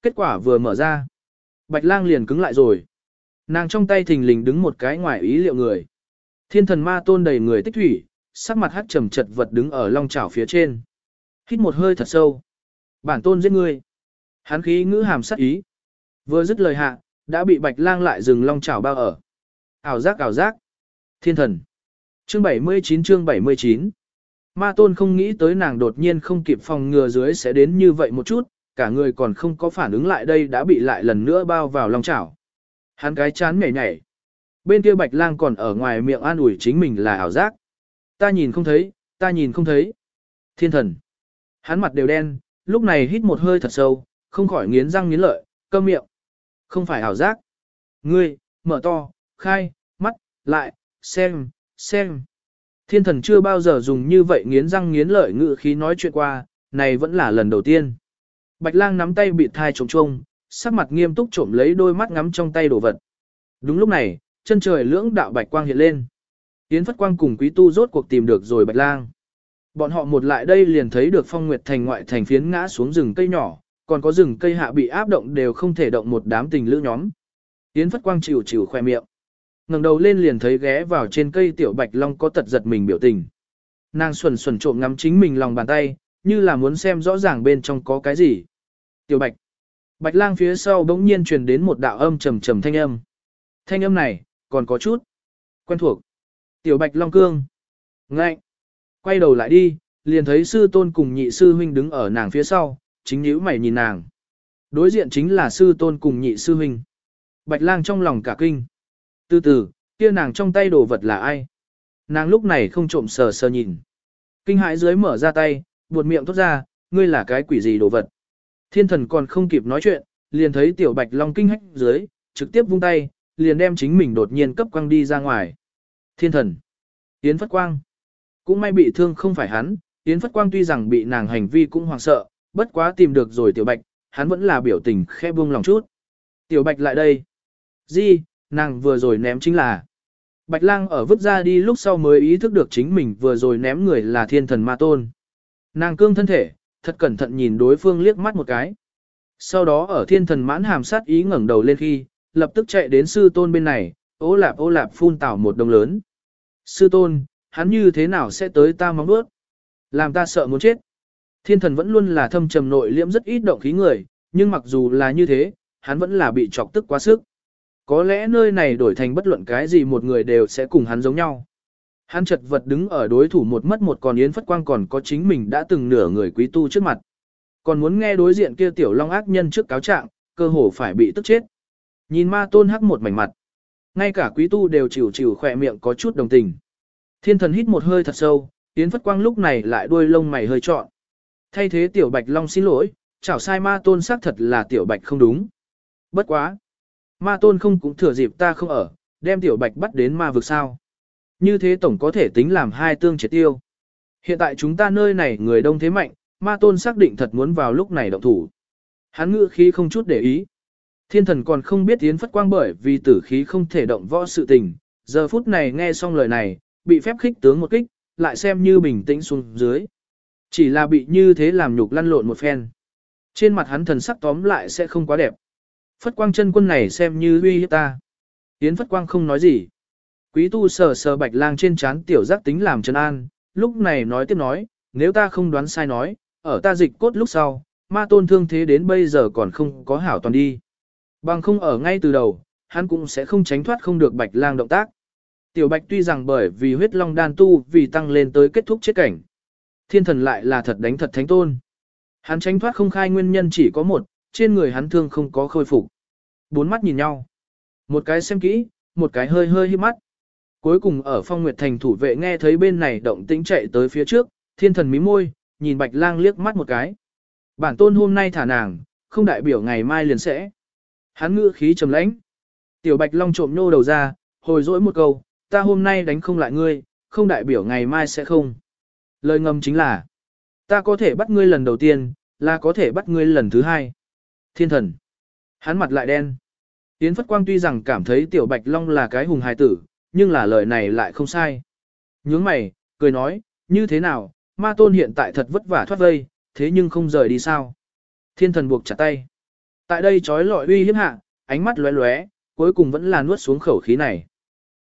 Kết quả vừa mở ra. Bạch lang liền cứng lại rồi. Nàng trong tay thình lình đứng một cái ngoài ý liệu người. Thiên thần ma tôn đầy người tích thủy, sắc mặt hắt trầm chật vật đứng ở long chảo phía trên. Hít một hơi thật sâu. Bản tôn giết ngươi. Hắn khí ngữ hàm sắc ý. Vừa dứt lời hạ, đã bị bạch lang lại dừng long chảo bao ở. Ảo giác ảo giác. Thiên thần. Chương 79 chương 79. Ma tôn không nghĩ tới nàng đột nhiên không kịp phòng ngừa dưới sẽ đến như vậy một chút, cả người còn không có phản ứng lại đây đã bị lại lần nữa bao vào long chảo. Hắn cái chán nhảy nhảy. Bên kia bạch lang còn ở ngoài miệng an ủi chính mình là ảo giác. Ta nhìn không thấy, ta nhìn không thấy. Thiên thần. Hắn mặt đều đen, lúc này hít một hơi thật sâu, không khỏi nghiến răng nghiến lợi, câm miệng. Không phải ảo giác. Ngươi, mở to, khai, mắt, lại, xem, xem. Thiên thần chưa bao giờ dùng như vậy nghiến răng nghiến lợi ngữ khí nói chuyện qua, này vẫn là lần đầu tiên. Bạch lang nắm tay bị thai trống trông, sắc mặt nghiêm túc trộm lấy đôi mắt ngắm trong tay đồ vật. Đúng lúc này, chân trời lưỡng đạo bạch quang hiện lên. Yến Phất Quang cùng Quý Tu rốt cuộc tìm được rồi Bạch Lang. Bọn họ một lại đây liền thấy được Phong Nguyệt Thành ngoại thành phiến ngã xuống rừng cây nhỏ, còn có rừng cây hạ bị áp động đều không thể động một đám tình lữ nhóm. Yến Phất Quang chịu chịu khoe miệng. ngẩng đầu lên liền thấy ghé vào trên cây tiểu Bạch Long có tật giật mình biểu tình. Nàng xuẩn xuẩn trộm ngắm chính mình lòng bàn tay, như là muốn xem rõ ràng bên trong có cái gì. Tiểu Bạch. Bạch Lang phía sau bỗng nhiên truyền đến một đạo âm trầm trầm thanh âm. Thanh âm này, còn có chút quen thuộc. Tiểu Bạch Long Cương. Ngạnh. Quay đầu lại đi, liền thấy sư tôn cùng nhị sư huynh đứng ở nàng phía sau, chính nhíu mày nhìn nàng. Đối diện chính là sư tôn cùng nhị sư huynh. Bạch lang trong lòng cả kinh. Từ từ, kia nàng trong tay đồ vật là ai? Nàng lúc này không trộm sờ sờ nhìn. Kinh hãi dưới mở ra tay, buột miệng thốt ra, ngươi là cái quỷ gì đồ vật. Thiên thần còn không kịp nói chuyện, liền thấy tiểu bạch long kinh hách dưới, trực tiếp vung tay, liền đem chính mình đột nhiên cấp quăng đi ra ngoài. Thiên thần. Yến Phất Quang. Cũng may bị thương không phải hắn, Yến Phất Quang tuy rằng bị nàng hành vi cũng hoảng sợ, bất quá tìm được rồi Tiểu Bạch, hắn vẫn là biểu tình khe buông lòng chút. Tiểu Bạch lại đây, di nàng vừa rồi ném chính là. Bạch lang ở vứt ra đi lúc sau mới ý thức được chính mình vừa rồi ném người là thiên thần ma tôn. Nàng cương thân thể, thật cẩn thận nhìn đối phương liếc mắt một cái. Sau đó ở thiên thần mãn hàm sát ý ngẩng đầu lên khi, lập tức chạy đến sư tôn bên này, ô lạp ô lạp phun tảo một đồng lớn. Sư tôn, hắn như thế nào sẽ tới ta mong bước? Làm ta sợ muốn chết. Thiên thần vẫn luôn là thâm trầm nội liễm rất ít động khí người, nhưng mặc dù là như thế, hắn vẫn là bị chọc tức quá sức. Có lẽ nơi này đổi thành bất luận cái gì một người đều sẽ cùng hắn giống nhau. Hắn chật vật đứng ở đối thủ một mất một còn Yến Phất Quang còn có chính mình đã từng nửa người quý tu trước mặt. Còn muốn nghe đối diện kia tiểu long ác nhân trước cáo trạng, cơ hồ phải bị tức chết. Nhìn ma tôn hắc một mảnh mặt. Ngay cả quý tu đều chịu chịu khỏe miệng có chút đồng tình. Thiên thần hít một hơi thật sâu, Yến Phất Quang lúc này lại đuôi lông mày hơi trọn. Thay thế tiểu bạch long xin lỗi, chảo sai ma tôn xác thật là tiểu bạch không đúng. Bất quá. Ma tôn không cũng thừa dịp ta không ở, đem tiểu bạch bắt đến ma vực sao. Như thế tổng có thể tính làm hai tương triệt tiêu. Hiện tại chúng ta nơi này người đông thế mạnh, ma tôn xác định thật muốn vào lúc này động thủ. Hắn ngự khí không chút để ý. Thiên thần còn không biết tiến phất quang bởi vì tử khí không thể động võ sự tình. Giờ phút này nghe xong lời này, bị phép khích tướng một kích, lại xem như bình tĩnh xuống dưới. Chỉ là bị như thế làm nhục lăn lộn một phen. Trên mặt hắn thần sắc tóm lại sẽ không quá đẹp. Phất quang chân quân này xem như uy hiếp ta. Yến Phất quang không nói gì. Quý tu sờ sờ bạch lang trên trán tiểu giác tính làm chân an, lúc này nói tiếp nói, nếu ta không đoán sai nói, ở ta dịch cốt lúc sau, ma tôn thương thế đến bây giờ còn không có hảo toàn đi. Bằng không ở ngay từ đầu, hắn cũng sẽ không tránh thoát không được bạch lang động tác. Tiểu bạch tuy rằng bởi vì huyết long đan tu vì tăng lên tới kết thúc chết cảnh. Thiên thần lại là thật đánh thật thánh tôn. Hắn tránh thoát không khai nguyên nhân chỉ có một, trên người hắn thương không có khôi phục. Bốn mắt nhìn nhau. Một cái xem kỹ, một cái hơi hơi hiếp mắt. Cuối cùng ở phong nguyệt thành thủ vệ nghe thấy bên này động tĩnh chạy tới phía trước, thiên thần mí môi, nhìn bạch lang liếc mắt một cái. Bản tôn hôm nay thả nàng, không đại biểu ngày mai liền sẽ. Hắn ngữ khí trầm lãnh. Tiểu bạch long trộm nô đầu ra, hồi dỗi một câu, ta hôm nay đánh không lại ngươi, không đại biểu ngày mai sẽ không. Lời ngầm chính là, ta có thể bắt ngươi lần đầu tiên, là có thể bắt ngươi lần thứ hai. Thiên thần. Hắn mặt lại đen. Yến Phất Quang tuy rằng cảm thấy Tiểu Bạch Long là cái hùng hài tử, nhưng là lời này lại không sai. Nhướng mày, cười nói, như thế nào, ma tôn hiện tại thật vất vả thoát vây, thế nhưng không rời đi sao. Thiên thần buộc chặt tay. Tại đây trói lọi uy hiếp hạ, ánh mắt lóe lóe, cuối cùng vẫn là nuốt xuống khẩu khí này.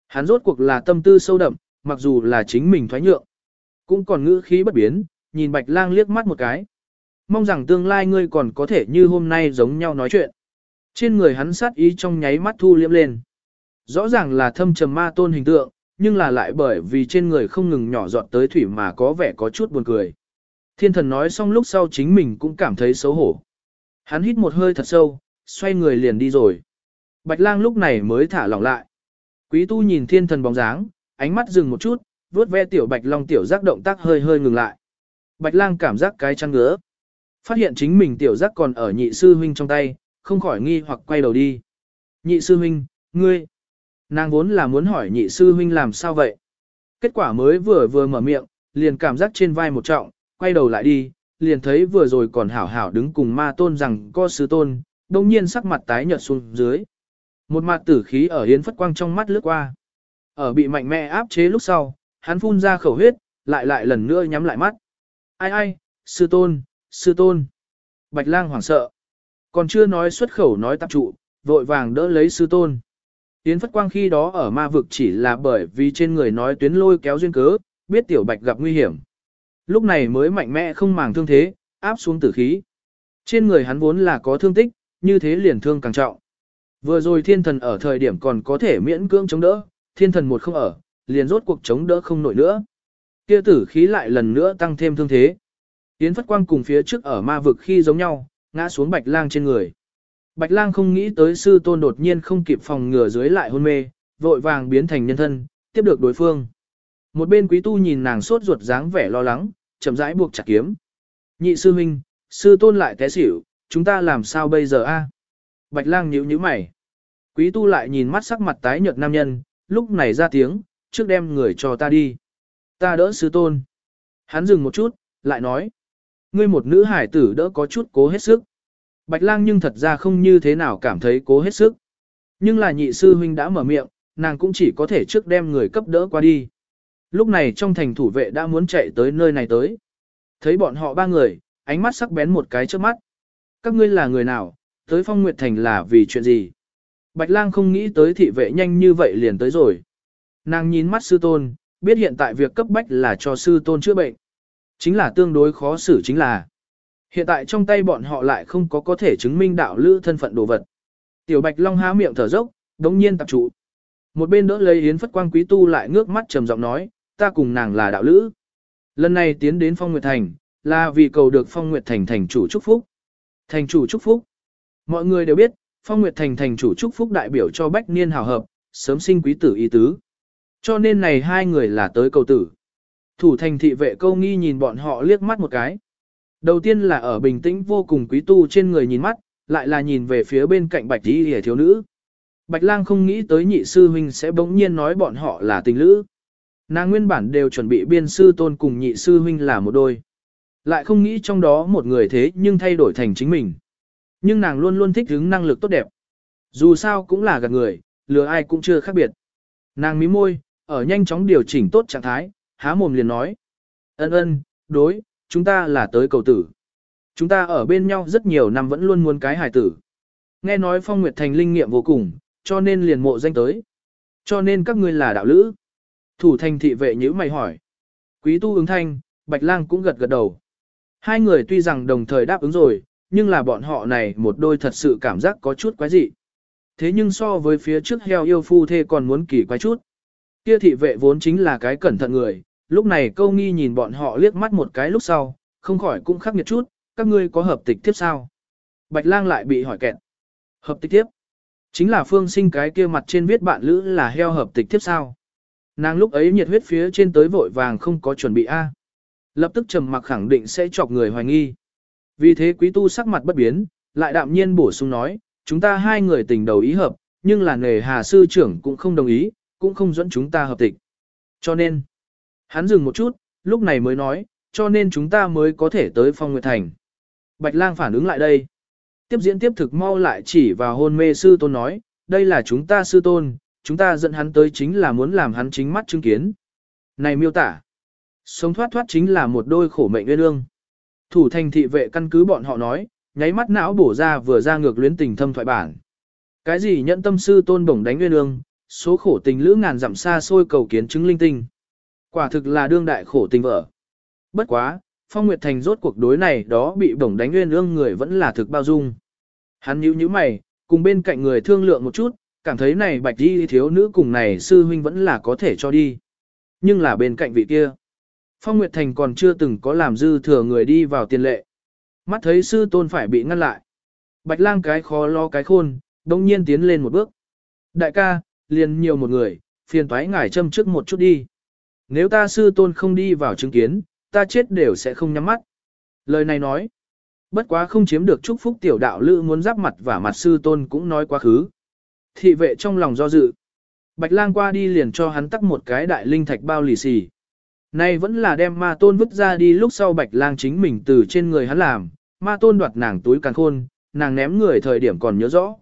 Hắn rốt cuộc là tâm tư sâu đậm, mặc dù là chính mình thoái nhượng. Cũng còn ngữ khí bất biến, nhìn bạch lang liếc mắt một cái. Mong rằng tương lai ngươi còn có thể như hôm nay giống nhau nói chuyện. Trên người hắn sát ý trong nháy mắt thu liễm lên. Rõ ràng là thâm trầm ma tôn hình tượng, nhưng là lại bởi vì trên người không ngừng nhỏ giọt tới thủy mà có vẻ có chút buồn cười. Thiên thần nói xong lúc sau chính mình cũng cảm thấy xấu hổ. Hắn hít một hơi thật sâu, xoay người liền đi rồi. Bạch lang lúc này mới thả lỏng lại. Quý tu nhìn thiên thần bóng dáng, ánh mắt dừng một chút, vuốt ve tiểu bạch long tiểu giác động tác hơi hơi ngừng lại. Bạch lang cảm giác cái chăn ngứa. Phát hiện chính mình tiểu giác còn ở nhị sư huynh trong tay, không khỏi nghi hoặc quay đầu đi. Nhị sư huynh, ngươi. Nàng vốn là muốn hỏi nhị sư huynh làm sao vậy. Kết quả mới vừa vừa mở miệng, liền cảm giác trên vai một trọng, quay đầu lại đi, liền thấy vừa rồi còn hảo hảo đứng cùng ma tôn rằng co sư tôn, đồng nhiên sắc mặt tái nhợt xuống dưới. Một mặt tử khí ở hiến phất quang trong mắt lướt qua. Ở bị mạnh mẽ áp chế lúc sau, hắn phun ra khẩu huyết, lại lại lần nữa nhắm lại mắt. Ai ai, sư tôn, sư tôn. Bạch lang hoảng sợ. Còn chưa nói xuất khẩu nói tạp trụ, vội vàng đỡ lấy sư tôn. Yến Phất Quang khi đó ở ma vực chỉ là bởi vì trên người nói tuyến lôi kéo duyên cớ, biết tiểu bạch gặp nguy hiểm. Lúc này mới mạnh mẽ không màng thương thế, áp xuống tử khí. Trên người hắn vốn là có thương tích, như thế liền thương càng trọng. Vừa rồi thiên thần ở thời điểm còn có thể miễn cưỡng chống đỡ, thiên thần một không ở, liền rốt cuộc chống đỡ không nổi nữa. Kia tử khí lại lần nữa tăng thêm thương thế. Yến Phất Quang cùng phía trước ở ma vực khi giống nhau, ngã xuống bạch lang trên người. Bạch lang không nghĩ tới sư tôn đột nhiên không kịp phòng ngừa dưới lại hôn mê, vội vàng biến thành nhân thân, tiếp được đối phương. Một bên quý tu nhìn nàng sốt ruột dáng vẻ lo lắng, chậm rãi buộc chặt kiếm. Nhị sư huynh, sư tôn lại té xỉu, chúng ta làm sao bây giờ a? Bạch lang nhíu nhíu mày. Quý tu lại nhìn mắt sắc mặt tái nhợt nam nhân, lúc này ra tiếng, trước đem người cho ta đi. Ta đỡ sứ tôn. Hắn dừng một chút, lại nói. Ngươi một nữ hải tử đỡ có chút cố hết sức. Bạch lang nhưng thật ra không như thế nào cảm thấy cố hết sức. Nhưng là nhị sư huynh đã mở miệng, nàng cũng chỉ có thể trước đem người cấp đỡ qua đi. Lúc này trong thành thủ vệ đã muốn chạy tới nơi này tới. Thấy bọn họ ba người, ánh mắt sắc bén một cái trước mắt. Các ngươi là người nào, tới phong nguyệt thành là vì chuyện gì? Bạch lang không nghĩ tới thị vệ nhanh như vậy liền tới rồi. Nàng nhìn mắt sư tôn, biết hiện tại việc cấp bách là cho sư tôn chữa bệnh. Chính là tương đối khó xử chính là. Hiện tại trong tay bọn họ lại không có có thể chứng minh đạo lữ thân phận đồ vật. Tiểu Bạch Long há miệng thở dốc, đống nhiên tập trụ. Một bên đỡ lấy Yến Phất Quang Quý Tu lại ngước mắt trầm giọng nói, ta cùng nàng là đạo lữ. Lần này tiến đến Phong Nguyệt Thành, là vì cầu được Phong Nguyệt Thành thành chủ chúc phúc. Thành chủ chúc phúc. Mọi người đều biết, Phong Nguyệt Thành thành chủ chúc phúc đại biểu cho bách niên hào hợp, sớm sinh quý tử y tứ. Cho nên này hai người là tới cầu tử. Thủ thành thị vệ câu nghi nhìn bọn họ liếc mắt một cái. Đầu tiên là ở bình tĩnh vô cùng quý tu trên người nhìn mắt, lại là nhìn về phía bên cạnh bạch tí hề thiếu nữ. Bạch lang không nghĩ tới nhị sư huynh sẽ bỗng nhiên nói bọn họ là tình lữ. Nàng nguyên bản đều chuẩn bị biên sư tôn cùng nhị sư huynh là một đôi. Lại không nghĩ trong đó một người thế nhưng thay đổi thành chính mình. Nhưng nàng luôn luôn thích hứng năng lực tốt đẹp. Dù sao cũng là gạt người, lừa ai cũng chưa khác biệt. Nàng mí môi, ở nhanh chóng điều chỉnh tốt trạng thái, há mồm liền nói. Ân ân, đối, chúng ta là tới cầu tử. Chúng ta ở bên nhau rất nhiều năm vẫn luôn muốn cái hài tử. Nghe nói Phong Nguyệt Thành linh nghiệm vô cùng, cho nên liền mộ danh tới. Cho nên các ngươi là đạo lữ. Thủ thành thị vệ nhữ mày hỏi. Quý tu ứng thanh, Bạch Lang cũng gật gật đầu. Hai người tuy rằng đồng thời đáp ứng rồi, nhưng là bọn họ này một đôi thật sự cảm giác có chút quái dị. Thế nhưng so với phía trước heo yêu phu thê còn muốn kỳ quái chút. Kia thị vệ vốn chính là cái cẩn thận người, lúc này câu nghi nhìn bọn họ liếc mắt một cái lúc sau, không khỏi cũng khắc nghiệt chút, các ngươi có hợp tịch tiếp sao? Bạch lang lại bị hỏi kẹt. Hợp tịch tiếp? Chính là phương sinh cái kia mặt trên viết bạn lữ là heo hợp tịch tiếp sao? Nàng lúc ấy nhiệt huyết phía trên tới vội vàng không có chuẩn bị A. Lập tức trầm mặc khẳng định sẽ chọc người hoài nghi. Vì thế quý tu sắc mặt bất biến, lại đạm nhiên bổ sung nói, chúng ta hai người tình đầu ý hợp, nhưng là nghề hà sư trưởng cũng không đồng ý, cũng không dẫn chúng ta hợp tịch. Cho nên, hắn dừng một chút, lúc này mới nói, cho nên chúng ta mới có thể tới phong nguyệt thành. Bạch lang phản ứng lại đây. Tiếp diễn tiếp thực mau lại chỉ vào hôn mê sư tôn nói, đây là chúng ta sư tôn, chúng ta dẫn hắn tới chính là muốn làm hắn chính mắt chứng kiến. Này miêu tả, sống thoát thoát chính là một đôi khổ mệnh nguyên ương. Thủ thành thị vệ căn cứ bọn họ nói, nháy mắt não bổ ra vừa ra ngược luyến tình thâm thoại bản. Cái gì nhận tâm sư tôn bổng đánh nguyên ương, số khổ tình lữ ngàn dặm xa xôi cầu kiến chứng linh tinh. Quả thực là đương đại khổ tình vợ. Bất quá, Phong Nguyệt Thành rốt cuộc đối này đó bị bổng đánh nguyên ương người vẫn là thực bao dung. Hắn nhíu nhíu mày, cùng bên cạnh người thương lượng một chút, cảm thấy này bạch đi thiếu nữ cùng này sư huynh vẫn là có thể cho đi. Nhưng là bên cạnh vị kia. Phong Nguyệt Thành còn chưa từng có làm dư thừa người đi vào tiền lệ. Mắt thấy sư tôn phải bị ngăn lại. Bạch lang cái khó lo cái khôn, đồng nhiên tiến lên một bước. Đại ca, liền nhiều một người, phiền toái ngài châm trước một chút đi. Nếu ta sư tôn không đi vào chứng kiến, ta chết đều sẽ không nhắm mắt. Lời này nói, bất quá không chiếm được chúc phúc tiểu đạo lữ muốn giáp mặt và mặt sư tôn cũng nói quá khứ. Thị vệ trong lòng do dự. Bạch lang qua đi liền cho hắn tắt một cái đại linh thạch bao lì xì. Nay vẫn là đem ma tôn vứt ra đi lúc sau bạch lang chính mình từ trên người hắn làm, ma tôn đoạt nàng túi càn khôn, nàng ném người thời điểm còn nhớ rõ.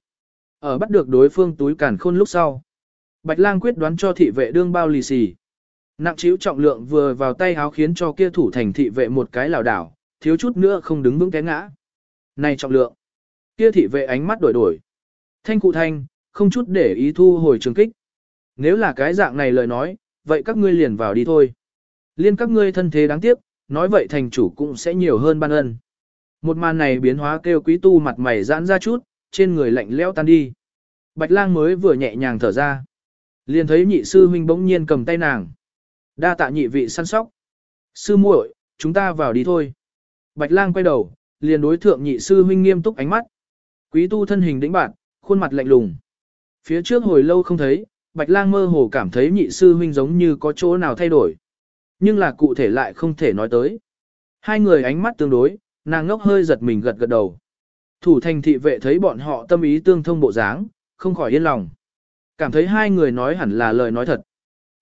Ở bắt được đối phương túi càn khôn lúc sau. Bạch lang quyết đoán cho thị vệ đương bao lì xì. Nặng chiếu trọng lượng vừa vào tay háo khiến cho kia thủ thành thị vệ một cái lảo đảo, thiếu chút nữa không đứng vững té ngã. Này trọng lượng. Kia thị vệ ánh mắt đổi đổi. Thanh cụ thanh, không chút để ý thu hồi trường kích. Nếu là cái dạng này lời nói, vậy các ngươi liền vào đi thôi. Liên các ngươi thân thế đáng tiếc, nói vậy thành chủ cũng sẽ nhiều hơn ban ân. Một màn này biến hóa kêu quý tu mặt mày giãn ra chút, trên người lạnh lẽo tan đi. Bạch lang mới vừa nhẹ nhàng thở ra. Liền thấy nhị sư huynh bỗng nhiên cầm tay nàng. Đa tạ nhị vị săn sóc. Sư muội, chúng ta vào đi thôi. Bạch lang quay đầu, liền đối thượng nhị sư huynh nghiêm túc ánh mắt. Quý tu thân hình đĩnh bạn, khuôn mặt lạnh lùng. Phía trước hồi lâu không thấy, Bạch lang mơ hồ cảm thấy nhị sư huynh giống như có chỗ nào thay đổi. Nhưng là cụ thể lại không thể nói tới. Hai người ánh mắt tương đối, nàng ngốc hơi giật mình gật gật đầu. Thủ thành thị vệ thấy bọn họ tâm ý tương thông bộ dáng, không khỏi yên lòng. Cảm thấy hai người nói hẳn là lời nói thật.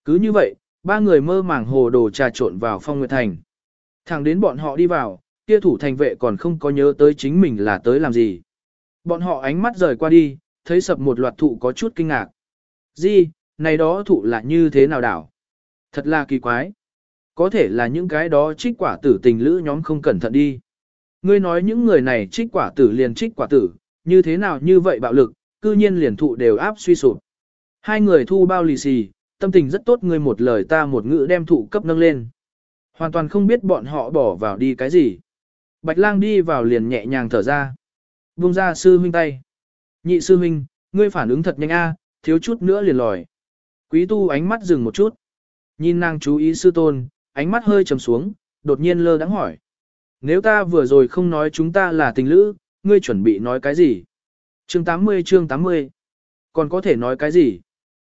Cứ như vậy, ba người mơ màng hồ đồ trà trộn vào phong nguyệt thành. Thẳng đến bọn họ đi vào, kia thủ thành vệ còn không có nhớ tới chính mình là tới làm gì. Bọn họ ánh mắt rời qua đi, thấy sập một loạt thụ có chút kinh ngạc. Gì, này đó thụ là như thế nào đảo? Thật là kỳ quái. Có thể là những cái đó trích quả tử tình lữ nhóm không cẩn thận đi. Ngươi nói những người này trích quả tử liền trích quả tử, như thế nào như vậy bạo lực, cư nhiên liền thụ đều áp suy sụp. Hai người thu bao lì xì, tâm tình rất tốt ngươi một lời ta một ngữ đem thụ cấp nâng lên. Hoàn toàn không biết bọn họ bỏ vào đi cái gì. Bạch lang đi vào liền nhẹ nhàng thở ra. Vung ra sư huynh tay. Nhị sư huynh, ngươi phản ứng thật nhanh a, thiếu chút nữa liền lòi. Quý tu ánh mắt dừng một chút. Nhìn nàng chú ý sư tôn, ánh mắt hơi trầm xuống, đột nhiên lơ đắng hỏi. Nếu ta vừa rồi không nói chúng ta là tình lữ, ngươi chuẩn bị nói cái gì? Chương 80 chương 80. Còn có thể nói cái gì?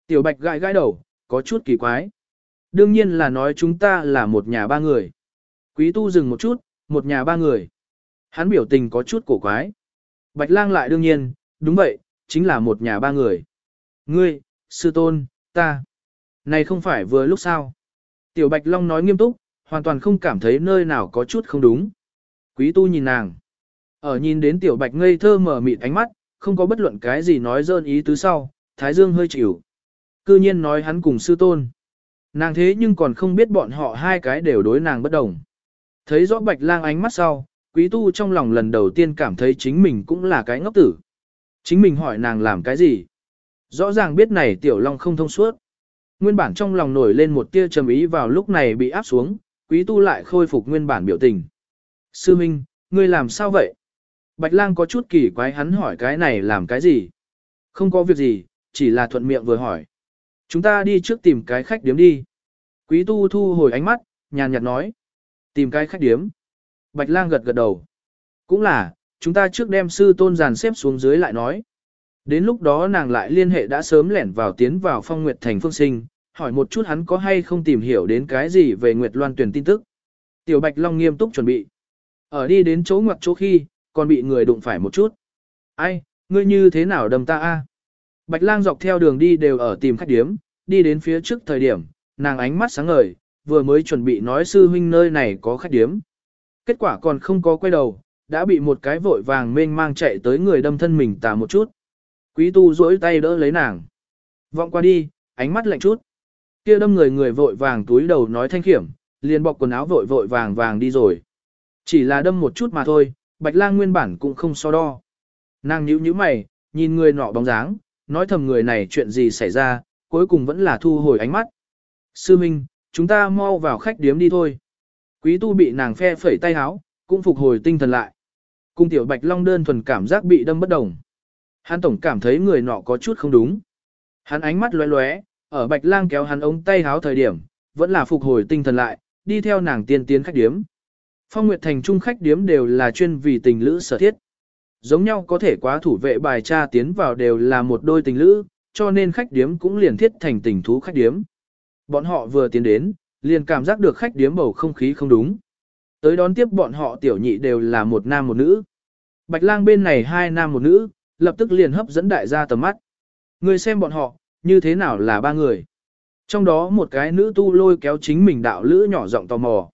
Tiểu bạch gãi gãi đầu, có chút kỳ quái. Đương nhiên là nói chúng ta là một nhà ba người. Quý tu dừng một chút, một nhà ba người. Hắn biểu tình có chút cổ quái. Bạch lang lại đương nhiên, đúng vậy, chính là một nhà ba người. Ngươi, sư tôn, ta. Này không phải vừa lúc sao. Tiểu bạch long nói nghiêm túc, hoàn toàn không cảm thấy nơi nào có chút không đúng. Quý tu nhìn nàng. Ở nhìn đến tiểu bạch ngây thơ mở mịt ánh mắt, không có bất luận cái gì nói dơn ý tứ sau, thái dương hơi chịu. Cư nhiên nói hắn cùng sư tôn. Nàng thế nhưng còn không biết bọn họ hai cái đều đối nàng bất đồng. Thấy rõ bạch lang ánh mắt sau, quý tu trong lòng lần đầu tiên cảm thấy chính mình cũng là cái ngốc tử. Chính mình hỏi nàng làm cái gì? Rõ ràng biết này tiểu long không thông suốt. Nguyên bản trong lòng nổi lên một tia trầm ý vào lúc này bị áp xuống, quý tu lại khôi phục nguyên bản biểu tình. Sư Minh, ngươi làm sao vậy? Bạch lang có chút kỳ quái hắn hỏi cái này làm cái gì? Không có việc gì, chỉ là thuận miệng vừa hỏi. Chúng ta đi trước tìm cái khách điếm đi. Quý tu thu hồi ánh mắt, nhàn nhạt nói. Tìm cái khách điếm. Bạch lang gật gật đầu. Cũng là, chúng ta trước đem sư tôn giàn xếp xuống dưới lại nói. Đến lúc đó nàng lại liên hệ đã sớm lẻn vào tiến vào phong nguyệt thành phương sinh, hỏi một chút hắn có hay không tìm hiểu đến cái gì về Nguyệt Loan tuyển tin tức. Tiểu Bạch Long nghiêm túc chuẩn bị. Ở đi đến chỗ ngoặc chỗ khi, còn bị người đụng phải một chút. Ai, ngươi như thế nào đâm ta a? Bạch lang dọc theo đường đi đều ở tìm khách điếm, đi đến phía trước thời điểm, nàng ánh mắt sáng ngời, vừa mới chuẩn bị nói sư huynh nơi này có khách điếm. Kết quả còn không có quay đầu, đã bị một cái vội vàng mênh mang chạy tới người đâm thân mình tà một chút. Quý tu duỗi tay đỡ lấy nàng. Vọng qua đi, ánh mắt lạnh chút. Kia đâm người người vội vàng túi đầu nói thanh khiểm, liền bọc quần áo vội vội vàng vàng đi rồi. Chỉ là đâm một chút mà thôi, bạch lang nguyên bản cũng không so đo. Nàng nhíu nhíu mày, nhìn người nọ bóng dáng, nói thầm người này chuyện gì xảy ra, cuối cùng vẫn là thu hồi ánh mắt. Sư Minh, chúng ta mau vào khách điếm đi thôi. Quý tu bị nàng phe phẩy tay háo, cũng phục hồi tinh thần lại. Cung tiểu bạch long đơn thuần cảm giác bị đâm bất đồng. Hắn tổng cảm thấy người nọ có chút không đúng. Hắn ánh mắt lóe lóe, ở bạch lang kéo hắn ống tay háo thời điểm, vẫn là phục hồi tinh thần lại, đi theo nàng tiên tiến khách điếm. Phong Nguyệt Thành trung khách điếm đều là chuyên vì tình lữ sở thiết. Giống nhau có thể quá thủ vệ bài tra tiến vào đều là một đôi tình lữ, cho nên khách điếm cũng liền thiết thành tình thú khách điếm. Bọn họ vừa tiến đến, liền cảm giác được khách điếm bầu không khí không đúng. Tới đón tiếp bọn họ tiểu nhị đều là một nam một nữ. Bạch lang bên này hai nam một nữ, lập tức liền hấp dẫn đại gia tầm mắt. Người xem bọn họ, như thế nào là ba người. Trong đó một cái nữ tu lôi kéo chính mình đạo lữ nhỏ giọng tò mò.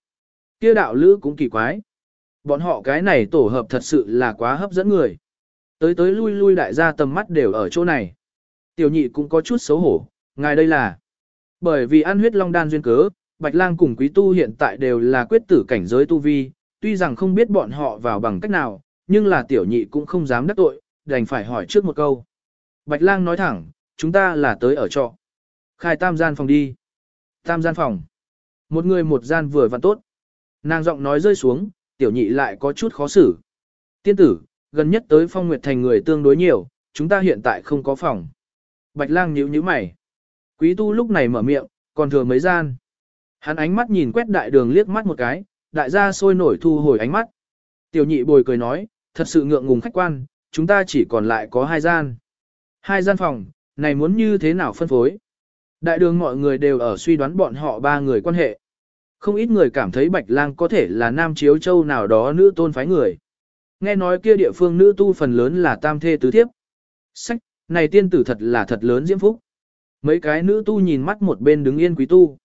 Kia đạo lữ cũng kỳ quái. Bọn họ cái này tổ hợp thật sự là quá hấp dẫn người. Tới tới lui lui đại gia tầm mắt đều ở chỗ này. Tiểu nhị cũng có chút xấu hổ, ngài đây là. Bởi vì ăn huyết long đan duyên cớ, Bạch Lang cùng Quý Tu hiện tại đều là quyết tử cảnh giới tu vi, tuy rằng không biết bọn họ vào bằng cách nào, nhưng là tiểu nhị cũng không dám đắc tội, đành phải hỏi trước một câu. Bạch Lang nói thẳng, chúng ta là tới ở trọ. Khai tam gian phòng đi. Tam gian phòng. Một người một gian vừa vặn tốt. Nàng giọng nói rơi xuống, tiểu nhị lại có chút khó xử. Tiên tử, gần nhất tới phong nguyệt thành người tương đối nhiều, chúng ta hiện tại không có phòng. Bạch lang nhíu nhíu mày. Quý tu lúc này mở miệng, còn thừa mấy gian. Hắn ánh mắt nhìn quét đại đường liếc mắt một cái, đại gia sôi nổi thu hồi ánh mắt. Tiểu nhị bồi cười nói, thật sự ngượng ngùng khách quan, chúng ta chỉ còn lại có hai gian. Hai gian phòng, này muốn như thế nào phân phối? Đại đường mọi người đều ở suy đoán bọn họ ba người quan hệ. Không ít người cảm thấy Bạch Lang có thể là nam chiếu châu nào đó nữ tôn phái người. Nghe nói kia địa phương nữ tu phần lớn là tam thê tứ thiếp. Sách, này tiên tử thật là thật lớn diễm phúc. Mấy cái nữ tu nhìn mắt một bên đứng yên quý tu.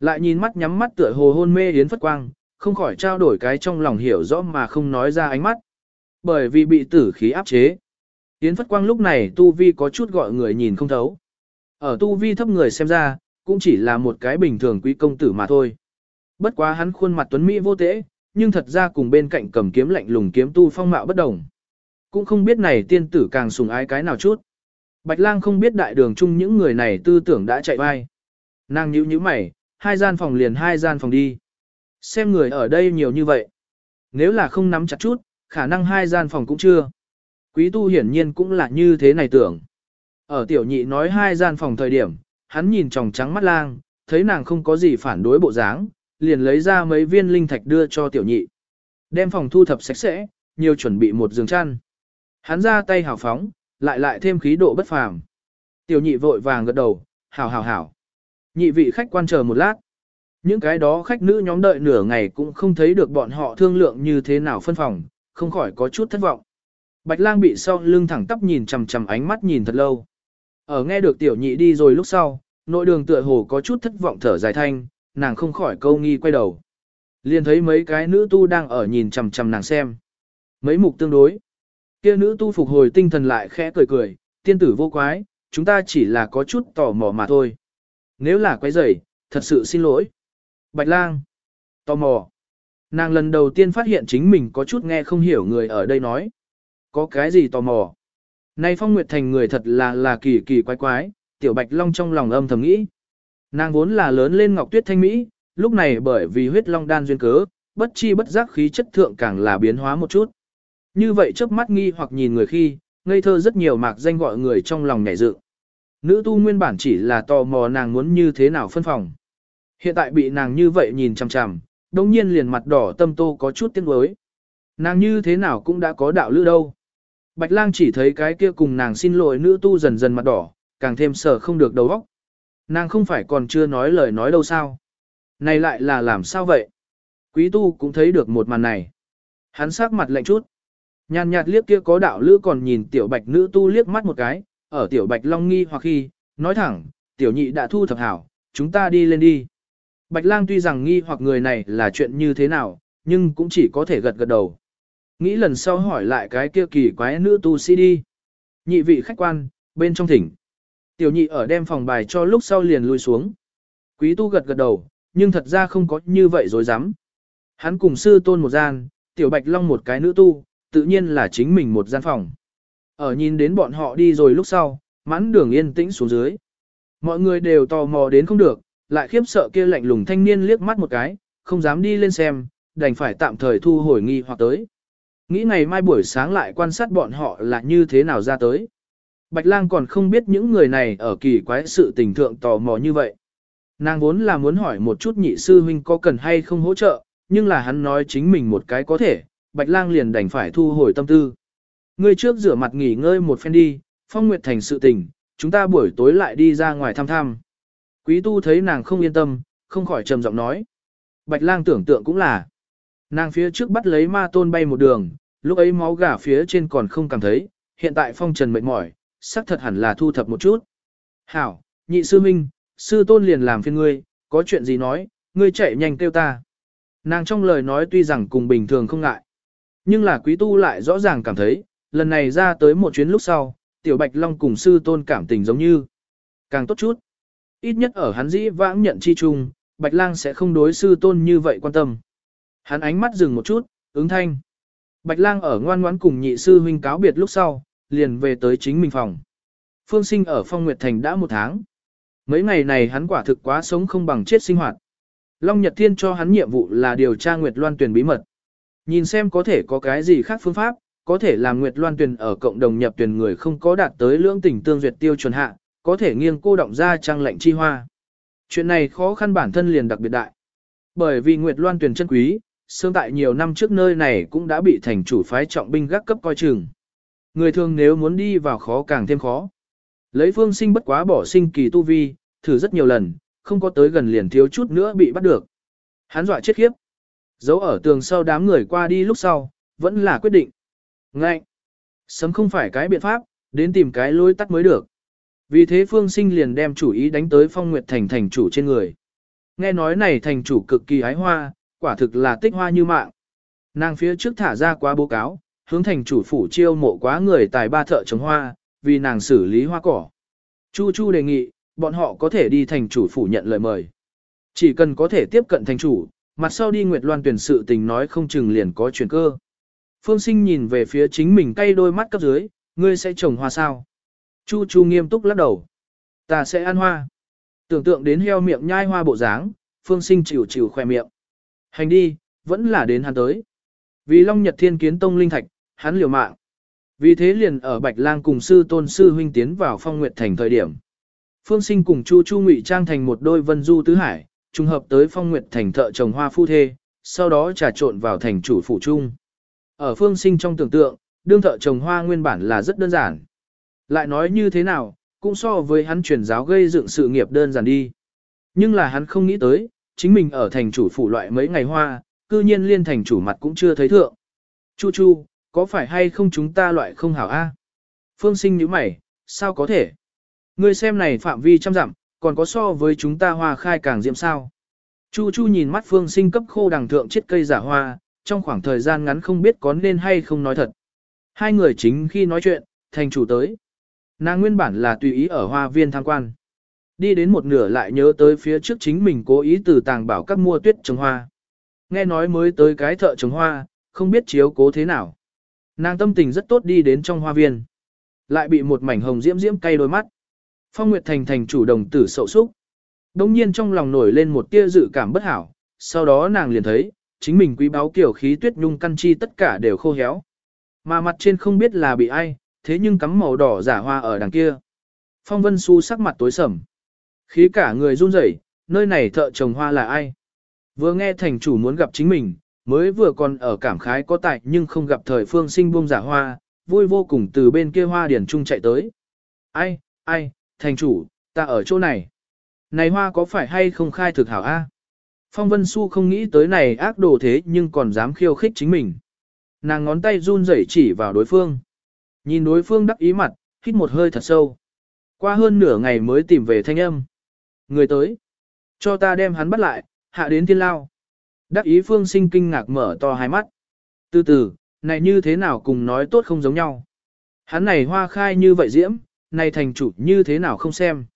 Lại nhìn mắt nhắm mắt tựa hồ hôn mê yến phất quang, không khỏi trao đổi cái trong lòng hiểu rõ mà không nói ra ánh mắt. Bởi vì bị tử khí áp chế. Yến Phất Quang lúc này tu vi có chút gọi người nhìn không thấu. Ở tu vi thấp người xem ra, cũng chỉ là một cái bình thường quý công tử mà thôi. Bất quá hắn khuôn mặt tuấn mỹ vô tế, nhưng thật ra cùng bên cạnh cầm kiếm lạnh lùng kiếm tu phong mạo bất đồng. Cũng không biết này tiên tử càng sùng ái cái nào chút. Bạch lang không biết đại đường chung những người này tư tưởng đã chạy vai. Nàng nhíu nhíu mày, hai gian phòng liền hai gian phòng đi. Xem người ở đây nhiều như vậy. Nếu là không nắm chặt chút, khả năng hai gian phòng cũng chưa. Quý tu hiển nhiên cũng là như thế này tưởng. Ở tiểu nhị nói hai gian phòng thời điểm, hắn nhìn tròng trắng mắt lang, thấy nàng không có gì phản đối bộ dáng, liền lấy ra mấy viên linh thạch đưa cho tiểu nhị. Đem phòng thu thập sạch sẽ, nhiều chuẩn bị một giường chăn. Hắn ra tay hào phóng, lại lại thêm khí độ bất phàm. Tiểu nhị vội vàng gật đầu, hảo hảo hảo. Nhị vị khách quan chờ một lát. Những cái đó khách nữ nhóm đợi nửa ngày cũng không thấy được bọn họ thương lượng như thế nào phân phòng, không khỏi có chút thất vọng. Bạch lang bị sau lưng thẳng tắp nhìn chằm chằm ánh mắt nhìn thật lâu. Ở nghe được tiểu nhị đi rồi lúc sau, nội đường tựa hồ có chút thất vọng thở dài thanh, nàng không khỏi câu nghi quay đầu. Liền thấy mấy cái nữ tu đang ở nhìn chằm chằm nàng xem. Mấy mục tương đối. Kia nữ tu phục hồi tinh thần lại khẽ cười cười, tiên tử vô quái, chúng ta chỉ là có chút tò mò mà thôi. Nếu là quái rầy, thật sự xin lỗi. Bạch lang. Tò mò. Nàng lần đầu tiên phát hiện chính mình có chút nghe không hiểu người ở đây nói. Có cái gì tò mò? Nay Phong Nguyệt Thành người thật là là kỳ kỳ quái quái, Tiểu Bạch Long trong lòng âm thầm nghĩ. Nàng vốn là lớn lên Ngọc Tuyết Thanh Mỹ, lúc này bởi vì huyết long đan duyên cớ, bất chi bất giác khí chất thượng càng là biến hóa một chút. Như vậy trước mắt nghi hoặc nhìn người khi, ngây thơ rất nhiều mạc danh gọi người trong lòng nhảy dựng. Nữ tu nguyên bản chỉ là tò mò nàng muốn như thế nào phân phòng. Hiện tại bị nàng như vậy nhìn chằm chằm, đồng nhiên liền mặt đỏ tâm tô có chút tiếc nuối. Nàng như thế nào cũng đã có đạo lữ đâu. Bạch lang chỉ thấy cái kia cùng nàng xin lỗi nữ tu dần dần mặt đỏ, càng thêm sợ không được đầu óc. Nàng không phải còn chưa nói lời nói đâu sao. Này lại là làm sao vậy? Quý tu cũng thấy được một màn này. Hắn sắc mặt lạnh chút. Nhàn nhạt liếc kia có đạo lữ còn nhìn tiểu bạch nữ tu liếc mắt một cái, ở tiểu bạch long nghi hoặc khi, nói thẳng, tiểu nhị đã thu thập hảo, chúng ta đi lên đi. Bạch lang tuy rằng nghi hoặc người này là chuyện như thế nào, nhưng cũng chỉ có thể gật gật đầu. Nghĩ lần sau hỏi lại cái kia kỳ quái nữ tu sĩ đi. Nhị vị khách quan, bên trong thỉnh. Tiểu nhị ở đem phòng bài cho lúc sau liền lui xuống. Quý tu gật gật đầu, nhưng thật ra không có như vậy dối dám. Hắn cùng sư tôn một gian, tiểu bạch long một cái nữ tu, tự nhiên là chính mình một gian phòng. Ở nhìn đến bọn họ đi rồi lúc sau, mãn đường yên tĩnh xuống dưới. Mọi người đều tò mò đến không được, lại khiếp sợ kia lạnh lùng thanh niên liếc mắt một cái, không dám đi lên xem, đành phải tạm thời thu hồi nghi hoặc tới. Nghĩ ngày mai buổi sáng lại quan sát bọn họ là như thế nào ra tới. Bạch lang còn không biết những người này ở kỳ quái sự tình thượng tò mò như vậy. Nàng vốn là muốn hỏi một chút nhị sư huynh có cần hay không hỗ trợ, nhưng là hắn nói chính mình một cái có thể, bạch lang liền đành phải thu hồi tâm tư. Ngươi trước rửa mặt nghỉ ngơi một phen đi, phong nguyệt thành sự tình, chúng ta buổi tối lại đi ra ngoài thăm thăm. Quý tu thấy nàng không yên tâm, không khỏi trầm giọng nói. Bạch lang tưởng tượng cũng là. Nàng phía trước bắt lấy ma tôn bay một đường, lúc ấy máu gà phía trên còn không cảm thấy, hiện tại phong trần mệt mỏi, sắc thật hẳn là thu thập một chút. Hảo, nhị sư minh, sư tôn liền làm phiên ngươi, có chuyện gì nói, ngươi chạy nhanh kêu ta. Nàng trong lời nói tuy rằng cùng bình thường không ngại, nhưng là quý tu lại rõ ràng cảm thấy, lần này ra tới một chuyến lúc sau, tiểu bạch long cùng sư tôn cảm tình giống như, càng tốt chút. Ít nhất ở hắn dĩ vãng nhận chi chung, bạch lang sẽ không đối sư tôn như vậy quan tâm. Hắn ánh mắt dừng một chút, ứng thanh. Bạch lang ở ngoan ngoãn cùng nhị sư huynh cáo biệt lúc sau, liền về tới chính mình phòng. Phương sinh ở phong nguyệt thành đã một tháng. Mấy ngày này hắn quả thực quá sống không bằng chết sinh hoạt. Long Nhật Thiên cho hắn nhiệm vụ là điều tra Nguyệt Loan tuyển bí mật. Nhìn xem có thể có cái gì khác phương pháp, có thể làm Nguyệt Loan Tuyền ở cộng đồng nhập tuyển người không có đạt tới lưỡng tình tương duyệt tiêu chuẩn hạ, có thể nghiêng cô động ra trang lệnh chi hoa. Chuyện này khó khăn bản thân liền đặc biệt đại. Bởi vì Nguyệt Loan Tuyền chân quý, sương tại nhiều năm trước nơi này cũng đã bị thành chủ phái trọng binh gác cấp coi chừng. Người thường nếu muốn đi vào khó càng thêm khó. Lấy phương sinh bất quá bỏ sinh kỳ tu vi, thử rất nhiều lần, không có tới gần liền thiếu chút nữa bị bắt được. Hắn dọa chết khiếp. Giấu ở tường sau đám người qua đi lúc sau, vẫn là quyết định. Ngạnh. Sấm không phải cái biện pháp, đến tìm cái lối tắt mới được. Vì thế phương sinh liền đem chủ ý đánh tới phong nguyệt thành thành chủ trên người. Nghe nói này thành chủ cực kỳ ái hoa, quả thực là tích hoa như mạng. Nàng phía trước thả ra quá báo cáo, hướng thành chủ phủ chiêu mộ quá người tài ba thợ trồng hoa, vì nàng xử lý hoa cỏ. Chu Chu đề nghị, bọn họ có thể đi thành chủ phủ nhận lời mời. Chỉ cần có thể tiếp cận thành chủ, mặt sau đi Nguyệt Loan tuyển sự tình nói không chừng liền có chuyển cơ. Phương Sinh nhìn về phía chính mình cay đôi mắt cấp dưới, ngươi sẽ trồng hoa sao? Chu Chu nghiêm túc lắc đầu. Ta sẽ ăn hoa. Tưởng tượng đến heo miệng nhai hoa bộ dáng, Phương Sinh chịu chịu khoe miệng. Hành đi, vẫn là đến hắn tới. Vì Long Nhật Thiên Kiến Tông Linh Thạch, hắn liều mạng. Vì thế liền ở Bạch Lang cùng sư tôn sư huynh tiến vào phong nguyệt thành thời điểm. Phương Sinh cùng Chu Chu ngụy trang thành một đôi vân du tứ hải, trùng hợp tới phong nguyệt thành thợ trồng hoa phu thê, sau đó trà trộn vào thành chủ phủ trung. Ở Phương Sinh trong tưởng tượng, đương thợ trồng hoa nguyên bản là rất đơn giản. Lại nói như thế nào, cũng so với hắn truyền giáo gây dựng sự nghiệp đơn giản đi. Nhưng là hắn không nghĩ tới, chính mình ở thành chủ phủ loại mấy ngày hoa, cư nhiên liên thành chủ mặt cũng chưa thấy thượng. Chu chu, có phải hay không chúng ta loại không hảo a? Phương sinh nhíu mày, sao có thể? Ngươi xem này phạm vi trăm dặm, còn có so với chúng ta hoa khai càng diễm sao? Chu chu nhìn mắt phương sinh cấp khô đằng thượng chết cây giả hoa, trong khoảng thời gian ngắn không biết có nên hay không nói thật. Hai người chính khi nói chuyện, thành chủ tới. Nàng nguyên bản là tùy ý ở hoa viên tham quan. Đi đến một nửa lại nhớ tới phía trước chính mình cố ý từ tàng bảo các mua tuyết trồng hoa. Nghe nói mới tới cái thợ trồng hoa, không biết chiếu cố thế nào. Nàng tâm tình rất tốt đi đến trong hoa viên. Lại bị một mảnh hồng diễm diễm cay đôi mắt. Phong Nguyệt Thành thành chủ đồng tử sậu súc. Đông nhiên trong lòng nổi lên một tia dự cảm bất hảo, sau đó nàng liền thấy, chính mình quý báo kiểu khí tuyết nhung căn chi tất cả đều khô héo. Mà mặt trên không biết là bị ai, thế nhưng cắm màu đỏ giả hoa ở đằng kia. Phong Vân Xu sắc mặt tối sầm. Khí cả người run rẩy, nơi này thợ trồng hoa là ai? Vừa nghe thành chủ muốn gặp chính mình, mới vừa còn ở cảm khái có tại nhưng không gặp thời phương sinh buông giả hoa, vui vô cùng từ bên kia hoa điển trung chạy tới. Ai, ai, thành chủ, ta ở chỗ này. Này hoa có phải hay không khai thực hảo a? Phong Vân Xu không nghĩ tới này ác đồ thế nhưng còn dám khiêu khích chính mình. Nàng ngón tay run rẩy chỉ vào đối phương. Nhìn đối phương đắc ý mặt, hít một hơi thật sâu. Qua hơn nửa ngày mới tìm về thanh âm. Người tới. Cho ta đem hắn bắt lại, hạ đến thiên lao. Đắc ý phương sinh kinh ngạc mở to hai mắt. Từ từ, này như thế nào cùng nói tốt không giống nhau. Hắn này hoa khai như vậy diễm, này thành chủ như thế nào không xem.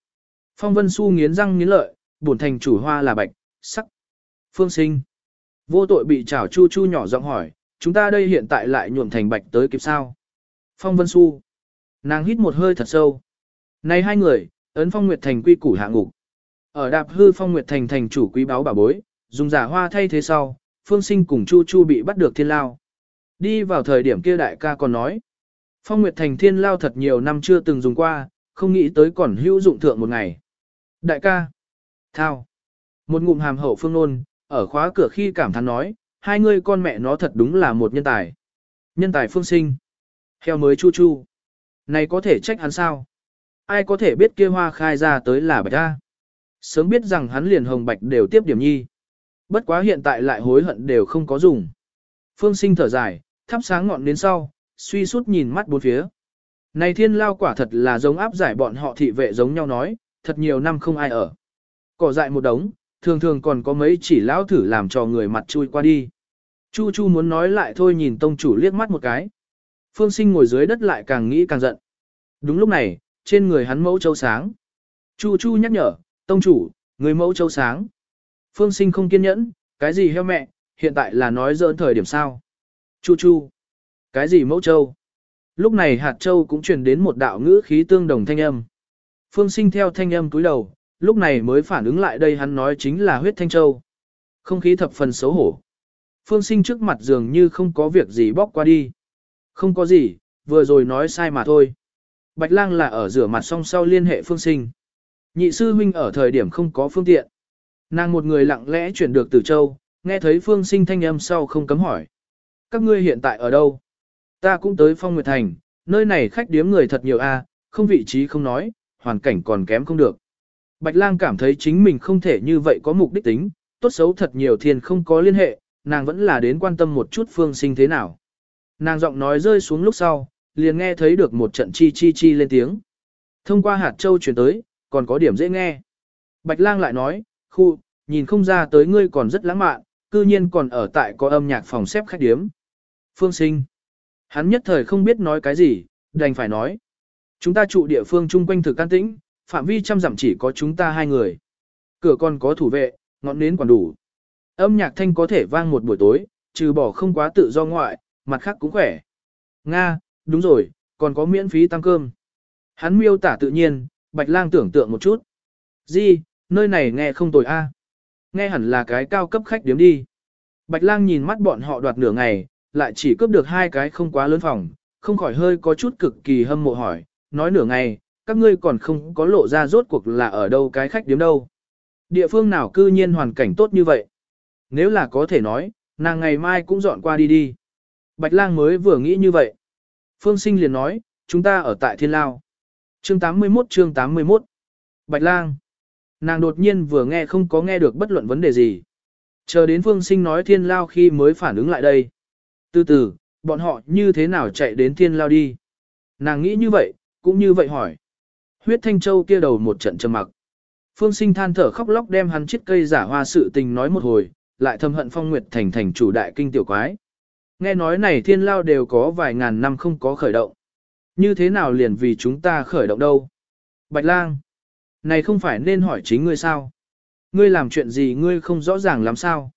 Phong Vân Xu nghiến răng nghiến lợi, bổn thành chủ hoa là bạch, sắc. Phương sinh. Vô tội bị chảo chu chu nhỏ giọng hỏi, chúng ta đây hiện tại lại nhuộm thành bạch tới kịp sao. Phong Vân Xu. Nàng hít một hơi thật sâu. Này hai người, ấn Phong Nguyệt Thành quy củ hạ ngục. Ở đạp hư Phong Nguyệt Thành thành chủ quý báo bà bối, dùng giả hoa thay thế sau, Phương Sinh cùng Chu Chu bị bắt được thiên lao. Đi vào thời điểm kia đại ca còn nói. Phong Nguyệt Thành thiên lao thật nhiều năm chưa từng dùng qua, không nghĩ tới còn hữu dụng thượng một ngày. Đại ca. Thao. Một ngụm hàm hậu phương nôn, ở khóa cửa khi cảm thán nói, hai người con mẹ nó thật đúng là một nhân tài. Nhân tài phương sinh. Heo mới chu chu. Này có thể trách hắn sao? Ai có thể biết kia hoa khai ra tới là bạch ta? Sớm biết rằng hắn liền hồng bạch đều tiếp điểm nhi. Bất quá hiện tại lại hối hận đều không có dùng. Phương sinh thở dài, thắp sáng ngọn đến sau, suy sút nhìn mắt bốn phía. Này thiên lao quả thật là giống áp giải bọn họ thị vệ giống nhau nói, thật nhiều năm không ai ở. Cỏ dại một đống, thường thường còn có mấy chỉ lão thử làm cho người mặt chui qua đi. Chu Chu muốn nói lại thôi nhìn tông chủ liếc mắt một cái. Phương sinh ngồi dưới đất lại càng nghĩ càng giận. Đúng lúc này, trên người hắn mẫu châu sáng. Chu Chu nhắc nhở, tông chủ, người mẫu châu sáng. Phương sinh không kiên nhẫn, cái gì heo mẹ, hiện tại là nói dỡn thời điểm sao. Chu Chu, cái gì mẫu châu? Lúc này hạt châu cũng truyền đến một đạo ngữ khí tương đồng thanh âm. Phương sinh theo thanh âm cúi đầu, lúc này mới phản ứng lại đây hắn nói chính là huyết thanh châu. Không khí thập phần xấu hổ. Phương sinh trước mặt dường như không có việc gì bóc qua đi. Không có gì, vừa rồi nói sai mà thôi. Bạch lang là ở rửa mặt song sau liên hệ phương sinh. Nhị sư huynh ở thời điểm không có phương tiện. Nàng một người lặng lẽ chuyển được từ châu, nghe thấy phương sinh thanh âm sau không cấm hỏi. Các ngươi hiện tại ở đâu? Ta cũng tới phong nguyệt thành, nơi này khách điếm người thật nhiều a, không vị trí không nói, hoàn cảnh còn kém không được. Bạch lang cảm thấy chính mình không thể như vậy có mục đích tính, tốt xấu thật nhiều thiên không có liên hệ, nàng vẫn là đến quan tâm một chút phương sinh thế nào. Nàng giọng nói rơi xuống lúc sau, liền nghe thấy được một trận chi chi chi lên tiếng. Thông qua hạt châu chuyển tới, còn có điểm dễ nghe. Bạch lang lại nói, khu, nhìn không ra tới ngươi còn rất lãng mạn, cư nhiên còn ở tại có âm nhạc phòng xếp khách điếm. Phương sinh. Hắn nhất thời không biết nói cái gì, đành phải nói. Chúng ta trụ địa phương chung quanh thực can tĩnh, phạm vi trăm dặm chỉ có chúng ta hai người. Cửa còn có thủ vệ, ngọn nến còn đủ. Âm nhạc thanh có thể vang một buổi tối, trừ bỏ không quá tự do ngoại, mặt khác cũng khỏe. Nga, đúng rồi, còn có miễn phí tăng cơm. Hắn miêu tả tự nhiên, Bạch Lang tưởng tượng một chút. Di, nơi này nghe không tồi a. Nghe hẳn là cái cao cấp khách điếm đi. Bạch Lang nhìn mắt bọn họ đoạt nửa ngày, lại chỉ cướp được hai cái không quá lớn phòng, không khỏi hơi có chút cực kỳ hâm mộ hỏi, nói nửa ngày, các ngươi còn không có lộ ra rốt cuộc là ở đâu cái khách điếm đâu. Địa phương nào cư nhiên hoàn cảnh tốt như vậy. Nếu là có thể nói, nàng ngày mai cũng dọn qua đi đi. Bạch lang mới vừa nghĩ như vậy. Phương sinh liền nói, chúng ta ở tại thiên lao. Chương 81 chương 81 Bạch lang. Nàng đột nhiên vừa nghe không có nghe được bất luận vấn đề gì. Chờ đến phương sinh nói thiên lao khi mới phản ứng lại đây. Từ từ, bọn họ như thế nào chạy đến thiên lao đi. Nàng nghĩ như vậy, cũng như vậy hỏi. Huyết Thanh Châu kia đầu một trận trầm mặc. Phương Sinh than thở khóc lóc đem hắn chiếc cây giả hoa sự tình nói một hồi, lại thầm hận Phong Nguyệt thành thành chủ đại kinh tiểu quái. Nghe nói này thiên lao đều có vài ngàn năm không có khởi động. Như thế nào liền vì chúng ta khởi động đâu? Bạch lang, này không phải nên hỏi chính ngươi sao? Ngươi làm chuyện gì ngươi không rõ ràng làm sao?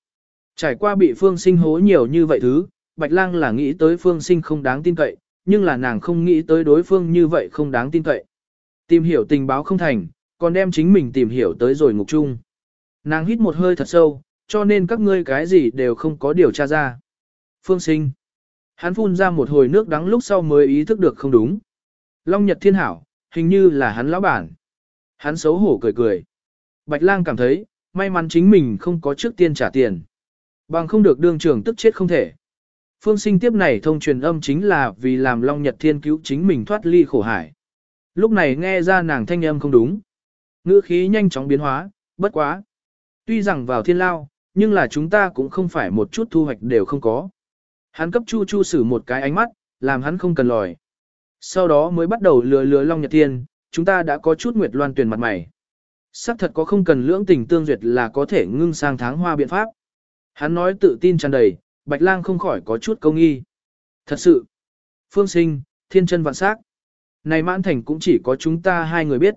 Trải qua bị phương sinh hố nhiều như vậy thứ, Bạch lang là nghĩ tới phương sinh không đáng tin cậy, nhưng là nàng không nghĩ tới đối phương như vậy không đáng tin cậy. Tìm hiểu tình báo không thành, còn đem chính mình tìm hiểu tới rồi ngục chung. Nàng hít một hơi thật sâu, cho nên các ngươi cái gì đều không có điều tra ra. Phương sinh. Hắn phun ra một hồi nước đắng lúc sau mới ý thức được không đúng. Long Nhật Thiên Hảo, hình như là hắn lão bản. Hắn xấu hổ cười cười. Bạch lang cảm thấy, may mắn chính mình không có trước tiên trả tiền. Bằng không được đương trưởng tức chết không thể. Phương sinh tiếp này thông truyền âm chính là vì làm Long Nhật Thiên cứu chính mình thoát ly khổ hải. Lúc này nghe ra nàng thanh âm không đúng. Ngữ khí nhanh chóng biến hóa, bất quá. Tuy rằng vào thiên lao, nhưng là chúng ta cũng không phải một chút thu hoạch đều không có. Hắn cấp Chu Chu sử một cái ánh mắt, làm hắn không cần lòi. Sau đó mới bắt đầu lừa lừa Long Nhật Thiên, chúng ta đã có chút nguyệt loan tuyển mặt mày. Sắc thật có không cần lưỡng tình tương duyệt là có thể ngưng sang tháng hoa biện pháp. Hắn nói tự tin tràn đầy, Bạch Lang không khỏi có chút công nghi. Thật sự, Phương Sinh, Thiên chân vạn sắc. Này mãn thành cũng chỉ có chúng ta hai người biết.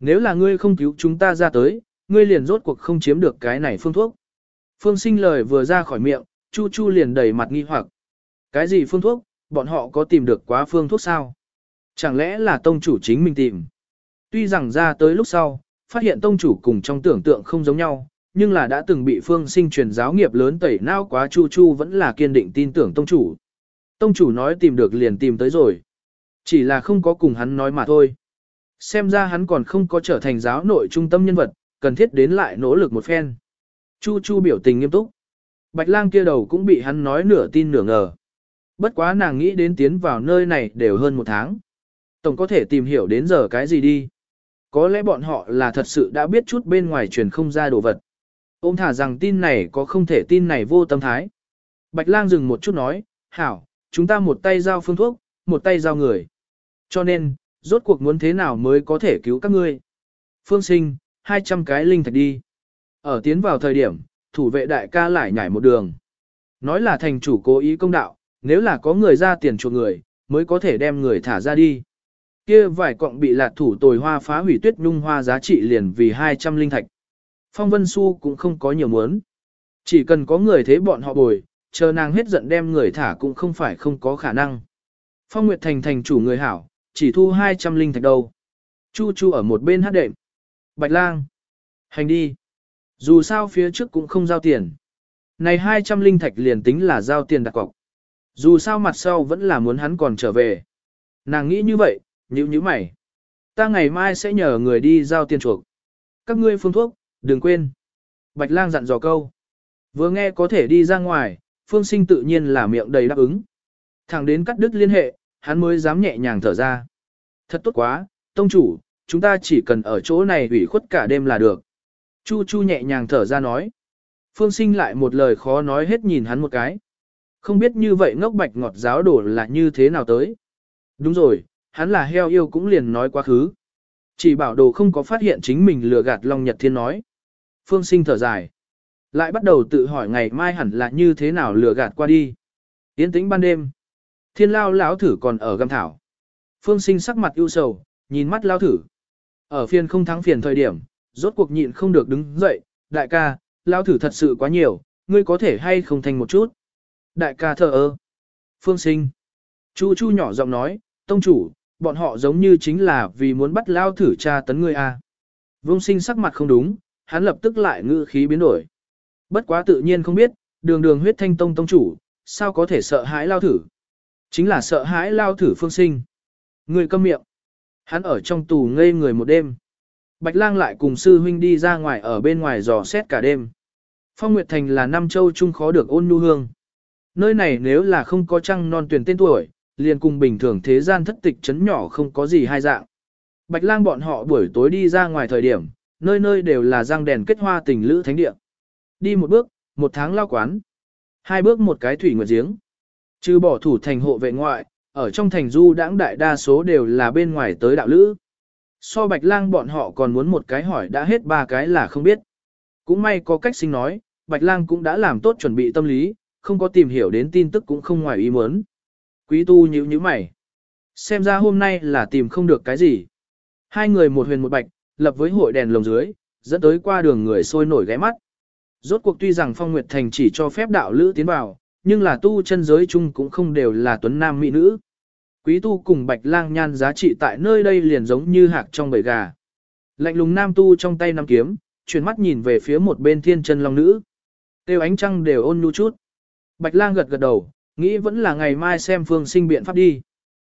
Nếu là ngươi không cứu chúng ta ra tới, ngươi liền rốt cuộc không chiếm được cái này phương thuốc. Phương sinh lời vừa ra khỏi miệng, Chu Chu liền đầy mặt nghi hoặc. Cái gì phương thuốc, bọn họ có tìm được quá phương thuốc sao? Chẳng lẽ là tông chủ chính mình tìm? Tuy rằng ra tới lúc sau, phát hiện tông chủ cùng trong tưởng tượng không giống nhau, nhưng là đã từng bị phương sinh truyền giáo nghiệp lớn tẩy não quá Chu Chu vẫn là kiên định tin tưởng tông chủ. Tông chủ nói tìm được liền tìm tới rồi. Chỉ là không có cùng hắn nói mà thôi. Xem ra hắn còn không có trở thành giáo nội trung tâm nhân vật, cần thiết đến lại nỗ lực một phen. Chu Chu biểu tình nghiêm túc. Bạch lang kia đầu cũng bị hắn nói nửa tin nửa ngờ. Bất quá nàng nghĩ đến tiến vào nơi này đều hơn một tháng. Tổng có thể tìm hiểu đến giờ cái gì đi. Có lẽ bọn họ là thật sự đã biết chút bên ngoài truyền không ra đồ vật. Ôm thả rằng tin này có không thể tin này vô tâm thái. Bạch lang dừng một chút nói, hảo, chúng ta một tay giao phương thuốc, một tay giao người. Cho nên, rốt cuộc muốn thế nào mới có thể cứu các ngươi. Phương sinh, 200 cái linh thạch đi. Ở tiến vào thời điểm, thủ vệ đại ca lại nhảy một đường. Nói là thành chủ cố ý công đạo, nếu là có người ra tiền chuộc người, mới có thể đem người thả ra đi. Kia vài cọng bị lạt thủ tồi hoa phá hủy tuyết nhung hoa giá trị liền vì 200 linh thạch. Phong Vân Xu cũng không có nhiều muốn. Chỉ cần có người thế bọn họ bồi, chờ nàng hết giận đem người thả cũng không phải không có khả năng. Phong Nguyệt Thành thành chủ người hảo, chỉ thu 200 linh thạch đâu. Chu Chu ở một bên hát đệm. Bạch lang. Hành đi. Dù sao phía trước cũng không giao tiền. Này 200 linh thạch liền tính là giao tiền đặt cọc. Dù sao mặt sau vẫn là muốn hắn còn trở về. Nàng nghĩ như vậy, nhíu nhíu mày. Ta ngày mai sẽ nhờ người đi giao tiền chuộc. Các ngươi phương thuốc, đừng quên. Bạch lang dặn dò câu. Vừa nghe có thể đi ra ngoài, phương sinh tự nhiên là miệng đầy đáp ứng. Thẳng đến cắt đứt liên hệ, hắn mới dám nhẹ nhàng thở ra. Thật tốt quá, tông chủ, chúng ta chỉ cần ở chỗ này ủy khuất cả đêm là được. Chu Chu nhẹ nhàng thở ra nói. Phương sinh lại một lời khó nói hết nhìn hắn một cái. Không biết như vậy ngốc bạch ngọt giáo đổ là như thế nào tới. Đúng rồi, hắn là heo yêu cũng liền nói quá khứ. Chỉ bảo đồ không có phát hiện chính mình lừa gạt Long Nhật Thiên nói. Phương sinh thở dài. Lại bắt đầu tự hỏi ngày mai hẳn là như thế nào lừa gạt qua đi. Yên tĩnh ban đêm. Thiên lao lão thử còn ở găm thảo. Phương sinh sắc mặt ưu sầu, nhìn mắt lao thử. Ở phiên không thắng phiền thời điểm, rốt cuộc nhịn không được đứng dậy, đại ca, lao thử thật sự quá nhiều, ngươi có thể hay không thành một chút. Đại ca thờ ơ. Phương sinh. Chu chu nhỏ giọng nói, tông chủ, bọn họ giống như chính là vì muốn bắt lao thử tra tấn ngươi a. Vương sinh sắc mặt không đúng, hắn lập tức lại ngữ khí biến đổi. Bất quá tự nhiên không biết, đường đường huyết thanh tông tông chủ, sao có thể sợ hãi lao thử. Chính là sợ hãi lao thử phương sinh. Người câm miệng. Hắn ở trong tù ngây người một đêm. Bạch lang lại cùng sư huynh đi ra ngoài ở bên ngoài dò xét cả đêm. Phong Nguyệt Thành là năm châu trung khó được ôn nhu hương. Nơi này nếu là không có trăng non tuyển tên tuổi, liền cùng bình thường thế gian thất tịch chấn nhỏ không có gì hai dạng. Bạch lang bọn họ buổi tối đi ra ngoài thời điểm, nơi nơi đều là răng đèn kết hoa tình lữ thánh địa. Đi một bước, một tháng lao quán. Hai bước một cái thủy nguyệt giếng. Trừ bỏ thủ thành hộ vệ ngoại, ở trong thành du đãng đại đa số đều là bên ngoài tới đạo lữ. So bạch lang bọn họ còn muốn một cái hỏi đã hết ba cái là không biết. Cũng may có cách sinh nói, bạch lang cũng đã làm tốt chuẩn bị tâm lý, không có tìm hiểu đến tin tức cũng không ngoài ý muốn. Quý tu nhíu nhíu mày. Xem ra hôm nay là tìm không được cái gì. Hai người một huyền một bạch, lập với hội đèn lồng dưới, dẫn tới qua đường người sôi nổi ghé mắt. Rốt cuộc tuy rằng Phong Nguyệt Thành chỉ cho phép đạo lữ tiến vào, nhưng là tu chân giới chung cũng không đều là tuấn nam mỹ nữ. Quý tu cùng bạch lang nhan giá trị tại nơi đây liền giống như hạc trong bầy gà. Lạnh lùng nam tu trong tay nắm kiếm, chuyển mắt nhìn về phía một bên thiên chân long nữ. Tiêu ánh trăng đều ôn nhu chút. Bạch lang gật gật đầu, nghĩ vẫn là ngày mai xem phương sinh biện pháp đi.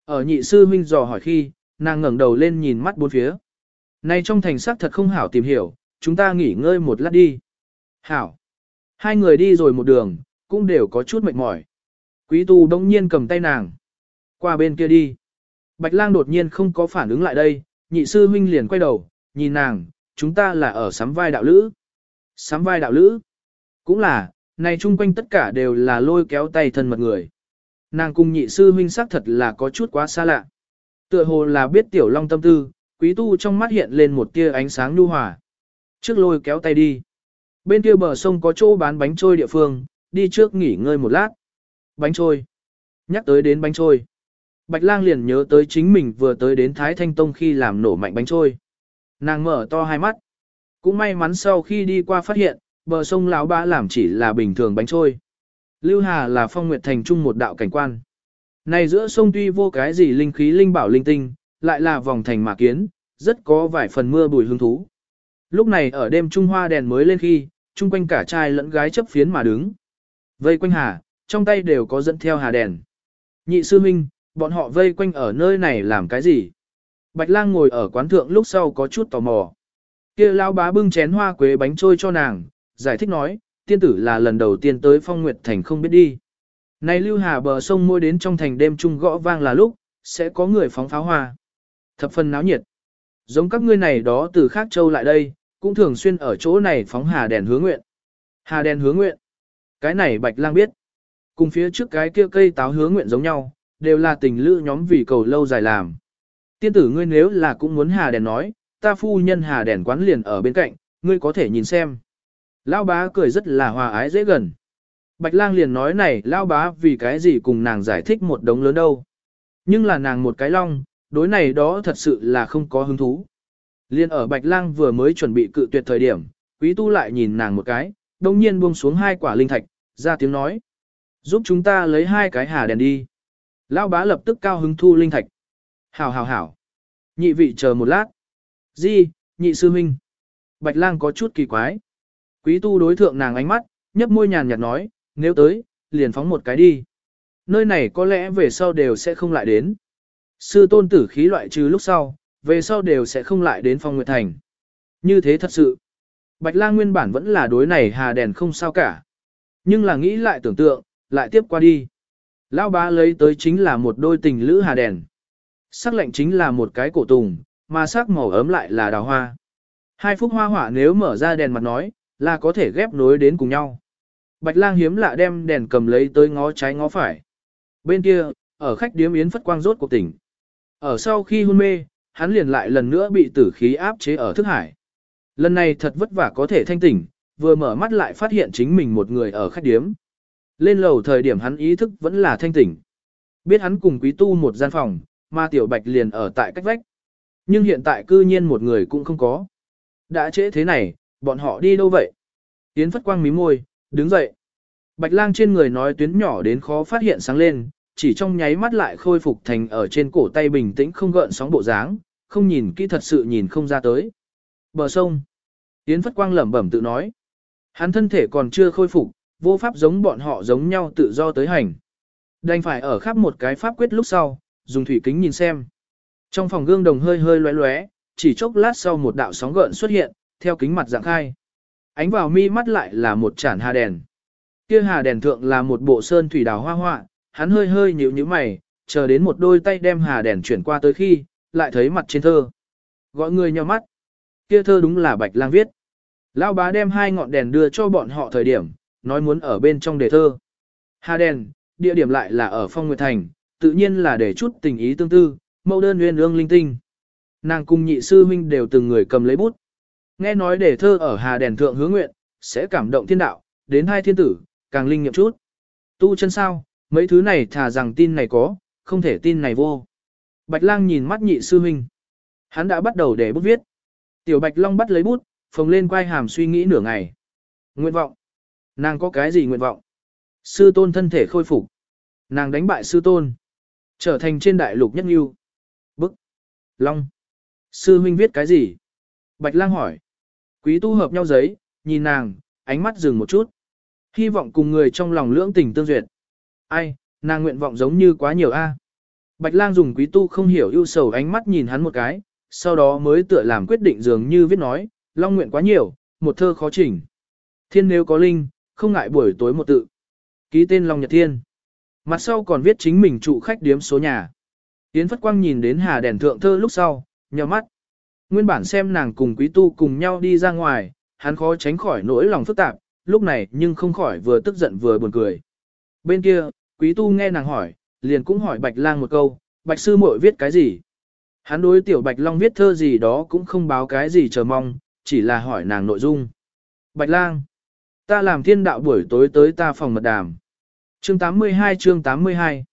Ở nhị sư huynh dò hỏi khi, nàng ngẩng đầu lên nhìn mắt bốn phía. Này trong thành sắc thật không hảo tìm hiểu, chúng ta nghỉ ngơi một lát đi. Hảo. Hai người đi rồi một đường, cũng đều có chút mệt mỏi. Quý tu đông nhiên cầm tay nàng. Qua bên kia đi. Bạch lang đột nhiên không có phản ứng lại đây, nhị sư huynh liền quay đầu, nhìn nàng, chúng ta là ở sắm vai đạo lữ. Sắm vai đạo lữ. Cũng là, này chung quanh tất cả đều là lôi kéo tay thân mật người. Nàng cùng nhị sư huynh xác thật là có chút quá xa lạ. Tựa hồ là biết tiểu long tâm tư, quý tu trong mắt hiện lên một tia ánh sáng nhu hòa. Trước lôi kéo tay đi. Bên kia bờ sông có chỗ bán bánh trôi địa phương, đi trước nghỉ ngơi một lát. Bánh trôi. Nhắc tới đến bánh trôi. Bạch lang liền nhớ tới chính mình vừa tới đến Thái Thanh Tông khi làm nổ mạnh bánh trôi. Nàng mở to hai mắt. Cũng may mắn sau khi đi qua phát hiện, bờ sông lão ba làm chỉ là bình thường bánh trôi. Lưu Hà là phong nguyệt thành trung một đạo cảnh quan. Này giữa sông tuy vô cái gì linh khí linh bảo linh tinh, lại là vòng thành mà kiến, rất có vài phần mưa bùi hương thú. Lúc này ở đêm Trung Hoa đèn mới lên khi, chung quanh cả trai lẫn gái chấp phiến mà đứng. Vây quanh hà, trong tay đều có dẫn theo hà đèn. Nhị sư minh, bọn họ vây quanh ở nơi này làm cái gì? Bạch lang ngồi ở quán thượng lúc sau có chút tò mò. kia lao bá bưng chén hoa quế bánh trôi cho nàng, giải thích nói, tiên tử là lần đầu tiên tới phong nguyệt thành không biết đi. Này lưu hà bờ sông môi đến trong thành đêm trung gõ vang là lúc, sẽ có người phóng pháo hoa. Thập phần náo nhiệt. Giống các ngươi này đó từ khác châu lại đây, cũng thường xuyên ở chỗ này phóng hà đèn hứa nguyện. Hà đèn hứa nguyện. Cái này bạch lang biết. Cùng phía trước cái kia cây táo hứa nguyện giống nhau, đều là tình lữ nhóm vì cầu lâu dài làm. Tiên tử ngươi nếu là cũng muốn hà đèn nói, ta phu nhân hà đèn quán liền ở bên cạnh, ngươi có thể nhìn xem. Lão bá cười rất là hòa ái dễ gần. Bạch lang liền nói này lão bá vì cái gì cùng nàng giải thích một đống lớn đâu. Nhưng là nàng một cái long, đối này đó thật sự là không có hứng thú. Liên ở Bạch Lang vừa mới chuẩn bị cự tuyệt thời điểm, Quý Tu lại nhìn nàng một cái, đồng nhiên buông xuống hai quả linh thạch, ra tiếng nói. Giúp chúng ta lấy hai cái hà đèn đi. Lão bá lập tức cao hứng thu linh thạch. Hảo hảo hảo. Nhị vị chờ một lát. Di, nhị sư huynh. Bạch Lang có chút kỳ quái. Quý Tu đối thượng nàng ánh mắt, nhấp môi nhàn nhạt nói, nếu tới, liền phóng một cái đi. Nơi này có lẽ về sau đều sẽ không lại đến. Sư tôn tử khí loại trừ lúc sau, về sau đều sẽ không lại đến phong nguyệt thành. Như thế thật sự. Bạch lang nguyên bản vẫn là đối này hà đèn không sao cả. Nhưng là nghĩ lại tưởng tượng, lại tiếp qua đi. Lão bá lấy tới chính là một đôi tình lữ hà đèn. Sắc lệnh chính là một cái cổ tùng, mà sắc màu ấm lại là đào hoa. Hai phúc hoa hỏa nếu mở ra đèn mặt nói, là có thể ghép nối đến cùng nhau. Bạch lang hiếm lạ đem đèn cầm lấy tới ngó trái ngó phải. Bên kia, ở khách điếm yến phất quang rốt cuộc tỉnh. Ở sau khi hôn mê, hắn liền lại lần nữa bị tử khí áp chế ở thức hải. Lần này thật vất vả có thể thanh tỉnh, vừa mở mắt lại phát hiện chính mình một người ở khách điếm. Lên lầu thời điểm hắn ý thức vẫn là thanh tỉnh. Biết hắn cùng quý tu một gian phòng, mà tiểu bạch liền ở tại cách vách. Nhưng hiện tại cư nhiên một người cũng không có. Đã trễ thế này, bọn họ đi đâu vậy? Yến Phất Quang mí môi, đứng dậy. Bạch lang trên người nói tuyến nhỏ đến khó phát hiện sáng lên, chỉ trong nháy mắt lại khôi phục thành ở trên cổ tay bình tĩnh không gợn sóng bộ dáng, không nhìn kỹ thật sự nhìn không ra tới. Bờ sông. Yến Phất Quang lẩm bẩm tự nói. Hắn thân thể còn chưa khôi phục, vô pháp giống bọn họ giống nhau tự do tới hành. Đành phải ở khắp một cái pháp quyết lúc sau, dùng thủy kính nhìn xem. Trong phòng gương đồng hơi hơi lóe lóe, chỉ chốc lát sau một đạo sóng gợn xuất hiện, theo kính mặt dạng khai. Ánh vào mi mắt lại là một chản hà đèn. Kia hà đèn thượng là một bộ sơn thủy đào hoa họa, hắn hơi hơi nhíu nhíu mày, chờ đến một đôi tay đem hà đèn chuyển qua tới khi, lại thấy mặt trên thơ. Gọi người nhau mắt. Kia thơ đúng là Bạch Lang viết. Lão bá đem hai ngọn đèn đưa cho bọn họ thời điểm, nói muốn ở bên trong đề thơ. Hà đèn, địa điểm lại là ở Phong Nguyệt Thành, tự nhiên là để chút tình ý tương tư, mẫu đơn nguyên ương linh tinh. Nàng cùng nhị sư huynh đều từng người cầm lấy bút. Nghe nói để thơ ở Hà đèn thượng hứa nguyện, sẽ cảm động thiên đạo, đến hai thiên tử, càng linh nghiệm chút. Tu chân sao, mấy thứ này thà rằng tin này có, không thể tin này vô. Bạch lang nhìn mắt nhị sư huynh. Hắn đã bắt đầu để bút viết. Tiểu Bạch Long bắt lấy bút, phồng lên quai hàm suy nghĩ nửa ngày. Nguyện vọng. Nàng có cái gì nguyện vọng? Sư tôn thân thể khôi phục. Nàng đánh bại sư tôn. Trở thành trên đại lục nhất nghiêu. Bức. Long. Sư huynh viết cái gì? Bạch lang hỏi. Quý tu hợp nhau giấy, nhìn nàng, ánh mắt dừng một chút. Hy vọng cùng người trong lòng lưỡng tình tương duyệt. Ai, nàng nguyện vọng giống như quá nhiều a. Bạch lang dùng quý tu không hiểu ưu sầu ánh mắt nhìn hắn một cái, sau đó mới tựa làm quyết định dường như viết nói, long nguyện quá nhiều, một thơ khó chỉnh. Thiên nếu có linh, không ngại buổi tối một tự. Ký tên Long Nhật Thiên. Mặt sau còn viết chính mình trụ khách điếm số nhà. Yến Phất Quang nhìn đến hà đèn thượng thơ lúc sau, nhờ mắt. Nguyên bản xem nàng cùng quý tu cùng nhau đi ra ngoài, hắn khó tránh khỏi nỗi lòng phức tạp, lúc này nhưng không khỏi vừa tức giận vừa buồn cười. Bên kia, quý tu nghe nàng hỏi, liền cũng hỏi Bạch Lang một câu, Bạch Sư muội viết cái gì? Hắn đối tiểu Bạch Long viết thơ gì đó cũng không báo cái gì chờ mong, chỉ là hỏi nàng nội dung. Bạch Lang, ta làm thiên đạo buổi tối tới ta phòng mật đàm. Chương 82 chương 82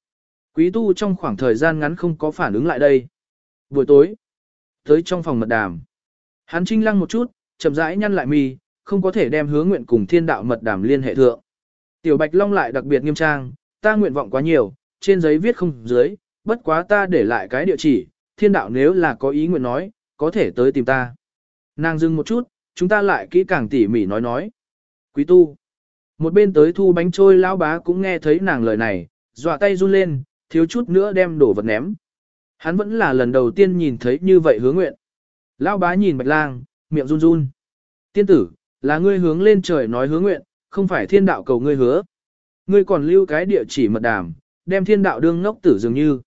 Quý tu trong khoảng thời gian ngắn không có phản ứng lại đây. Buổi tối, tới trong phòng mật đàm. Hắn trinh lăng một chút, chậm rãi nhăn lại mi, không có thể đem hứa nguyện cùng thiên đạo mật đàm liên hệ thượng. Tiểu Bạch Long lại đặc biệt nghiêm trang, ta nguyện vọng quá nhiều, trên giấy viết không dưới, bất quá ta để lại cái địa chỉ, thiên đạo nếu là có ý nguyện nói, có thể tới tìm ta. Nàng dừng một chút, chúng ta lại kỹ càng tỉ mỉ nói nói. Quý tu. Một bên tới thu bánh trôi lão bá cũng nghe thấy nàng lời này, dọa tay run lên, thiếu chút nữa đem đổ vật ném. Hắn vẫn là lần đầu tiên nhìn thấy như vậy hứa nguyện. Lão bá nhìn bạch lang, miệng run run. Tiên tử, là ngươi hướng lên trời nói hứa nguyện, không phải thiên đạo cầu ngươi hứa. Ngươi còn lưu cái địa chỉ mật đàm, đem thiên đạo đương ngốc tử dường như.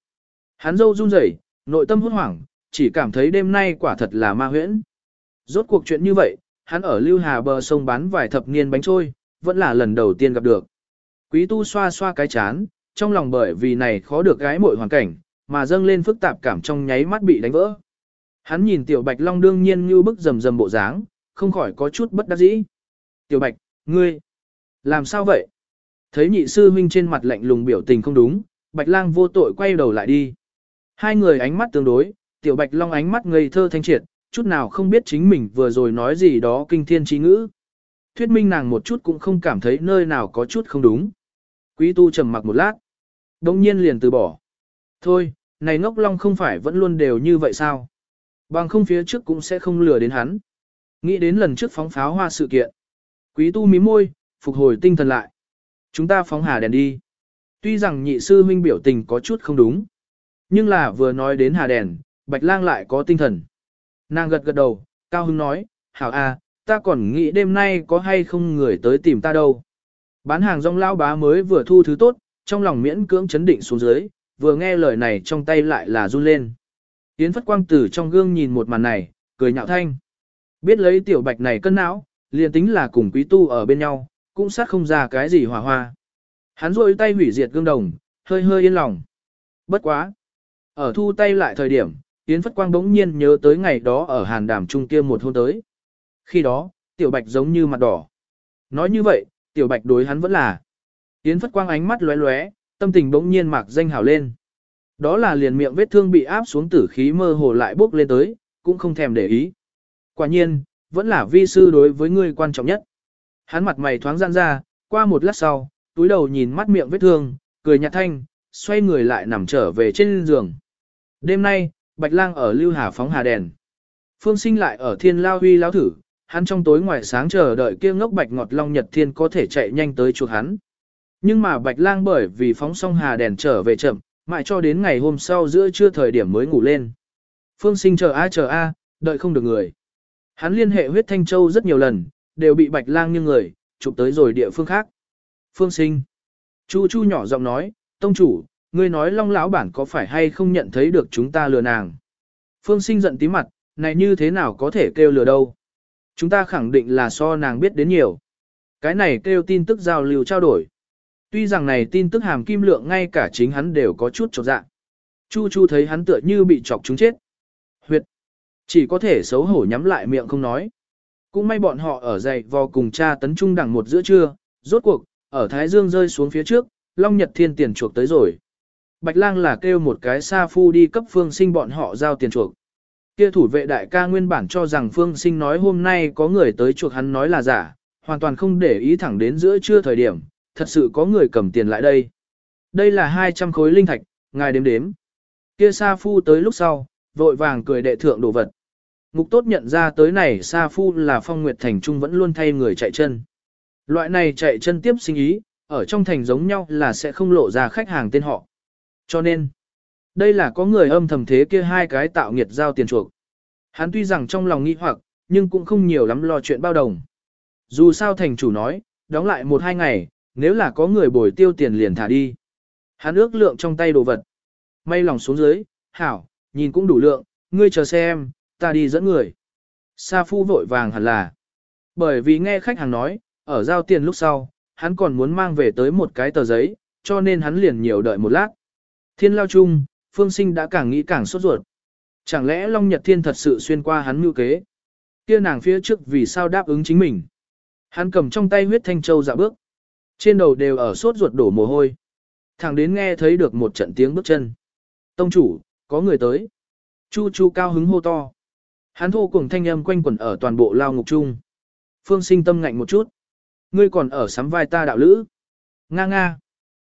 Hắn dâu run rẩy, nội tâm hốt hoảng, chỉ cảm thấy đêm nay quả thật là ma huyễn. Rốt cuộc chuyện như vậy, hắn ở Lưu Hà bờ sông bán vài thập niên bánh trôi, vẫn là lần đầu tiên gặp được. Quý tu xoa xoa cái chán, trong lòng bởi vì này khó được gái mội hoàn cảnh, mà dâng lên phức tạp cảm trong nháy mắt bị đánh vỡ. Hắn nhìn Tiểu Bạch Long đương nhiên như bức rầm rầm bộ dáng, không khỏi có chút bất đắc dĩ. Tiểu Bạch, ngươi, làm sao vậy? Thấy nhị sư huynh trên mặt lạnh lùng biểu tình không đúng, Bạch Lang vô tội quay đầu lại đi. Hai người ánh mắt tương đối, Tiểu Bạch Long ánh mắt ngây thơ thanh triệt, chút nào không biết chính mình vừa rồi nói gì đó kinh thiên trí ngữ. Thuyết minh nàng một chút cũng không cảm thấy nơi nào có chút không đúng. Quý tu trầm mặc một lát. đồng nhiên liền từ bỏ. Thôi, này ngốc long không phải vẫn luôn đều như vậy sao? Bằng không phía trước cũng sẽ không lừa đến hắn. Nghĩ đến lần trước phóng pháo hoa sự kiện. Quý tu mí môi, phục hồi tinh thần lại. Chúng ta phóng hà đèn đi. Tuy rằng nhị sư huynh biểu tình có chút không đúng. Nhưng là vừa nói đến hà đèn, bạch lang lại có tinh thần. Nàng gật gật đầu, cao hưng nói, hảo à, ta còn nghĩ đêm nay có hay không người tới tìm ta đâu. Bán hàng rong lao bá mới vừa thu thứ tốt, trong lòng miễn cưỡng chấn định xuống dưới, vừa nghe lời này trong tay lại là run lên. Yến Phất Quang từ trong gương nhìn một màn này, cười nhạo thanh. Biết lấy tiểu bạch này cân não, liền tính là cùng quý tu ở bên nhau, cũng sát không ra cái gì hòa hoa. Hắn rôi tay hủy diệt gương đồng, hơi hơi yên lòng. Bất quá. Ở thu tay lại thời điểm, Yến Phất Quang bỗng nhiên nhớ tới ngày đó ở hàn đàm trung kia một hôn tới. Khi đó, tiểu bạch giống như mặt đỏ. Nói như vậy, tiểu bạch đối hắn vẫn là. Yến Phất Quang ánh mắt lóe lóe, tâm tình bỗng nhiên mạc danh hảo lên. Đó là liền miệng vết thương bị áp xuống tử khí mơ hồ lại bốc lên tới, cũng không thèm để ý. Quả nhiên, vẫn là vi sư đối với ngươi quan trọng nhất. Hắn mặt mày thoáng giãn ra, qua một lát sau, túi đầu nhìn mắt miệng vết thương, cười nhạt thanh, xoay người lại nằm trở về trên giường. Đêm nay, Bạch Lang ở Lưu Hà phóng hà đèn. Phương Sinh lại ở Thiên Lao Huy lão thử, hắn trong tối ngoài sáng chờ đợi kia ngốc Bạch Ngọt Long Nhật Thiên có thể chạy nhanh tới chuột hắn. Nhưng mà Bạch Lang bởi vì phóng xong hà đèn trở về chậm, mãi cho đến ngày hôm sau giữa trưa thời điểm mới ngủ lên. Phương Sinh chờ a chờ a, đợi không được người. Hắn liên hệ huyết thanh châu rất nhiều lần, đều bị Bạch Lang như người, chụp tới rồi địa phương khác. Phương Sinh. Chu Chu nhỏ giọng nói, tông chủ, ngươi nói long lão bản có phải hay không nhận thấy được chúng ta lừa nàng. Phương sinh giận tí mặt, này như thế nào có thể kêu lừa đâu. Chúng ta khẳng định là so nàng biết đến nhiều. Cái này kêu tin tức giao lưu trao đổi. Tuy rằng này tin tức hàm kim lượng ngay cả chính hắn đều có chút chột dạ. Chu Chu thấy hắn tựa như bị chọc chúng chết. Huyệt. Chỉ có thể xấu hổ nhắm lại miệng không nói. Cũng may bọn họ ở dậy vò cùng cha tấn trung đẳng một giữa trưa, rốt cuộc, ở Thái Dương rơi xuống phía trước, Long Nhật Thiên tiền chuộc tới rồi. Bạch lang là kêu một cái sa phu đi cấp phương sinh bọn họ giao tiền chuộc. Kia thủ vệ đại ca nguyên bản cho rằng phương sinh nói hôm nay có người tới chuộc hắn nói là giả, hoàn toàn không để ý thẳng đến giữa trưa thời điểm, thật sự có người cầm tiền lại đây. Đây là 200 khối linh thạch, ngài đếm đếm. Kia sa phu tới lúc sau, vội vàng cười đệ thượng đồ vật. Ngục tốt nhận ra tới này sa phu là phong nguyệt thành trung vẫn luôn thay người chạy chân. Loại này chạy chân tiếp sinh ý, ở trong thành giống nhau là sẽ không lộ ra khách hàng tên họ. Cho nên, đây là có người âm thầm thế kia hai cái tạo nghiệt giao tiền chuộc. Hắn tuy rằng trong lòng nghi hoặc, nhưng cũng không nhiều lắm lo chuyện bao đồng. Dù sao thành chủ nói, đóng lại một hai ngày, nếu là có người bồi tiêu tiền liền thả đi. Hắn ước lượng trong tay đồ vật. May lòng xuống dưới, hảo, nhìn cũng đủ lượng, ngươi chờ xem, ta đi dẫn người. Sa phu vội vàng hẳn là. Bởi vì nghe khách hàng nói, ở giao tiền lúc sau, hắn còn muốn mang về tới một cái tờ giấy, cho nên hắn liền nhiều đợi một lát. Thiên lao chung, phương sinh đã càng nghĩ càng sốt ruột. Chẳng lẽ Long Nhật Thiên thật sự xuyên qua hắn mưu kế? Kia nàng phía trước vì sao đáp ứng chính mình? Hắn cầm trong tay huyết thanh châu dạ bước. Trên đầu đều ở sốt ruột đổ mồ hôi. Thẳng đến nghe thấy được một trận tiếng bước chân. Tông chủ, có người tới. Chu chu cao hứng hô to. Hắn thô cùng thanh âm quanh quẩn ở toàn bộ lao ngục chung. Phương sinh tâm ngạnh một chút. Ngươi còn ở sắm vai ta đạo lữ. Nga nga.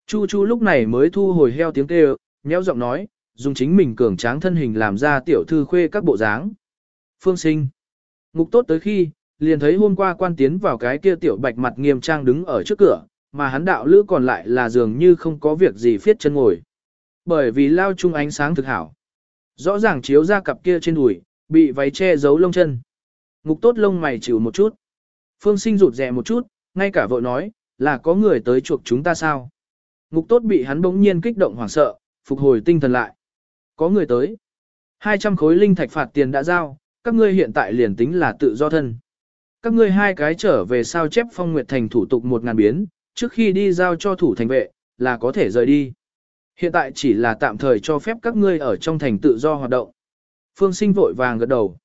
Chu Chu lúc này mới thu hồi heo tiếng kêu, nhéo giọng nói, dùng chính mình cường tráng thân hình làm ra tiểu thư khuê các bộ dáng. Phương sinh. Ngục tốt tới khi, liền thấy hôm qua quan tiến vào cái kia tiểu bạch mặt nghiêm trang đứng ở trước cửa, mà hắn đạo lữ còn lại là dường như không có việc gì phiết chân ngồi. Bởi vì lao chung ánh sáng thực hảo. Rõ ràng chiếu ra cặp kia trên đùi, bị váy che giấu lông chân. Ngục tốt lông mày chịu một chút. Phương sinh rụt rè một chút, ngay cả vội nói, là có người tới chuộc chúng ta sao? Ngục tốt bị hắn bỗng nhiên kích động hoảng sợ, phục hồi tinh thần lại. Có người tới. 200 khối linh thạch phạt tiền đã giao, các ngươi hiện tại liền tính là tự do thân. Các ngươi hai cái trở về sao chép phong nguyệt thành thủ tục một ngàn biến, trước khi đi giao cho thủ thành vệ, là có thể rời đi. Hiện tại chỉ là tạm thời cho phép các ngươi ở trong thành tự do hoạt động. Phương sinh vội vàng gật đầu.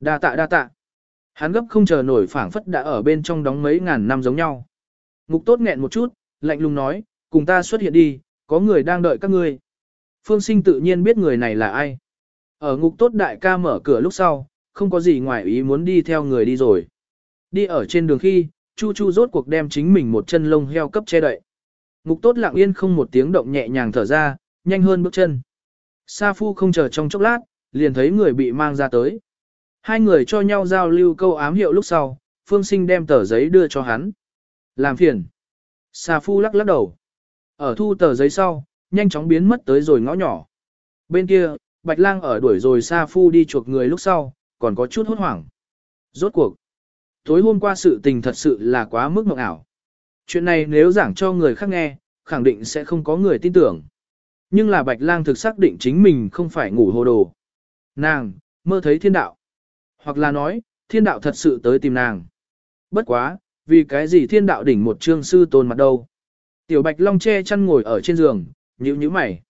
Đa tạ đa tạ. Hắn gấp không chờ nổi phảng phất đã ở bên trong đóng mấy ngàn năm giống nhau. Ngục tốt nghẹn một chút, lạnh lùng nói, cùng ta xuất hiện đi, có người đang đợi các ngươi. Phương sinh tự nhiên biết người này là ai. Ở ngục tốt đại ca mở cửa lúc sau, không có gì ngoài ý muốn đi theo người đi rồi. Đi ở trên đường khi, Chu Chu rốt cuộc đem chính mình một chân lông heo cấp che đậy. Ngục tốt lặng yên không một tiếng động nhẹ nhàng thở ra, nhanh hơn bước chân. Sa Phu không chờ trong chốc lát, liền thấy người bị mang ra tới. Hai người cho nhau giao lưu câu ám hiệu lúc sau, Phương Sinh đem tờ giấy đưa cho hắn. Làm phiền. Sa Phu lắc lắc đầu. Ở thu tờ giấy sau, nhanh chóng biến mất tới rồi ngõ nhỏ. Bên kia, Bạch Lang ở đuổi rồi Sa Phu đi chuộc người lúc sau, còn có chút hốt hoảng. Rốt cuộc. Tối hôm qua sự tình thật sự là quá mức mộng ảo. Chuyện này nếu giảng cho người khác nghe, khẳng định sẽ không có người tin tưởng. Nhưng là Bạch Lang thực xác định chính mình không phải ngủ hồ đồ. Nàng, mơ thấy thiên đạo. Hoặc là nói, thiên đạo thật sự tới tìm nàng. Bất quá, vì cái gì thiên đạo đỉnh một trương sư tôn mặt đâu. Tiểu Bạch Long che chăn ngồi ở trên giường, nhíu nhíu mày.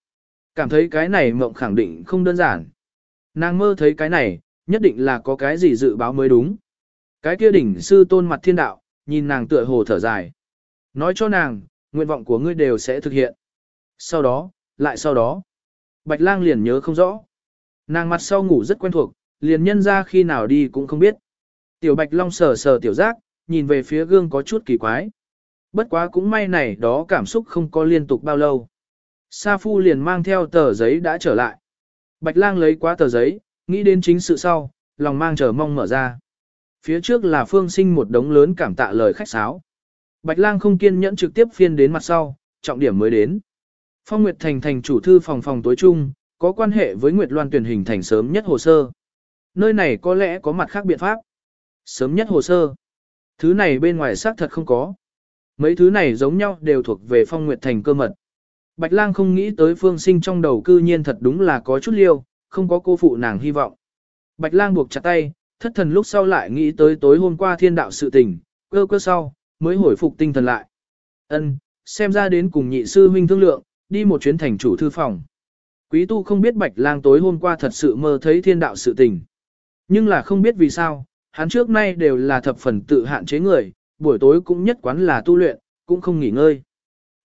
Cảm thấy cái này mộng khẳng định không đơn giản. Nàng mơ thấy cái này, nhất định là có cái gì dự báo mới đúng. Cái kia đỉnh sư tôn mặt thiên đạo, nhìn nàng tựa hồ thở dài. Nói cho nàng, nguyện vọng của ngươi đều sẽ thực hiện. Sau đó, lại sau đó. Bạch Lang liền nhớ không rõ. Nàng mặt sau ngủ rất quen thuộc, liền nhân ra khi nào đi cũng không biết. Tiểu Bạch Long sờ sờ tiểu giác, nhìn về phía gương có chút kỳ quái. Bất quá cũng may này đó cảm xúc không có liên tục bao lâu. Sa Phu liền mang theo tờ giấy đã trở lại. Bạch Lang lấy quá tờ giấy, nghĩ đến chính sự sau, lòng mang chờ mong mở ra. Phía trước là Phương Sinh một đống lớn cảm tạ lời khách sáo. Bạch Lang không kiên nhẫn trực tiếp phiên đến mặt sau, trọng điểm mới đến. Phong Nguyệt Thành thành chủ thư phòng phòng tối trung, có quan hệ với Nguyệt Loan tuyển hình thành sớm nhất hồ sơ. Nơi này có lẽ có mặt khác biện pháp. Sớm nhất hồ sơ. Thứ này bên ngoài xác thật không có. Mấy thứ này giống nhau đều thuộc về Phong Nguyệt Thành cơ mật. Bạch Lang không nghĩ tới phương sinh trong đầu cư nhiên thật đúng là có chút liêu, không có cô phụ nàng hy vọng. Bạch Lang buộc chặt tay, thất thần lúc sau lại nghĩ tới tối hôm qua thiên đạo sự tình, cơ cơ sau, mới hồi phục tinh thần lại. Ân, xem ra đến cùng nhị sư huynh thương lượng, đi một chuyến thành chủ thư phòng. Quý tu không biết Bạch Lang tối hôm qua thật sự mơ thấy thiên đạo sự tình. Nhưng là không biết vì sao, hắn trước nay đều là thập phần tự hạn chế người, buổi tối cũng nhất quán là tu luyện, cũng không nghỉ ngơi.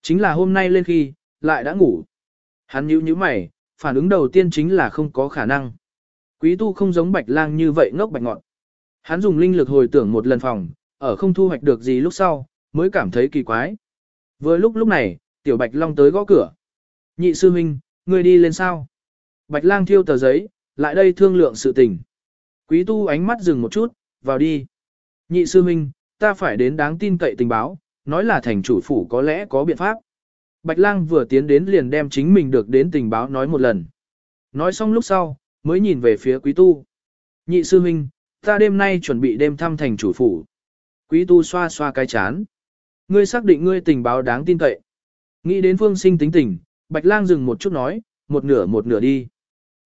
Chính là hôm nay lên khi, lại đã ngủ. Hắn nhíu nhíu mày, phản ứng đầu tiên chính là không có khả năng. Quý tu không giống bạch lang như vậy ngốc bạch ngọn. Hắn dùng linh lực hồi tưởng một lần phòng, ở không thu hoạch được gì lúc sau, mới cảm thấy kỳ quái. Vừa lúc lúc này, tiểu bạch long tới gõ cửa. Nhị sư huynh, ngươi đi lên sao? Bạch lang thiêu tờ giấy, lại đây thương lượng sự tình. Quý tu ánh mắt dừng một chút, vào đi. Nhị sư huynh, ta phải đến đáng tin cậy tình báo, nói là thành chủ phủ có lẽ có biện pháp. Bạch lang vừa tiến đến liền đem chính mình được đến tình báo nói một lần. Nói xong lúc sau, mới nhìn về phía quý tu. Nhị sư huynh, ta đêm nay chuẩn bị đêm thăm thành chủ phủ. Quý tu xoa xoa cái chán. Ngươi xác định ngươi tình báo đáng tin cậy. Nghĩ đến phương sinh tính tình, bạch lang dừng một chút nói, một nửa một nửa đi.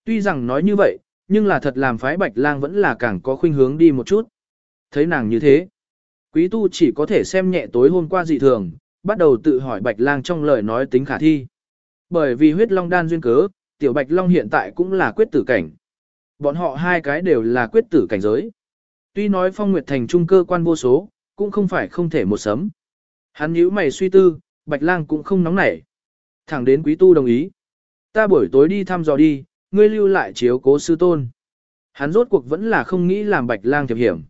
Tuy rằng nói như vậy, nhưng là thật làm phái bạch lang vẫn là càng có khuynh hướng đi một chút. Thấy nàng như thế. Quý tu chỉ có thể xem nhẹ tối hôm qua dị thường, bắt đầu tự hỏi Bạch Lang trong lời nói tính khả thi. Bởi vì huyết long đan duyên cớ, tiểu Bạch Long hiện tại cũng là quyết tử cảnh. Bọn họ hai cái đều là quyết tử cảnh giới. Tuy nói phong nguyệt thành trung cơ quan vô số, cũng không phải không thể một sấm. Hắn nhíu mày suy tư, Bạch Lang cũng không nóng nảy. Thẳng đến quý tu đồng ý. Ta buổi tối đi thăm dò đi, ngươi lưu lại chiếu cố sư tôn. Hắn rốt cuộc vẫn là không nghĩ làm Bạch Lang thiệp hiểm.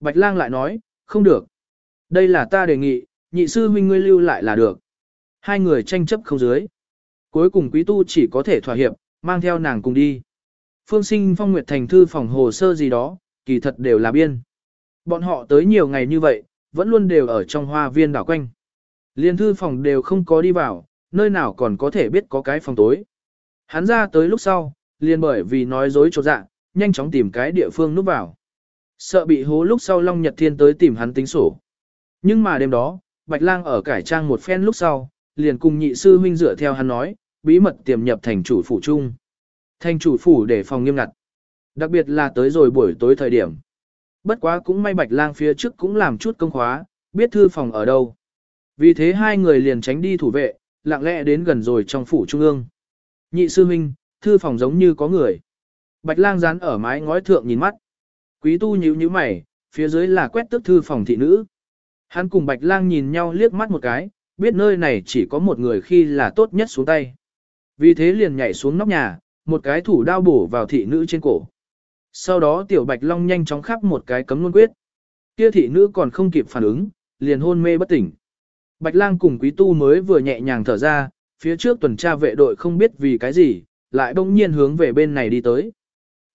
Bạch Lang lại nói, không được. Đây là ta đề nghị, nhị sư huynh ngươi lưu lại là được. Hai người tranh chấp không dưới. Cuối cùng quý tu chỉ có thể thỏa hiệp, mang theo nàng cùng đi. Phương sinh phong nguyệt thành thư phòng hồ sơ gì đó, kỳ thật đều là biên. Bọn họ tới nhiều ngày như vậy, vẫn luôn đều ở trong hoa viên đảo quanh. Liên thư phòng đều không có đi vào, nơi nào còn có thể biết có cái phòng tối. Hắn ra tới lúc sau, liền bởi vì nói dối trột dạ, nhanh chóng tìm cái địa phương núp vào. Sợ bị hố lúc sau Long Nhật Thiên tới tìm hắn tính sổ. Nhưng mà đêm đó, Bạch Lang ở cải trang một phen lúc sau, liền cùng nhị sư huynh dựa theo hắn nói, bí mật tiềm nhập thành chủ phủ chung. Thành chủ phủ để phòng nghiêm ngặt. Đặc biệt là tới rồi buổi tối thời điểm. Bất quá cũng may Bạch Lang phía trước cũng làm chút công khóa, biết thư phòng ở đâu. Vì thế hai người liền tránh đi thủ vệ, lặng lẽ đến gần rồi trong phủ trung ương. Nhị sư huynh, thư phòng giống như có người. Bạch Lang dán ở mái ngói thượng nhìn mắt. Quý tu nhíu nhíu mày, phía dưới là quét tước thư phòng thị nữ. Hắn cùng Bạch Lang nhìn nhau liếc mắt một cái, biết nơi này chỉ có một người khi là tốt nhất xuống tay. Vì thế liền nhảy xuống nóc nhà, một cái thủ đao bổ vào thị nữ trên cổ. Sau đó tiểu Bạch Long nhanh chóng khắp một cái cấm luôn quyết. Kia thị nữ còn không kịp phản ứng, liền hôn mê bất tỉnh. Bạch Lang cùng Quý Tu mới vừa nhẹ nhàng thở ra, phía trước tuần tra vệ đội không biết vì cái gì, lại bỗng nhiên hướng về bên này đi tới.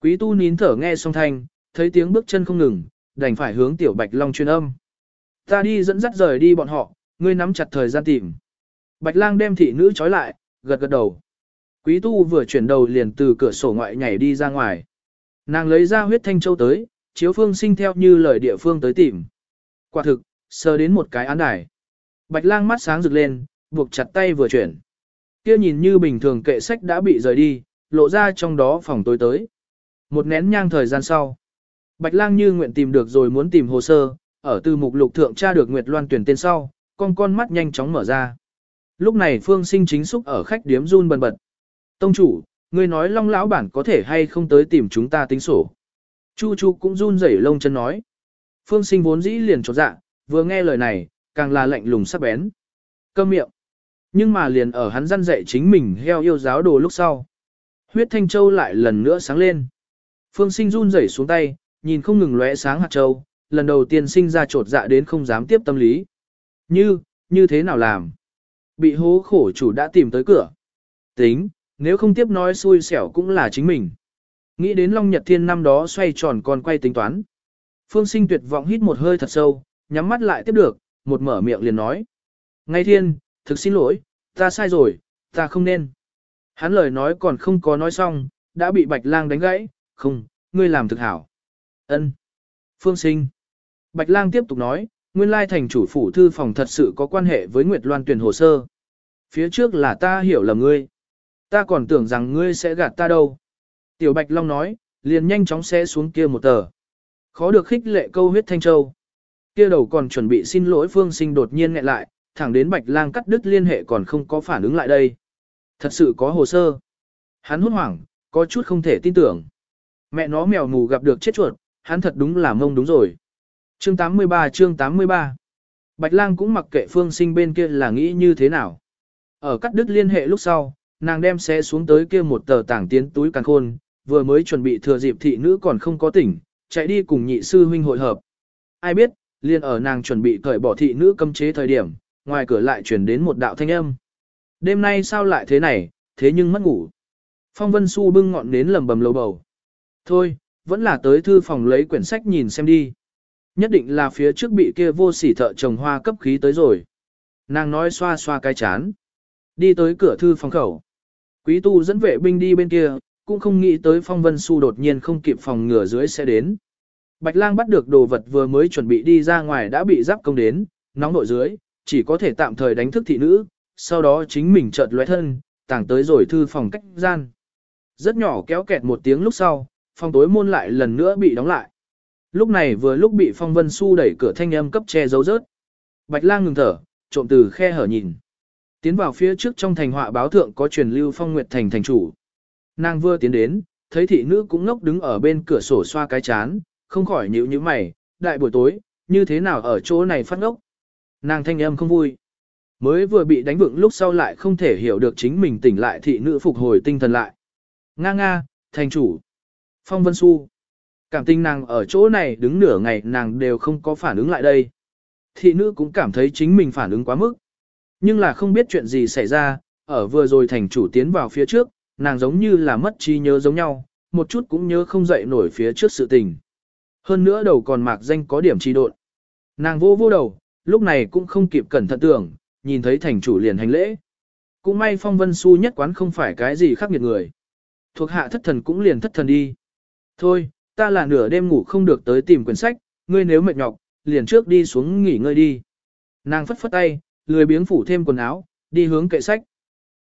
Quý Tu nín thở nghe xong thanh, thấy tiếng bước chân không ngừng, đành phải hướng tiểu Bạch Long truyền âm. Ta đi dẫn dắt rời đi bọn họ, ngươi nắm chặt thời gian tìm. Bạch lang đem thị nữ trói lại, gật gật đầu. Quý tu vừa chuyển đầu liền từ cửa sổ ngoại nhảy đi ra ngoài. Nàng lấy ra huyết thanh châu tới, chiếu phương sinh theo như lời địa phương tới tìm. Quả thực, sờ đến một cái án đài. Bạch lang mắt sáng rực lên, buộc chặt tay vừa chuyển. Kia nhìn như bình thường kệ sách đã bị rời đi, lộ ra trong đó phòng tối tới. Một nén nhang thời gian sau. Bạch lang như nguyện tìm được rồi muốn tìm hồ sơ, ở từ mục lục thượng tra được Nguyệt Loan tuyển tên sau, con con mắt nhanh chóng mở ra. Lúc này Phương Sinh chính xúc ở khách điếm run bần bật. Tông chủ, người nói long lão bản có thể hay không tới tìm chúng ta tính sổ. Chu Chu cũng run rẩy lông chân nói. Phương Sinh vốn dĩ liền trột dạ, vừa nghe lời này, càng là lạnh lùng sắc bén. Câm miệng. Nhưng mà liền ở hắn răn dạy chính mình heo yêu giáo đồ lúc sau. Huyết thanh châu lại lần nữa sáng lên. Phương sinh run rẩy xuống tay, nhìn không ngừng lóe sáng hạt châu, lần đầu tiên sinh ra trột dạ đến không dám tiếp tâm lý. Như, như thế nào làm? Bị hố khổ chủ đã tìm tới cửa. Tính, nếu không tiếp nói xui xẻo cũng là chính mình. Nghĩ đến Long Nhật Thiên năm đó xoay tròn còn quay tính toán. Phương sinh tuyệt vọng hít một hơi thật sâu, nhắm mắt lại tiếp được, một mở miệng liền nói. Ngay thiên, thực xin lỗi, ta sai rồi, ta không nên. Hắn lời nói còn không có nói xong, đã bị Bạch Lang đánh gãy, không, ngươi làm thực hảo. Ân. Phương sinh. Bạch Lang tiếp tục nói, nguyên lai thành chủ phủ thư phòng thật sự có quan hệ với Nguyệt Loan tuyển hồ sơ. Phía trước là ta hiểu lầm ngươi. Ta còn tưởng rằng ngươi sẽ gạt ta đâu. Tiểu Bạch Long nói, liền nhanh chóng xé xuống kia một tờ. Khó được khích lệ câu huyết thanh châu. Kia đầu còn chuẩn bị xin lỗi phương sinh đột nhiên ngại lại, thẳng đến Bạch Lang cắt đứt liên hệ còn không có phản ứng lại đây. Thật sự có hồ sơ. Hắn hốt hoảng, có chút không thể tin tưởng. Mẹ nó mèo mù gặp được chết chuột, hắn thật đúng là mông đúng rồi. Chương 83 chương 83 Bạch lang cũng mặc kệ phương sinh bên kia là nghĩ như thế nào. Ở cắt đứt liên hệ lúc sau, nàng đem xe xuống tới kia một tờ tảng tiến túi càng khôn, vừa mới chuẩn bị thừa dịp thị nữ còn không có tỉnh, chạy đi cùng nhị sư huynh hội hợp. Ai biết, liền ở nàng chuẩn bị cởi bỏ thị nữ cấm chế thời điểm, ngoài cửa lại truyền đến một đạo thanh âm. Đêm nay sao lại thế này, thế nhưng mất ngủ. Phong Vân Xu bưng ngọn nến lầm bầm lầu bầu. Thôi, vẫn là tới thư phòng lấy quyển sách nhìn xem đi. Nhất định là phía trước bị kia vô sỉ thợ trồng hoa cấp khí tới rồi. Nàng nói xoa xoa cái chán. Đi tới cửa thư phòng khẩu. Quý tu dẫn vệ binh đi bên kia, cũng không nghĩ tới phong vân su đột nhiên không kịp phòng ngừa dưới sẽ đến. Bạch lang bắt được đồ vật vừa mới chuẩn bị đi ra ngoài đã bị giáp công đến, nóng nội dưới, chỉ có thể tạm thời đánh thức thị nữ, sau đó chính mình chợt lóe thân, tàng tới rồi thư phòng cách gian. Rất nhỏ kéo kẹt một tiếng lúc sau, phòng tối môn lại lần nữa bị đóng lại. Lúc này vừa lúc bị phong vân su đẩy cửa thanh âm cấp che giấu rớt. Bạch lang ngừng thở, trộm từ khe hở nhìn. Tiến vào phía trước trong thành họa báo thượng có truyền lưu phong nguyệt thành thành chủ. Nàng vừa tiến đến, thấy thị nữ cũng ngốc đứng ở bên cửa sổ xoa cái chán, không khỏi nhíu như mày, đại buổi tối, như thế nào ở chỗ này phát ngốc. Nàng thanh âm không vui. Mới vừa bị đánh vựng lúc sau lại không thể hiểu được chính mình tỉnh lại thị nữ phục hồi tinh thần lại. Nga nga, thành chủ. Phong Vân Xu. Cảm tình nàng ở chỗ này đứng nửa ngày nàng đều không có phản ứng lại đây. Thị nữ cũng cảm thấy chính mình phản ứng quá mức. Nhưng là không biết chuyện gì xảy ra, ở vừa rồi thành chủ tiến vào phía trước, nàng giống như là mất trí nhớ giống nhau, một chút cũng nhớ không dậy nổi phía trước sự tình. Hơn nữa đầu còn mạc danh có điểm trì độn. Nàng vô vô đầu, lúc này cũng không kịp cẩn thận tưởng, nhìn thấy thành chủ liền hành lễ. Cũng may phong vân su nhất quán không phải cái gì khác nghiệt người. Thuộc hạ thất thần cũng liền thất thần đi. Thôi, ta là nửa đêm ngủ không được tới tìm quyển sách, ngươi nếu mệt nhọc, liền trước đi xuống nghỉ ngơi đi. Nàng phất phất tay, lười biếng phủ thêm quần áo, đi hướng kệ sách.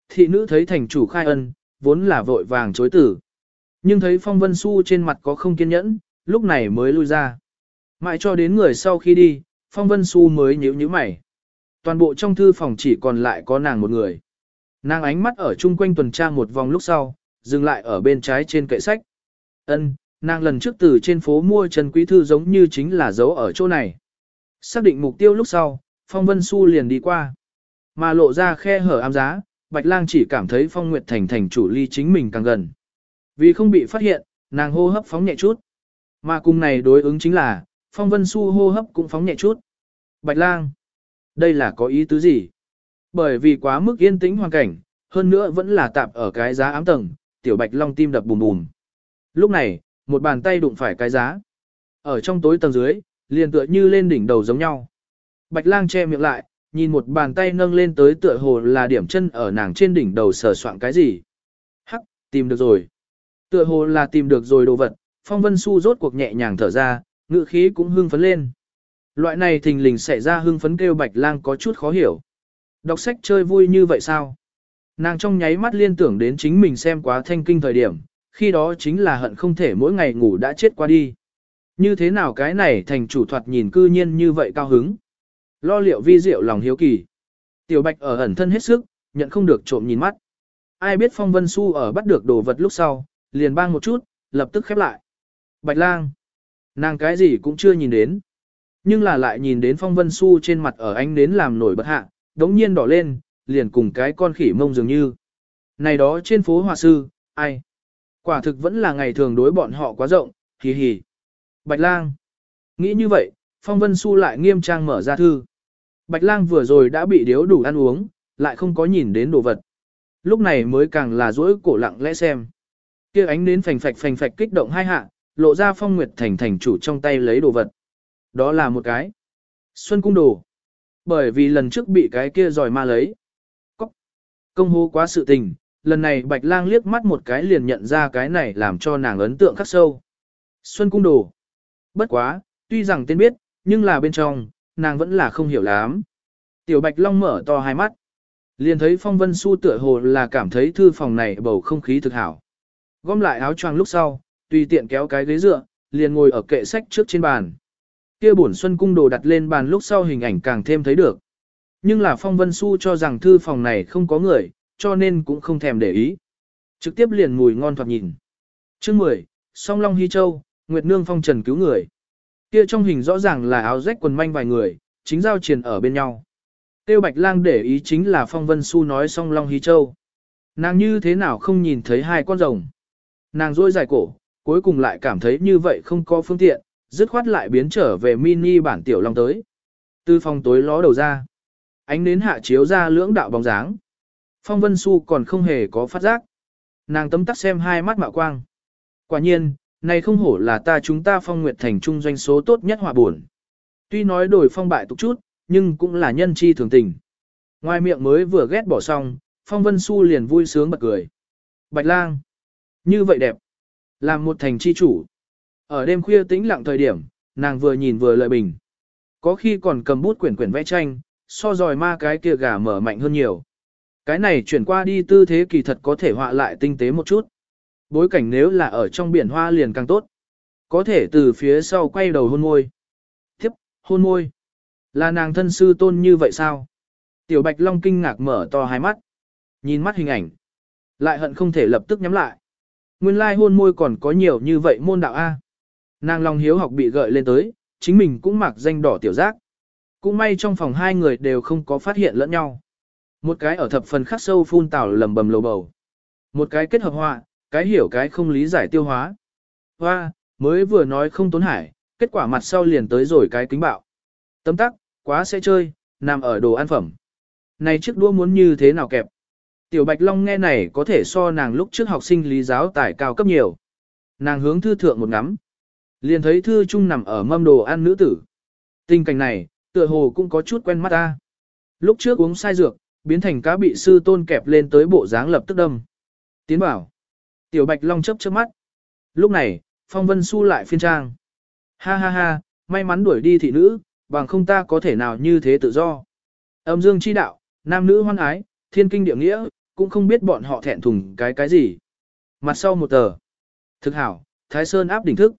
Thị nữ thấy thành chủ khai ân, vốn là vội vàng chối tử. Nhưng thấy phong vân su trên mặt có không kiên nhẫn, lúc này mới lui ra. Mãi cho đến người sau khi đi, phong vân su mới nhíu nhíu mày. Toàn bộ trong thư phòng chỉ còn lại có nàng một người. Nàng ánh mắt ở chung quanh tuần tra một vòng lúc sau, dừng lại ở bên trái trên kệ sách. Ân, nàng lần trước từ trên phố mua chân quý thư giống như chính là dấu ở chỗ này. Xác định mục tiêu lúc sau, Phong Vân Xu liền đi qua. Mà lộ ra khe hở ám giá, Bạch Lang chỉ cảm thấy Phong Nguyệt Thành thành chủ ly chính mình càng gần. Vì không bị phát hiện, nàng hô hấp phóng nhẹ chút. Mà cùng này đối ứng chính là, Phong Vân Xu hô hấp cũng phóng nhẹ chút. Bạch Lang, đây là có ý tứ gì? Bởi vì quá mức yên tĩnh hoàn cảnh, hơn nữa vẫn là tạp ở cái giá ám tầng, tiểu Bạch Long tim đập bùm bùm. Lúc này, một bàn tay đụng phải cái giá. Ở trong tối tầng dưới, liền tựa như lên đỉnh đầu giống nhau. Bạch lang che miệng lại, nhìn một bàn tay nâng lên tới tựa hồ là điểm chân ở nàng trên đỉnh đầu sờ soạn cái gì. Hắc, tìm được rồi. Tựa hồ là tìm được rồi đồ vật, phong vân su rốt cuộc nhẹ nhàng thở ra, ngự khí cũng hưng phấn lên. Loại này thình lình xảy ra hưng phấn kêu bạch lang có chút khó hiểu. Đọc sách chơi vui như vậy sao? Nàng trong nháy mắt liên tưởng đến chính mình xem quá thanh kinh thời điểm, khi đó chính là hận không thể mỗi ngày ngủ đã chết qua đi. Như thế nào cái này thành chủ thoạt nhìn cư nhiên như vậy cao hứng. Lo liệu vi diệu lòng hiếu kỳ. Tiểu bạch ở ẩn thân hết sức, nhận không được trộm nhìn mắt. Ai biết phong vân su ở bắt được đồ vật lúc sau, liền bang một chút, lập tức khép lại. Bạch lang. Nàng cái gì cũng chưa nhìn đến. Nhưng là lại nhìn đến phong vân su trên mặt ở ánh đến làm nổi bật hạ, đống nhiên đỏ lên, liền cùng cái con khỉ mông dường như. Này đó trên phố hòa sư, ai? Quả thực vẫn là ngày thường đối bọn họ quá rộng, hì hì. Bạch lang. Nghĩ như vậy, Phong Vân Xu lại nghiêm trang mở ra thư. Bạch lang vừa rồi đã bị điếu đủ ăn uống, lại không có nhìn đến đồ vật. Lúc này mới càng là rỗi cổ lặng lẽ xem. kia ánh đến phành phạch phành phạch kích động hai hạ, lộ ra Phong Nguyệt Thành thành chủ trong tay lấy đồ vật. Đó là một cái. Xuân cung đồ. Bởi vì lần trước bị cái kia giỏi ma lấy. Cốc. Công hô quá sự tình, lần này Bạch Lang liếc mắt một cái liền nhận ra cái này làm cho nàng ấn tượng khắc sâu. Xuân cung đồ. Bất quá, tuy rằng tên biết, nhưng là bên trong, nàng vẫn là không hiểu lắm. Tiểu Bạch Long mở to hai mắt. Liền thấy Phong Vân Xu tựa hồ là cảm thấy thư phòng này bầu không khí thực hảo. Gom lại áo choàng lúc sau, tùy tiện kéo cái ghế dựa, liền ngồi ở kệ sách trước trên bàn. Kia bổn xuân cung đồ đặt lên bàn lúc sau hình ảnh càng thêm thấy được. Nhưng là Phong Vân Xu cho rằng thư phòng này không có người, cho nên cũng không thèm để ý. Trực tiếp liền mùi ngon thoạt nhìn. Chương 10, Song Long Hy Châu, Nguyệt Nương Phong Trần cứu người. Kia trong hình rõ ràng là áo rách quần manh vài người, chính giao triền ở bên nhau. Tiêu Bạch Lang để ý chính là Phong Vân Xu nói xong Long Hy Châu. Nàng như thế nào không nhìn thấy hai con rồng. Nàng rôi dài cổ, cuối cùng lại cảm thấy như vậy không có phương tiện, dứt khoát lại biến trở về mini bản tiểu long tới. Từ phòng tối ló đầu ra. Ánh nến hạ chiếu ra lưỡng đạo bóng dáng. Phong Vân Xu còn không hề có phát giác. Nàng tấm tắc xem hai mắt mạo quang. Quả nhiên, này không hổ là ta chúng ta phong nguyệt thành trung doanh số tốt nhất hòa buồn. Tuy nói đổi phong bại tục chút, nhưng cũng là nhân chi thường tình. Ngoài miệng mới vừa ghét bỏ xong, Phong Vân su liền vui sướng bật cười. Bạch lang. Như vậy đẹp. Làm một thành chi chủ. Ở đêm khuya tĩnh lặng thời điểm, nàng vừa nhìn vừa lợi bình. Có khi còn cầm bút quyển quyển vẽ tranh, so dòi ma cái kia gà mở mạnh hơn nhiều. Cái này chuyển qua đi tư thế kỳ thật có thể họa lại tinh tế một chút. Bối cảnh nếu là ở trong biển hoa liền càng tốt. Có thể từ phía sau quay đầu hôn môi. Tiếp, hôn môi. Là nàng thân sư tôn như vậy sao? Tiểu Bạch Long kinh ngạc mở to hai mắt. Nhìn mắt hình ảnh. Lại hận không thể lập tức nhắm lại. Nguyên lai hôn môi còn có nhiều như vậy môn đạo A. Nàng Long hiếu học bị gợi lên tới, chính mình cũng mặc danh đỏ tiểu giác. Cũng may trong phòng hai người đều không có phát hiện lẫn nhau. Một cái ở thập phần khắc sâu phun tảo lầm bầm lầu bầu. Một cái kết hợp họa, cái hiểu cái không lý giải tiêu hóa. Hoa, mới vừa nói không tốn hải, kết quả mặt sau liền tới rồi cái kính bạo. Tấm tắc, quá sẽ chơi, nằm ở đồ ăn phẩm. Này chiếc đua muốn như thế nào kẹp? Tiểu Bạch Long nghe này có thể so nàng lúc trước học sinh lý giáo tài cao cấp nhiều. Nàng hướng thư thượng một ngắm. Liền thấy thư trung nằm ở mâm đồ ăn nữ tử. Tình cảnh này, tựa hồ cũng có chút quen mắt ta. Lúc trước uống sai dược, biến thành cá bị sư tôn kẹp lên tới bộ dáng lập tức đâm. Tiến bảo. Tiểu Bạch Long chớp chớp mắt. Lúc này, Phong Vân Xu lại phiên trang. Ha ha ha, may mắn đuổi đi thị nữ, bằng không ta có thể nào như thế tự do. Âm dương chi đạo, nam nữ hoan ái, thiên kinh địa nghĩa, cũng không biết bọn họ thẹn thùng cái cái gì. Mặt sau một tờ. Thực hảo, Thái Sơn áp đỉnh thức.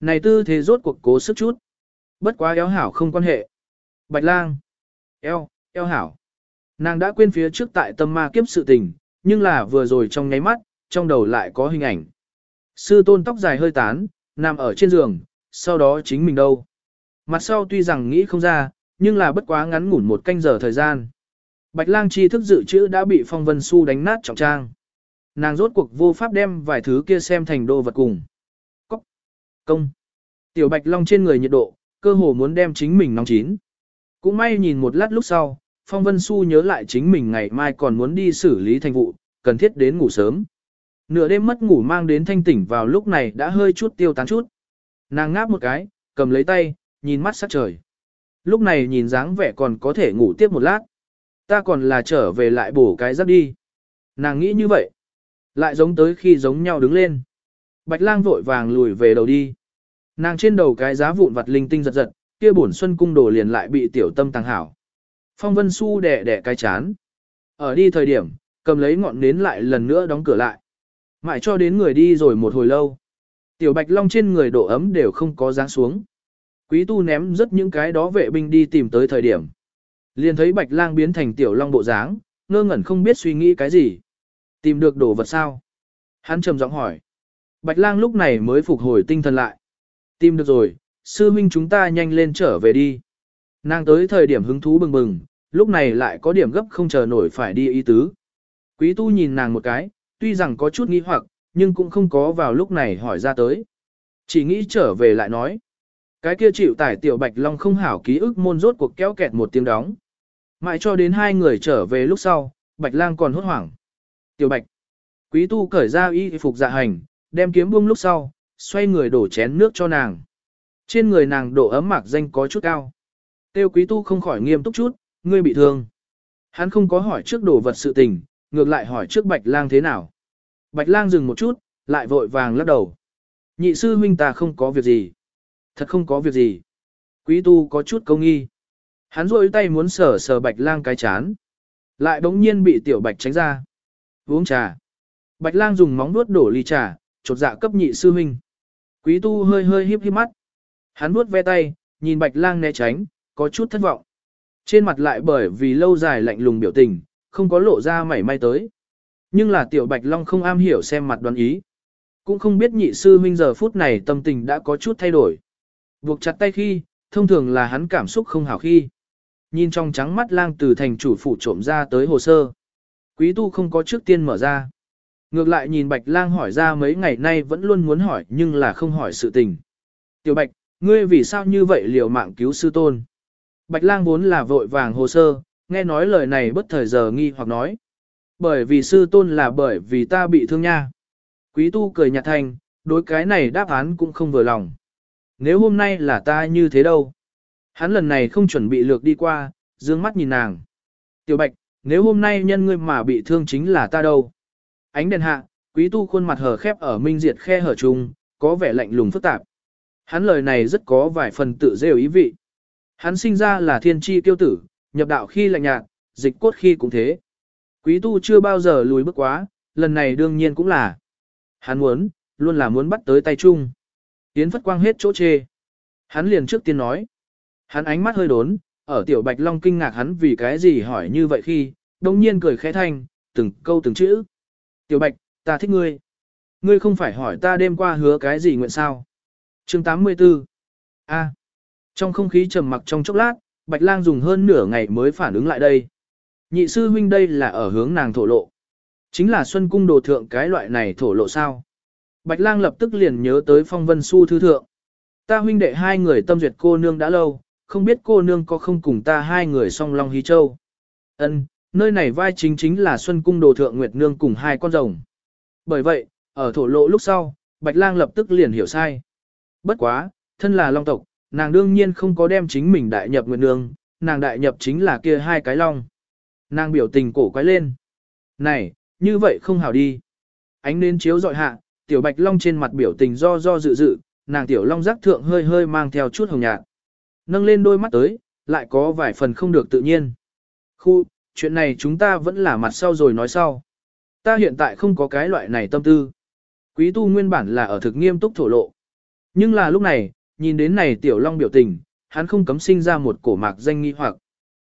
Này tư thế rốt cuộc cố sức chút. Bất quá eo hảo không quan hệ. Bạch lang. Eo, eo hảo. Nàng đã quên phía trước tại tâm ma kiếp sự tình, nhưng là vừa rồi trong nháy mắt, trong đầu lại có hình ảnh. Sư tôn tóc dài hơi tán, nằm ở trên giường, sau đó chính mình đâu. Mặt sau tuy rằng nghĩ không ra, nhưng là bất quá ngắn ngủn một canh giờ thời gian. Bạch lang chi thức dự trữ đã bị phong vân su đánh nát trọng trang. Nàng rốt cuộc vô pháp đem vài thứ kia xem thành đồ vật cùng. Cốc. Công. Tiểu bạch long trên người nhiệt độ, cơ hồ muốn đem chính mình nóng chín. Cũng may nhìn một lát lúc sau, phong vân su nhớ lại chính mình ngày mai còn muốn đi xử lý thành vụ, cần thiết đến ngủ sớm. Nửa đêm mất ngủ mang đến thanh tỉnh vào lúc này đã hơi chút tiêu tán chút. Nàng ngáp một cái, cầm lấy tay, nhìn mắt sắc trời. Lúc này nhìn dáng vẻ còn có thể ngủ tiếp một lát. Ta còn là trở về lại bổ cái giấc đi. Nàng nghĩ như vậy. Lại giống tới khi giống nhau đứng lên. Bạch lang vội vàng lùi về đầu đi. Nàng trên đầu cái giá vụn vặt linh tinh giật giật, kia bổn xuân cung đồ liền lại bị tiểu tâm tăng hảo. Phong vân su đẻ đẻ cái chán. Ở đi thời điểm, cầm lấy ngọn nến lại lần nữa đóng cửa lại. Mãi cho đến người đi rồi một hồi lâu. Tiểu bạch long trên người độ ấm đều không có dáng xuống. Quý tu ném rất những cái đó vệ binh đi tìm tới thời điểm. Liền thấy bạch lang biến thành tiểu long bộ dáng, ngơ ngẩn không biết suy nghĩ cái gì. Tìm được đồ vật sao? Hắn trầm giọng hỏi. Bạch lang lúc này mới phục hồi tinh thần lại. Tìm được rồi, sư minh chúng ta nhanh lên trở về đi. Nàng tới thời điểm hứng thú bừng bừng, lúc này lại có điểm gấp không chờ nổi phải đi ý tứ. Quý tu nhìn nàng một cái, tuy rằng có chút nghi hoặc, nhưng cũng không có vào lúc này hỏi ra tới. Chỉ nghĩ trở về lại nói. Cái kia chịu tải tiểu bạch long không hảo ký ức môn rốt cuộc kéo kẹt một tiếng đóng. Mãi cho đến hai người trở về lúc sau, bạch lang còn hốt hoảng. Tiểu bạch. Quý tu cởi ra y phục dạ hành, đem kiếm buông lúc sau, xoay người đổ chén nước cho nàng. Trên người nàng độ ấm mạc danh có chút cao. Tiêu quý tu không khỏi nghiêm túc chút, ngươi bị thương. Hắn không có hỏi trước đồ vật sự tình, ngược lại hỏi trước bạch lang thế nào. Bạch lang dừng một chút, lại vội vàng lắc đầu. Nhị sư huynh ta không có việc gì. Thật không có việc gì. Quý tu có chút công nghi. Hắn rôi tay muốn sờ sờ bạch lang cái chán. Lại bỗng nhiên bị tiểu bạch tránh ra. Uống trà. Bạch lang dùng móng nuốt đổ ly trà, chột dạ cấp nhị sư huynh. Quý tu hơi hơi híp híp mắt. Hắn nuốt ve tay, nhìn bạch lang né tránh, có chút thất vọng. Trên mặt lại bởi vì lâu dài lạnh lùng biểu tình, không có lộ ra mảy may tới. Nhưng là tiểu bạch long không am hiểu xem mặt đoán ý. Cũng không biết nhị sư huynh giờ phút này tâm tình đã có chút thay đổi. Buộc chặt tay khi, thông thường là hắn cảm xúc không hảo khi. Nhìn trong trắng mắt lang từ thành chủ phủ trộm ra tới hồ sơ. Quý tu không có trước tiên mở ra. Ngược lại nhìn bạch lang hỏi ra mấy ngày nay vẫn luôn muốn hỏi nhưng là không hỏi sự tình. Tiểu bạch, ngươi vì sao như vậy liều mạng cứu sư tôn? Bạch lang vốn là vội vàng hồ sơ, nghe nói lời này bất thời giờ nghi hoặc nói. Bởi vì sư tôn là bởi vì ta bị thương nha. Quý tu cười nhạt thành, đối cái này đáp án cũng không vừa lòng. Nếu hôm nay là ta như thế đâu? Hắn lần này không chuẩn bị lược đi qua, dương mắt nhìn nàng. Tiểu bạch, nếu hôm nay nhân ngươi mà bị thương chính là ta đâu? Ánh đèn hạ, quý tu khuôn mặt hở khép ở minh diệt khe hở chung, có vẻ lạnh lùng phức tạp. Hắn lời này rất có vài phần tự rêu ý vị. Hắn sinh ra là thiên tri tiêu tử, nhập đạo khi lạnh nhạt, dịch cốt khi cũng thế. Quý tu chưa bao giờ lùi bước quá, lần này đương nhiên cũng là. Hắn muốn, luôn là muốn bắt tới tay chung. Tiến phất quang hết chỗ chê. Hắn liền trước tiên nói. Hắn ánh mắt hơi đốn, ở tiểu bạch long kinh ngạc hắn vì cái gì hỏi như vậy khi, đồng nhiên cười khẽ thanh, từng câu từng chữ. Tiểu bạch, ta thích ngươi. Ngươi không phải hỏi ta đêm qua hứa cái gì nguyện sao. chương 84. A. Trong không khí trầm mặc trong chốc lát, Bạch Lang dùng hơn nửa ngày mới phản ứng lại đây. Nhị sư huynh đây là ở hướng nàng thổ lộ. Chính là Xuân Cung đồ thượng cái loại này thổ lộ sao. Bạch Lang lập tức liền nhớ tới phong vân su thư thượng. Ta huynh đệ hai người tâm duyệt cô nương đã lâu, không biết cô nương có không cùng ta hai người song long hí châu. Ân, nơi này vai chính chính là Xuân Cung đồ thượng Nguyệt Nương cùng hai con rồng. Bởi vậy, ở thổ lộ lúc sau, Bạch Lang lập tức liền hiểu sai. Bất quá, thân là long tộc, nàng đương nhiên không có đem chính mình đại nhập Nguyệt Nương, nàng đại nhập chính là kia hai cái long. Nàng biểu tình cổ quái lên. Này, như vậy không hảo đi. Ánh nến chiếu dọi hạ, tiểu bạch long trên mặt biểu tình do do dự dự, nàng tiểu long giác thượng hơi hơi mang theo chút hồng nhạt. Nâng lên đôi mắt tới, lại có vài phần không được tự nhiên. Khu, chuyện này chúng ta vẫn là mặt sau rồi nói sau. Ta hiện tại không có cái loại này tâm tư. Quý tu nguyên bản là ở thực nghiêm túc thổ lộ. Nhưng là lúc này, nhìn đến này tiểu long biểu tình, hắn không cấm sinh ra một cổ mạc danh nghi hoặc.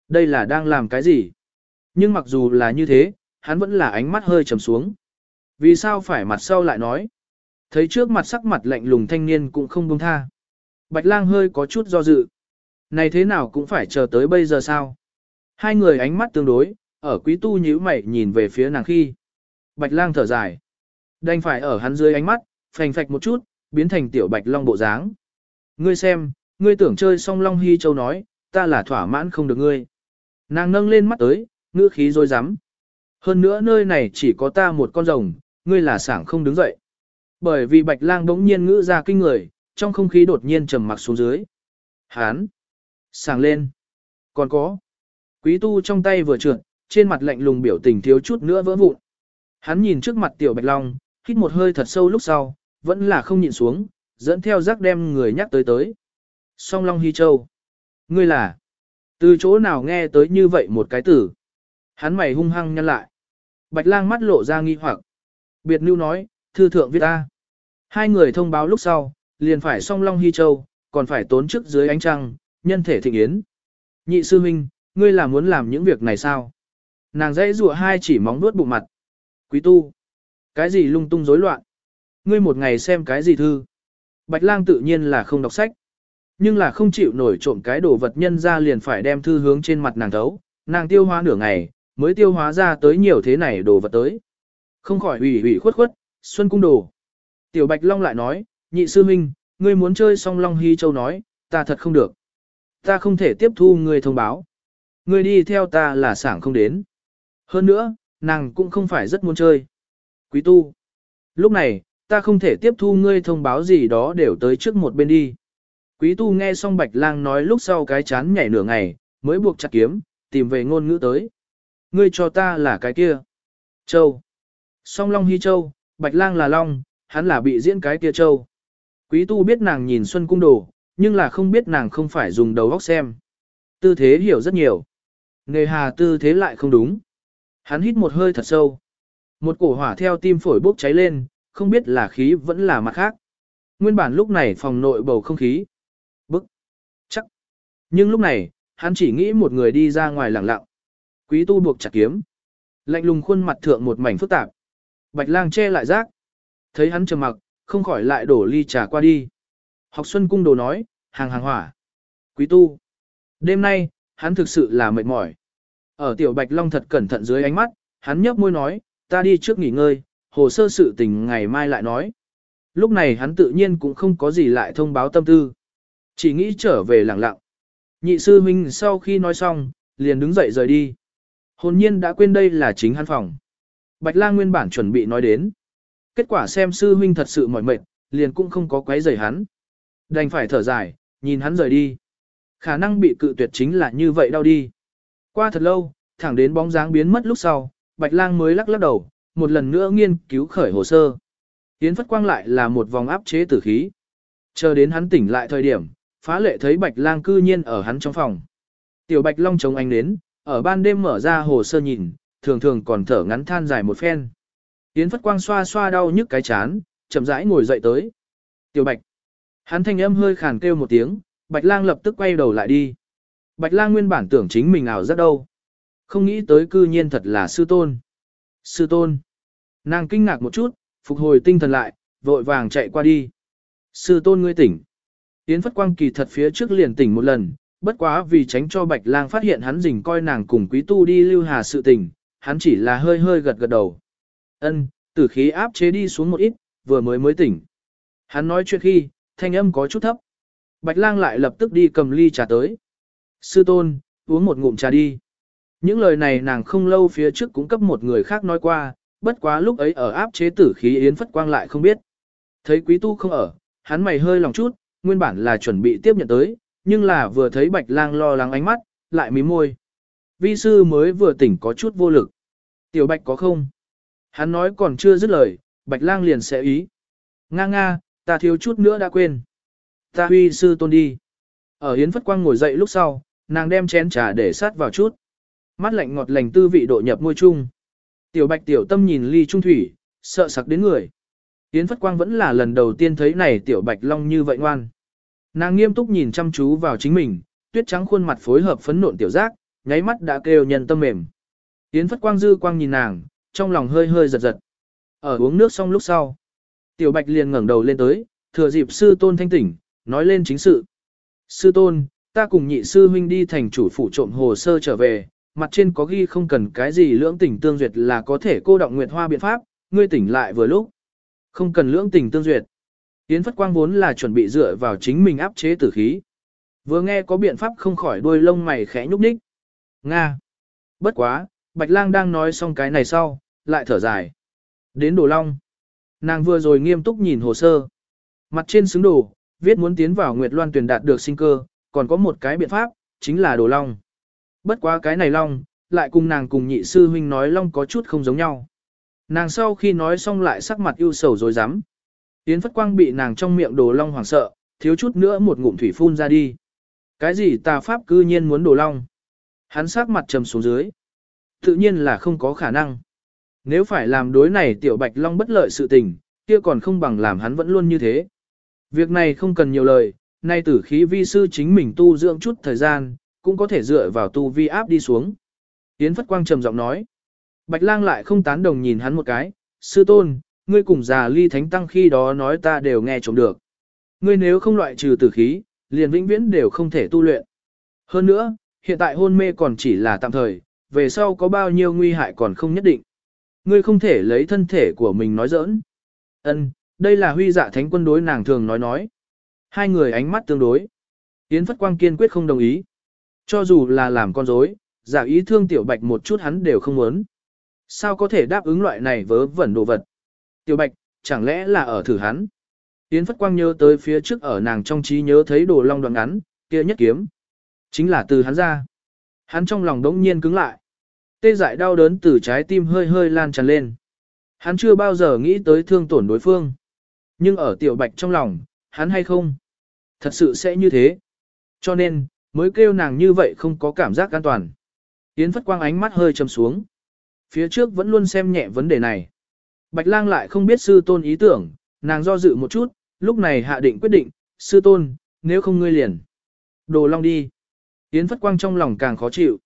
Đây là đang làm cái gì? Nhưng mặc dù là như thế, hắn vẫn là ánh mắt hơi trầm xuống. Vì sao phải mặt sau lại nói? Thấy trước mặt sắc mặt lạnh lùng thanh niên cũng không buông tha. Bạch lang hơi có chút do dự. Này thế nào cũng phải chờ tới bây giờ sao? Hai người ánh mắt tương đối, ở quý tu nhíu mày nhìn về phía nàng khi. Bạch lang thở dài. Đành phải ở hắn dưới ánh mắt, phành phạch một chút, biến thành tiểu bạch long bộ dáng. Ngươi xem, ngươi tưởng chơi song long hy châu nói, ta là thỏa mãn không được ngươi. Nàng nâng lên mắt tới, ngữ khí rồi rắm Hơn nữa nơi này chỉ có ta một con rồng, ngươi là sảng không đứng dậy. Bởi vì bạch lang đống nhiên ngữ ra kinh người, trong không khí đột nhiên trầm mặc xuống dưới. Hán! Sảng lên! Còn có! Quý tu trong tay vừa trượt, trên mặt lạnh lùng biểu tình thiếu chút nữa vỡ vụn. Hắn nhìn trước mặt tiểu bạch long, hít một hơi thật sâu lúc sau, vẫn là không nhịn xuống, dẫn theo rác đem người nhắc tới tới. Song long hy châu! Ngươi là! Từ chỗ nào nghe tới như vậy một cái tử? Hắn mày hung hăng nhăn lại. Bạch lang mắt lộ ra nghi hoặc. Biệt Nưu nói, thư thượng viết ta. Hai người thông báo lúc sau, liền phải song long hy châu, còn phải tốn trước dưới ánh trăng, nhân thể thịnh yến. Nhị sư huynh, ngươi là muốn làm những việc này sao? Nàng dãy rùa hai chỉ móng nuốt bụng mặt. Quý tu. Cái gì lung tung rối loạn? Ngươi một ngày xem cái gì thư? Bạch lang tự nhiên là không đọc sách. Nhưng là không chịu nổi trộm cái đồ vật nhân ra liền phải đem thư hướng trên mặt nàng thấu. Nàng tiêu hóa nửa ngày, mới tiêu hóa ra tới nhiều thế này đồ vật tới. Không khỏi ủy ủy khuất khuất, Xuân cung đồ. Tiểu Bạch Long lại nói, nhị sư huynh, ngươi muốn chơi song Long Hy Châu nói, ta thật không được. Ta không thể tiếp thu ngươi thông báo. Ngươi đi theo ta là sảng không đến. Hơn nữa, nàng cũng không phải rất muốn chơi. Quý tu. Lúc này, ta không thể tiếp thu ngươi thông báo gì đó đều tới trước một bên đi. Quý tu nghe xong Bạch Lang nói lúc sau cái chán nhảy nửa ngày, mới buộc chặt kiếm, tìm về ngôn ngữ tới. Ngươi cho ta là cái kia. Châu. Song Long Hy Châu, Bạch Lang là Long, hắn là bị diễn cái kia Châu. Quý tu biết nàng nhìn Xuân Cung Đồ, nhưng là không biết nàng không phải dùng đầu óc xem. Tư thế hiểu rất nhiều. Nghề hà tư thế lại không đúng. Hắn hít một hơi thật sâu. Một cổ hỏa theo tim phổi bốc cháy lên, không biết là khí vẫn là mặt khác. Nguyên bản lúc này phòng nội bầu không khí. Bức. Chắc. Nhưng lúc này, hắn chỉ nghĩ một người đi ra ngoài lặng lặng. Quý tu buộc chặt kiếm. Lạnh lùng khuôn mặt thượng một mảnh phức tạp. Bạch lang che lại rác. Thấy hắn trầm mặc, không khỏi lại đổ ly trà qua đi. Học Xuân Cung Đồ nói, hàng hàng hỏa. Quý tu. Đêm nay, hắn thực sự là mệt mỏi. Ở tiểu Bạch Long thật cẩn thận dưới ánh mắt, hắn nhấp môi nói, ta đi trước nghỉ ngơi, hồ sơ sự tình ngày mai lại nói. Lúc này hắn tự nhiên cũng không có gì lại thông báo tâm tư. Chỉ nghĩ trở về lặng lặng. Nhị sư huynh sau khi nói xong, liền đứng dậy rời đi. Hồn nhiên đã quên đây là chính hắn phòng. Bạch lang nguyên bản chuẩn bị nói đến. Kết quả xem sư huynh thật sự mỏi mệt, liền cũng không có quấy rầy hắn. Đành phải thở dài, nhìn hắn rời đi. Khả năng bị cự tuyệt chính là như vậy đau đi. Qua thật lâu, thẳng đến bóng dáng biến mất lúc sau, Bạch lang mới lắc lắc đầu, một lần nữa nghiên cứu khởi hồ sơ. Yến Phất Quang lại là một vòng áp chế tử khí. Chờ đến hắn tỉnh lại thời điểm, phá lệ thấy Bạch lang cư nhiên ở hắn trong phòng. Tiểu Bạch Long chống ánh đến, ở ban đêm mở ra hồ sơ nhìn, thường thường còn thở ngắn than dài một phen. Yến Phất Quang xoa xoa đau nhức cái chán, chậm rãi ngồi dậy tới. Tiểu Bạch. Hắn thanh âm hơi khàn kêu một tiếng, Bạch Lang lập tức quay đầu lại đi. Bạch Lang nguyên bản tưởng chính mình ảo rất đâu. Không nghĩ tới cư nhiên thật là sư tôn. Sư tôn. Nàng kinh ngạc một chút, phục hồi tinh thần lại, vội vàng chạy qua đi. Sư tôn ngươi tỉnh. Yến Phất Quang kỳ thật phía trước liền tỉnh một lần, bất quá vì tránh cho Bạch Lang phát hiện hắn rình coi nàng cùng quý tu đi lưu hà sự tình, hắn chỉ là hơi hơi gật gật đầu. Ân, tử khí áp chế đi xuống một ít, vừa mới mới tỉnh. Hắn nói chuyện khi, thanh âm có chút thấp. Bạch Lang lại lập tức đi cầm ly trà tới. Sư tôn, uống một ngụm trà đi. Những lời này nàng không lâu phía trước cũng cấp một người khác nói qua, bất quá lúc ấy ở áp chế tử khí Yến Phất Quang lại không biết. Thấy quý tu không ở, hắn mày hơi lòng chút, nguyên bản là chuẩn bị tiếp nhận tới, nhưng là vừa thấy Bạch Lang lo lắng ánh mắt, lại mím môi. Vi sư mới vừa tỉnh có chút vô lực. Tiểu Bạch có không? Hắn nói còn chưa dứt lời, Bạch Lang liền sẽ ý. Nga nga, ta thiếu chút nữa đã quên. Ta huy sư tôn đi. Ở Yến Phất Quang ngồi dậy lúc sau, nàng đem chén trà để sát vào chút. Mắt lạnh ngọt lành tư vị độ nhập môi chung. Tiểu Bạch tiểu tâm nhìn ly trung thủy, sợ sặc đến người. Yến Phất Quang vẫn là lần đầu tiên thấy này tiểu Bạch Long như vậy ngoan. Nàng nghiêm túc nhìn chăm chú vào chính mình, tuyết trắng khuôn mặt phối hợp phấn nộn tiểu giác, nháy mắt đã kêu nhân tâm mềm. Yến Phất Quang dư quang nhìn nàng, trong lòng hơi hơi giật giật. Ở uống nước xong lúc sau, Tiểu Bạch liền ngẩng đầu lên tới, thừa dịp sư tôn thanh tỉnh, nói lên chính sự. Sư tôn, ta cùng nhị sư huynh đi thành chủ phủ trộm hồ sơ trở về, mặt trên có ghi không cần cái gì lưỡng tình tương duyệt là có thể cô động nguyệt hoa biện pháp, ngươi tỉnh lại vừa lúc. Không cần lưỡng tình tương duyệt. Yến Phất Quang vốn là chuẩn bị dựa vào chính mình áp chế tử khí. Vừa nghe có biện pháp không khỏi đuôi lông mày khẽ nhúc nhích. Nga. Bất quá, Bạch Lang đang nói xong cái này sau, lại thở dài. Đến Đồ Long. Nàng vừa rồi nghiêm túc nhìn hồ sơ. Mặt trên xứng đồ, viết muốn tiến vào Nguyệt Loan tuyển đạt được sinh cơ, còn có một cái biện pháp, chính là Đồ Long. Bất quá cái này Long, lại cùng nàng cùng nhị sư huynh nói Long có chút không giống nhau. Nàng sau khi nói xong lại sắc mặt ưu sầu rồi dám. Yến Phất Quang bị nàng trong miệng Đồ Long hoảng sợ, thiếu chút nữa một ngụm thủy phun ra đi. Cái gì tà pháp cư nhiên muốn Đồ Long? Hắn sắc mặt trầm xuống dưới. Tự nhiên là không có khả năng. Nếu phải làm đối này tiểu bạch long bất lợi sự tình, kia còn không bằng làm hắn vẫn luôn như thế. Việc này không cần nhiều lời, nay tử khí vi sư chính mình tu dưỡng chút thời gian, cũng có thể dựa vào tu vi áp đi xuống. Yến Phất Quang trầm giọng nói. Bạch lang lại không tán đồng nhìn hắn một cái, sư tôn, ngươi cùng già ly thánh tăng khi đó nói ta đều nghe trộm được. Ngươi nếu không loại trừ tử khí, liền vĩnh viễn đều không thể tu luyện. Hơn nữa, hiện tại hôn mê còn chỉ là tạm thời, về sau có bao nhiêu nguy hại còn không nhất định. Ngươi không thể lấy thân thể của mình nói giỡn. Ân, đây là huy dạ thánh quân đối nàng thường nói nói. Hai người ánh mắt tương đối. Yến Phất Quang kiên quyết không đồng ý. Cho dù là làm con dối, giả ý thương tiểu bạch một chút hắn đều không muốn. Sao có thể đáp ứng loại này vớ vẩn đồ vật? Tiểu bạch, chẳng lẽ là ở thử hắn? Yến Phất Quang nhớ tới phía trước ở nàng trong trí nhớ thấy đồ long đoạn ngắn, kia nhất kiếm. Chính là từ hắn ra. Hắn trong lòng đống nhiên cứng lại. Tê dại đau đớn từ trái tim hơi hơi lan tràn lên. Hắn chưa bao giờ nghĩ tới thương tổn đối phương. Nhưng ở tiểu bạch trong lòng, hắn hay không? Thật sự sẽ như thế. Cho nên, mới kêu nàng như vậy không có cảm giác an toàn. Yến Phất Quang ánh mắt hơi trầm xuống. Phía trước vẫn luôn xem nhẹ vấn đề này. Bạch lang lại không biết sư tôn ý tưởng, nàng do dự một chút, lúc này hạ định quyết định, sư tôn, nếu không ngươi liền. Đồ long đi. Yến Phất Quang trong lòng càng khó chịu.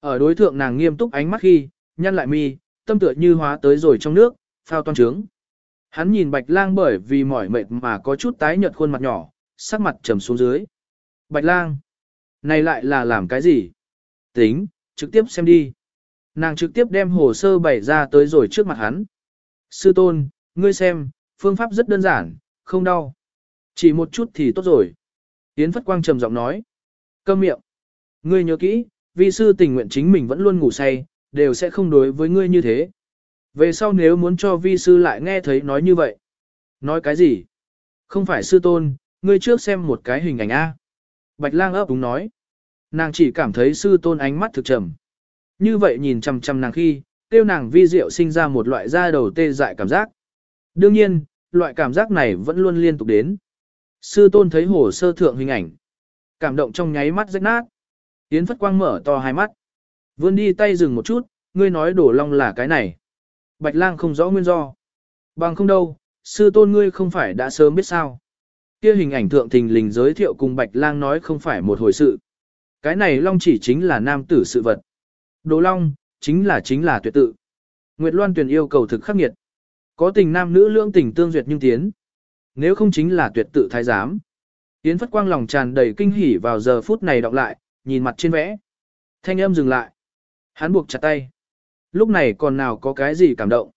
Ở đối thượng nàng nghiêm túc ánh mắt khi, nhăn lại mi, tâm tựa như hóa tới rồi trong nước, phao toan trướng. Hắn nhìn Bạch Lang bởi vì mỏi mệt mà có chút tái nhợt khuôn mặt nhỏ, sắc mặt trầm xuống dưới. Bạch Lang, này lại là làm cái gì? Tính, trực tiếp xem đi. Nàng trực tiếp đem hồ sơ bày ra tới rồi trước mặt hắn. Sư tôn, ngươi xem, phương pháp rất đơn giản, không đau. Chỉ một chút thì tốt rồi. Yến Phất Quang trầm giọng nói. Câm miệng. Ngươi nhớ kỹ, vi sư tình nguyện chính mình vẫn luôn ngủ say, đều sẽ không đối với ngươi như thế. Về sau nếu muốn cho vi sư lại nghe thấy nói như vậy. Nói cái gì? Không phải sư tôn, ngươi trước xem một cái hình ảnh A. Bạch lang ấp đúng nói. Nàng chỉ cảm thấy sư tôn ánh mắt thực trầm. Như vậy nhìn chăm chăm nàng khi, tiêu nàng vi diệu sinh ra một loại da đầu tê dại cảm giác. Đương nhiên, loại cảm giác này vẫn luôn liên tục đến. Sư tôn thấy hồ sơ thượng hình ảnh. Cảm động trong nháy mắt rách nát. Yến Phất Quang mở to hai mắt. Vươn đi tay dừng một chút, ngươi nói đổ long là cái này. Bạch lang không rõ nguyên do. Bằng không đâu, sư tôn ngươi không phải đã sớm biết sao. Kia hình ảnh thượng thình lình giới thiệu cùng Bạch lang nói không phải một hồi sự. Cái này long chỉ chính là nam tử sự vật. Đồ long, chính là chính là tuyệt tự. Nguyệt Loan tuyển yêu cầu thực khắc nghiệt. Có tình nam nữ lưỡng tình tương duyệt nhưng tiến. Nếu không chính là tuyệt tự thái giám. Yến Phất Quang lòng tràn đầy kinh hỉ vào giờ phút này đọc lại, nhìn mặt trên vẽ. Thanh âm dừng lại. Hắn buộc chặt tay. Lúc này còn nào có cái gì cảm động.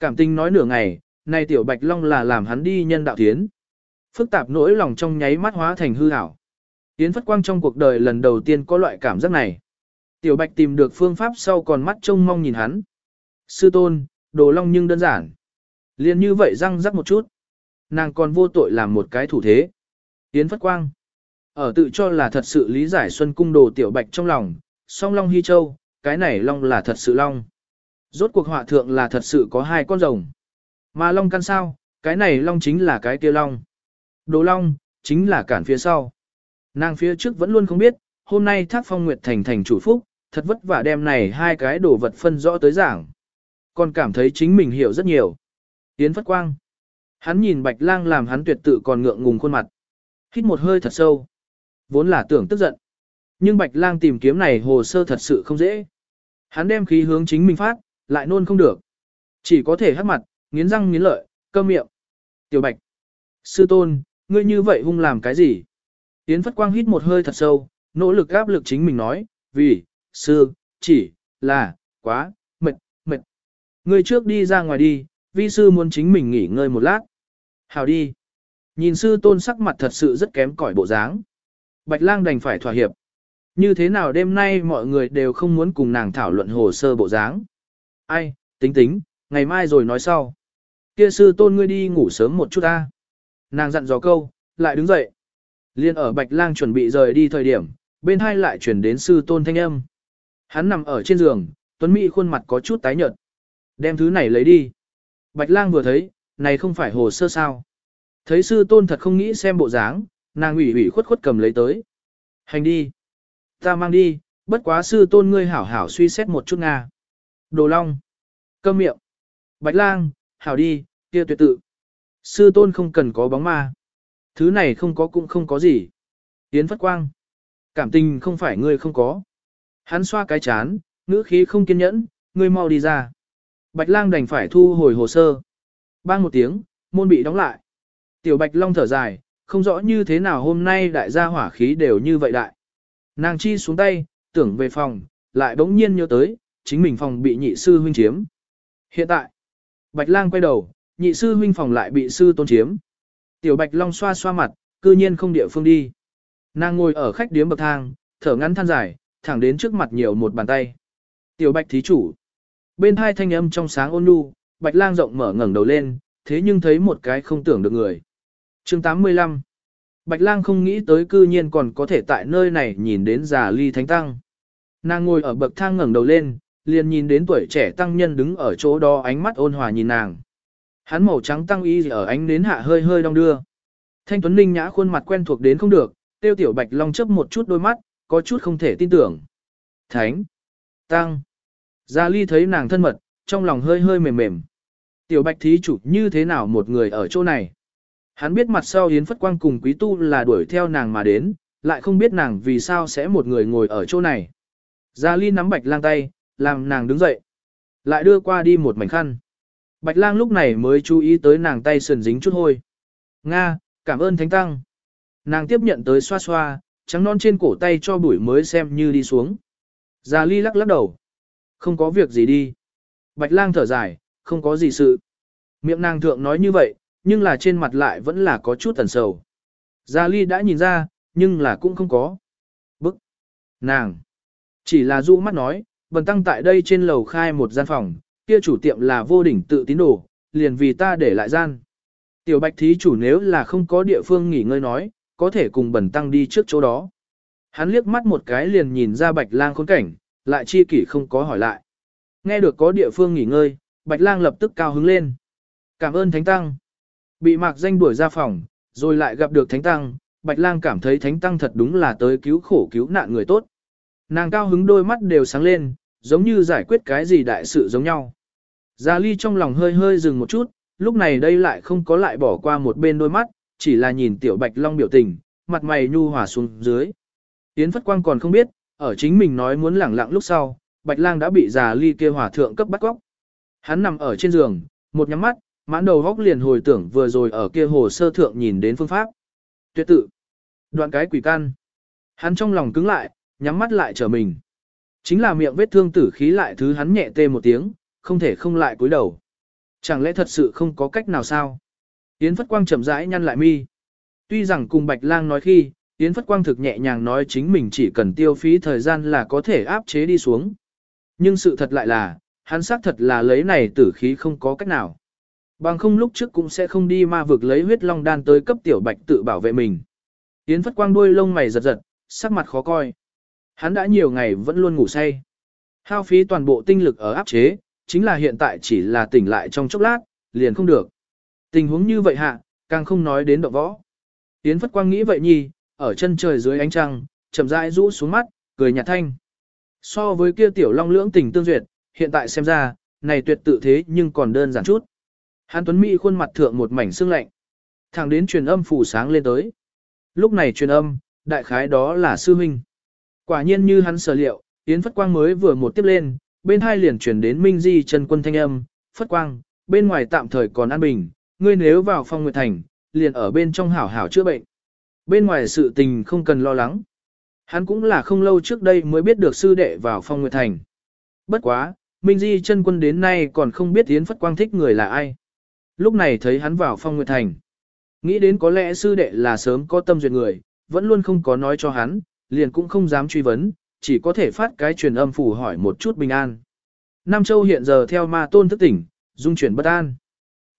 Cảm tình nói nửa ngày, này tiểu bạch long là làm hắn đi nhân đạo tiến. Phức tạp nỗi lòng trong nháy mắt hóa thành hư ảo. Yến Phất Quang trong cuộc đời lần đầu tiên có loại cảm giác này. Tiểu bạch tìm được phương pháp sau còn mắt trông mong nhìn hắn. Sư tôn, đồ long nhưng đơn giản. Liên như vậy răng rắc một chút. Nàng còn vô tội làm một cái thủ thế. Yến Phất Quang. Ở tự cho là thật sự lý giải Xuân Cung đồ tiểu bạch trong lòng, song Long Hy Châu, cái này Long là thật sự Long. Rốt cuộc họa thượng là thật sự có hai con rồng. Mà Long căn sao, cái này Long chính là cái kia Long. Đồ Long, chính là cản phía sau. Nàng phía trước vẫn luôn không biết, hôm nay Thác Phong Nguyệt thành thành chủ phúc, thật vất vả đem này hai cái đồ vật phân rõ tới giảng. Còn cảm thấy chính mình hiểu rất nhiều. Yến Phất Quang. Hắn nhìn Bạch Lang làm hắn tuyệt tự còn ngượng ngùng khuôn mặt. Hít một hơi thật sâu. Vốn là tưởng tức giận. Nhưng Bạch Lang tìm kiếm này hồ sơ thật sự không dễ. Hắn đem khí hướng chính mình phát, lại nôn không được. Chỉ có thể hắt mặt, nghiến răng nghiến lợi, cơm miệng. Tiểu Bạch. Sư tôn, ngươi như vậy hung làm cái gì? Yến Phất Quang hít một hơi thật sâu, nỗ lực áp lực chính mình nói, vì, sư, chỉ, là, quá, mệt, mệt. Ngươi trước đi ra ngoài đi, vi sư muốn chính mình nghỉ ngơi một lát. Hào đi. Nhìn sư tôn sắc mặt thật sự rất kém cỏi bộ dáng. Bạch lang đành phải thỏa hiệp. Như thế nào đêm nay mọi người đều không muốn cùng nàng thảo luận hồ sơ bộ dáng. Ai, tính tính, ngày mai rồi nói sau. Kia sư tôn ngươi đi ngủ sớm một chút ta. Nàng dặn dò câu, lại đứng dậy. Liên ở bạch lang chuẩn bị rời đi thời điểm, bên hai lại chuyển đến sư tôn thanh âm. Hắn nằm ở trên giường, Tuấn Mỹ khuôn mặt có chút tái nhợt. Đem thứ này lấy đi. Bạch lang vừa thấy, này không phải hồ sơ sao. Thấy sư tôn thật không nghĩ xem bộ dáng, nàng ủy ủy khuất khuất cầm lấy tới. Hành đi. Ta mang đi, bất quá sư tôn ngươi hảo hảo suy xét một chút Nga. Đồ Long. Câm miệng. Bạch lang, hảo đi, kia tuyệt tự. Sư tôn không cần có bóng ma. Thứ này không có cũng không có gì. Yến Phất Quang. Cảm tình không phải ngươi không có. Hắn xoa cái chán, ngữ khí không kiên nhẫn, ngươi mau đi ra. Bạch lang đành phải thu hồi hồ sơ. Bang một tiếng, môn bị đóng lại. Tiểu Bạch Long thở dài, không rõ như thế nào hôm nay đại gia hỏa khí đều như vậy đại. Nàng chi xuống tay, tưởng về phòng, lại bỗng nhiên nhớ tới, chính mình phòng bị nhị sư huynh chiếm. Hiện tại, Bạch Lang quay đầu, nhị sư huynh phòng lại bị sư tôn chiếm. Tiểu Bạch Long xoa xoa mặt, cư nhiên không địa phương đi. Nàng ngồi ở khách điếm bậc thang, thở ngắn than dài, thẳng đến trước mặt nhiều một bàn tay. Tiểu Bạch thí chủ. Bên hai thanh âm trong sáng ôn nhu, Bạch Lang rộng mở ngẩng đầu lên, thế nhưng thấy một cái không tưởng được người. Chương 85 Bạch Lang không nghĩ tới cư nhiên còn có thể tại nơi này nhìn đến già ly thánh tăng. Nàng ngồi ở bậc thang ngẩng đầu lên, liền nhìn đến tuổi trẻ tăng nhân đứng ở chỗ đó ánh mắt ôn hòa nhìn nàng. Hắn màu trắng tăng y ở ánh nến hạ hơi hơi đong đưa. Thanh Tuấn Ninh nhã khuôn mặt quen thuộc đến không được, tiêu tiểu Bạch Long chớp một chút đôi mắt, có chút không thể tin tưởng. Thánh! Tăng! Gia Ly thấy nàng thân mật, trong lòng hơi hơi mềm mềm. Tiểu Bạch thí chủ như thế nào một người ở chỗ này? Hắn biết mặt sau Yến Phất Quang cùng Quý Tu là đuổi theo nàng mà đến, lại không biết nàng vì sao sẽ một người ngồi ở chỗ này. Gia Ly nắm Bạch Lang tay, làm nàng đứng dậy. Lại đưa qua đi một mảnh khăn. Bạch Lang lúc này mới chú ý tới nàng tay sườn dính chút hôi. Nga, cảm ơn Thánh Tăng. Nàng tiếp nhận tới xoa xoa, trắng non trên cổ tay cho bụi mới xem như đi xuống. Già Ly lắc lắc đầu. Không có việc gì đi. Bạch Lang thở dài, không có gì sự. Miệng nàng thượng nói như vậy, nhưng là trên mặt lại vẫn là có chút tần sầu. Già Ly đã nhìn ra, nhưng là cũng không có. Bức. Nàng. Chỉ là dụ mắt nói, bần tăng tại đây trên lầu khai một gian phòng, kia chủ tiệm là vô đỉnh tự tín đồ, liền vì ta để lại gian. Tiểu bạch thí chủ nếu là không có địa phương nghỉ ngơi nói, có thể cùng bẩn tăng đi trước chỗ đó. Hắn liếc mắt một cái liền nhìn ra bạch lang khốn cảnh, lại chi kỷ không có hỏi lại. Nghe được có địa phương nghỉ ngơi, bạch lang lập tức cao hứng lên. Cảm ơn thánh tăng. Bị mạc danh đuổi ra phòng, rồi lại gặp được thánh tăng, bạch lang cảm thấy thánh tăng thật đúng là tới cứu khổ cứu nạn người tốt. Nàng cao hứng đôi mắt đều sáng lên, giống như giải quyết cái gì đại sự giống nhau. Gia Ly trong lòng hơi hơi dừng một chút, lúc này đây lại không có lại bỏ qua một bên đôi mắt, chỉ là nhìn tiểu bạch long biểu tình, mặt mày nhu hòa xuống dưới. Yến Phất Quang còn không biết, ở chính mình nói muốn lẳng lặng lúc sau, bạch lang đã bị Gia Ly kia hòa thượng cấp bắt góc. Hắn nằm ở trên giường, một nhắm mắt, mãn đầu góc liền hồi tưởng vừa rồi ở kia hồ sơ thượng nhìn đến phương pháp. Tuyệt tự. Đoạn cái quỷ căn. Hắn trong lòng cứng lại, nhắm mắt lại trở mình. Chính là miệng vết thương tử khí lại thứ hắn nhẹ tê một tiếng, không thể không lại cúi đầu. Chẳng lẽ thật sự không có cách nào sao? Yến Phất Quang chậm rãi nhăn lại mi. Tuy rằng cùng Bạch Lang nói khi, Yến Phất Quang thực nhẹ nhàng nói chính mình chỉ cần tiêu phí thời gian là có thể áp chế đi xuống. Nhưng sự thật lại là, hắn xác thật là lấy này tử khí không có cách nào. Bằng không lúc trước cũng sẽ không đi ma vực lấy huyết long đan tới cấp tiểu bạch tự bảo vệ mình. Yến Phất Quang đuôi lông mày giật giật, sắc mặt khó coi. Hắn đã nhiều ngày vẫn luôn ngủ say. Hao phí toàn bộ tinh lực ở áp chế, chính là hiện tại chỉ là tỉnh lại trong chốc lát, liền không được. Tình huống như vậy hạ, càng không nói đến động võ. Yến Phất Quang nghĩ vậy nhi, ở chân trời dưới ánh trăng, chậm rãi rũ xuống mắt, cười nhạt thanh. So với kia tiểu long lưỡng tình tương duyệt, hiện tại xem ra, này tuyệt tự thế nhưng còn đơn giản chút. Hàn Tuấn Mỹ khuôn mặt thượng một mảnh sương lạnh. Thẳng đến truyền âm phủ sáng lên tới. Lúc này truyền âm, đại khái đó là sư minh. Quả nhiên như hắn sở liệu, Yến Phất Quang mới vừa một tiếp lên, bên hai liền chuyển đến Minh Di Trần Quân thanh âm, Phất Quang, bên ngoài tạm thời còn an bình, ngươi nếu vào phong nguyệt thành, liền ở bên trong hảo hảo chữa bệnh. Bên ngoài sự tình không cần lo lắng. Hắn cũng là không lâu trước đây mới biết được sư đệ vào phong nguyệt thành. Bất quá, Minh Di chân quân đến nay còn không biết Yến Phất Quang thích người là ai. Lúc này thấy hắn vào phong nguyệt thành. Nghĩ đến có lẽ sư đệ là sớm có tâm duyệt người, vẫn luôn không có nói cho hắn, liền cũng không dám truy vấn, chỉ có thể phát cái truyền âm phủ hỏi một chút bình an. Nam Châu hiện giờ theo ma tôn thức tỉnh, dung chuyển bất an.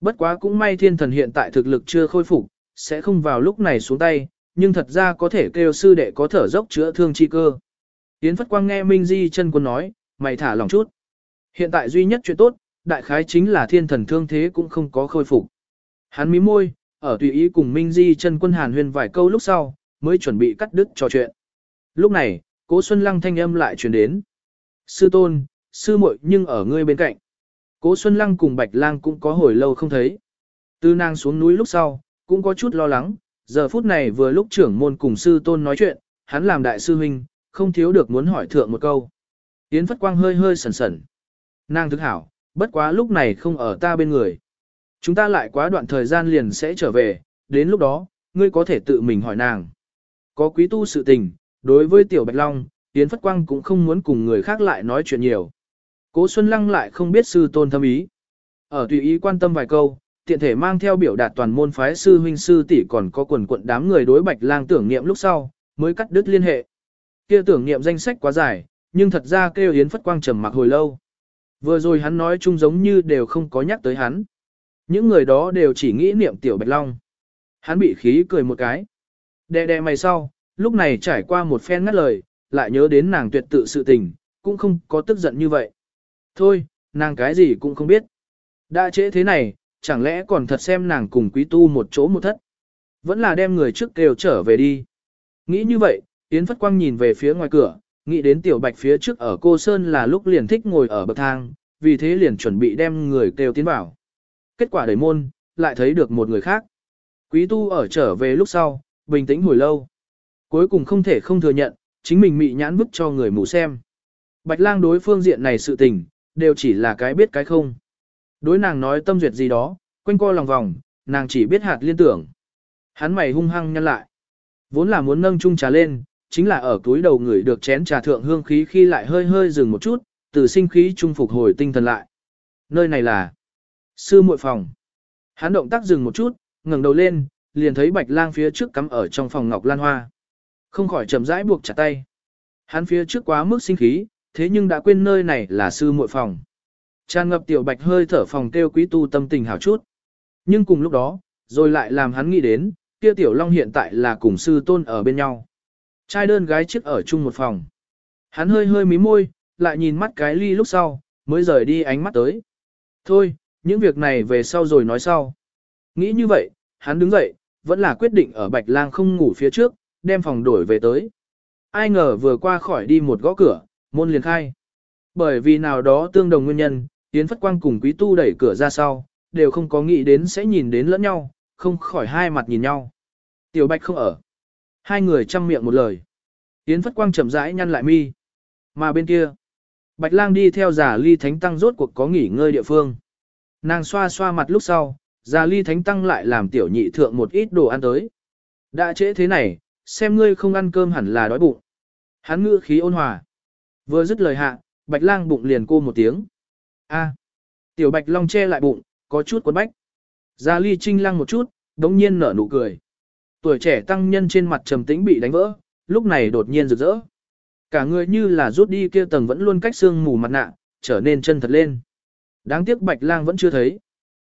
Bất quá cũng may thiên thần hiện tại thực lực chưa khôi phục, sẽ không vào lúc này xuống tay, nhưng thật ra có thể kêu sư đệ có thở dốc chữa thương chi cơ. Yến Phất Quang nghe Minh Di chân quân nói, mày thả lòng chút. Hiện tại duy nhất chuyện tốt, đại khái chính là thiên thần thương thế cũng không có khôi phục. Hắn mím môi, ở tùy ý cùng Minh Di chân quân hàn huyên vài câu lúc sau, mới chuẩn bị cắt đứt trò chuyện. Lúc này, cố Xuân Lăng thanh âm lại truyền đến. Sư tôn, sư muội nhưng ở ngươi bên cạnh. Cố Xuân Lăng cùng Bạch Lang cũng có hồi lâu không thấy. Tư nàng xuống núi lúc sau, cũng có chút lo lắng, giờ phút này vừa lúc trưởng môn cùng sư tôn nói chuyện, hắn làm đại sư huynh, không thiếu được muốn hỏi thượng một câu. Yến Phất Quang hơi hơi sần sần. Nàng thức hảo, bất quá lúc này không ở ta bên người. Chúng ta lại quá đoạn thời gian liền sẽ trở về, đến lúc đó, ngươi có thể tự mình hỏi nàng. Có quý tu sự tình, đối với Tiểu Bạch Long, Yến Phất Quang cũng không muốn cùng người khác lại nói chuyện nhiều. Cố Xuân Lăng lại không biết sư tôn thâm ý. Ở tùy ý quan tâm vài câu, tiện thể mang theo biểu đạt toàn môn phái sư huynh sư tỷ còn có quần quận đám người đối Bạch Lang tưởng niệm lúc sau, mới cắt đứt liên hệ. Kia tưởng niệm danh sách quá dài, nhưng thật ra kêu Yến Phất Quang trầm mặc hồi lâu. Vừa rồi hắn nói chung giống như đều không có nhắc tới hắn. Những người đó đều chỉ nghĩ niệm tiểu Bạch Long. Hắn bị khí cười một cái. Đè đè mày sau, lúc này trải qua một phen ngắt lời, lại nhớ đến nàng tuyệt tự sự tình, cũng không có tức giận như vậy. Thôi, nàng cái gì cũng không biết. Đã trễ thế này, chẳng lẽ còn thật xem nàng cùng quý tu một chỗ một thất. Vẫn là đem người trước kêu trở về đi. Nghĩ như vậy, Yến Phất Quang nhìn về phía ngoài cửa, nghĩ đến tiểu bạch phía trước ở cô Sơn là lúc liền thích ngồi ở bậc thang, vì thế liền chuẩn bị đem người kêu tiến vào. Kết quả đẩy môn, lại thấy được một người khác. Quý tu ở trở về lúc sau, bình tĩnh hồi lâu. Cuối cùng không thể không thừa nhận, chính mình mị nhãn bức cho người mù xem. Bạch lang đối phương diện này sự tình, đều chỉ là cái biết cái không. Đối nàng nói tâm duyệt gì đó, quanh co lòng vòng, nàng chỉ biết hạt liên tưởng. Hắn mày hung hăng nhăn lại. Vốn là muốn nâng chung trà lên, chính là ở túi đầu người được chén trà thượng hương khí khi lại hơi hơi dừng một chút, từ sinh khí trung phục hồi tinh thần lại. Nơi này là sư muội phòng. Hắn động tác dừng một chút, ngẩng đầu lên, liền thấy bạch lang phía trước cắm ở trong phòng ngọc lan hoa. Không khỏi chậm rãi buộc chặt tay. Hắn phía trước quá mức sinh khí, thế nhưng đã quên nơi này là sư muội phòng. Tràn ngập tiểu bạch hơi thở phòng kêu quý tu tâm tình hảo chút. Nhưng cùng lúc đó, rồi lại làm hắn nghĩ đến, kia tiểu long hiện tại là cùng sư tôn ở bên nhau. Trai đơn gái chiếc ở chung một phòng. Hắn hơi hơi mí môi, lại nhìn mắt cái ly lúc sau, mới rời đi ánh mắt tới. Thôi, những việc này về sau rồi nói sau. Nghĩ như vậy, hắn đứng dậy, vẫn là quyết định ở bạch lang không ngủ phía trước, đem phòng đổi về tới. Ai ngờ vừa qua khỏi đi một gõ cửa, môn liền khai. Bởi vì nào đó tương đồng nguyên nhân, Yến Phất Quang cùng Quý Tu đẩy cửa ra sau, đều không có nghĩ đến sẽ nhìn đến lẫn nhau, không khỏi hai mặt nhìn nhau. Tiểu Bạch không ở. Hai người chăm miệng một lời. Yến Phất Quang chậm rãi nhăn lại mi. Mà bên kia, Bạch Lang đi theo giả ly thánh tăng rốt cuộc có nghỉ ngơi địa phương. Nàng xoa xoa mặt lúc sau, giả ly thánh tăng lại làm tiểu nhị thượng một ít đồ ăn tới. Đã trễ thế này, xem ngươi không ăn cơm hẳn là đói bụng. Hắn ngữ khí ôn hòa. Vừa dứt lời hạ, Bạch Lang bụng liền cô một tiếng. A. Tiểu Bạch Long che lại bụng, có chút quấn bách. Gia Ly Trinh lăng một chút, đống nhiên nở nụ cười. Tuổi trẻ tăng nhân trên mặt trầm tĩnh bị đánh vỡ, lúc này đột nhiên rực rỡ. Cả người như là rút đi kia tầng vẫn luôn cách xương mù mặt nạ, trở nên chân thật lên. Đáng tiếc Bạch Lang vẫn chưa thấy.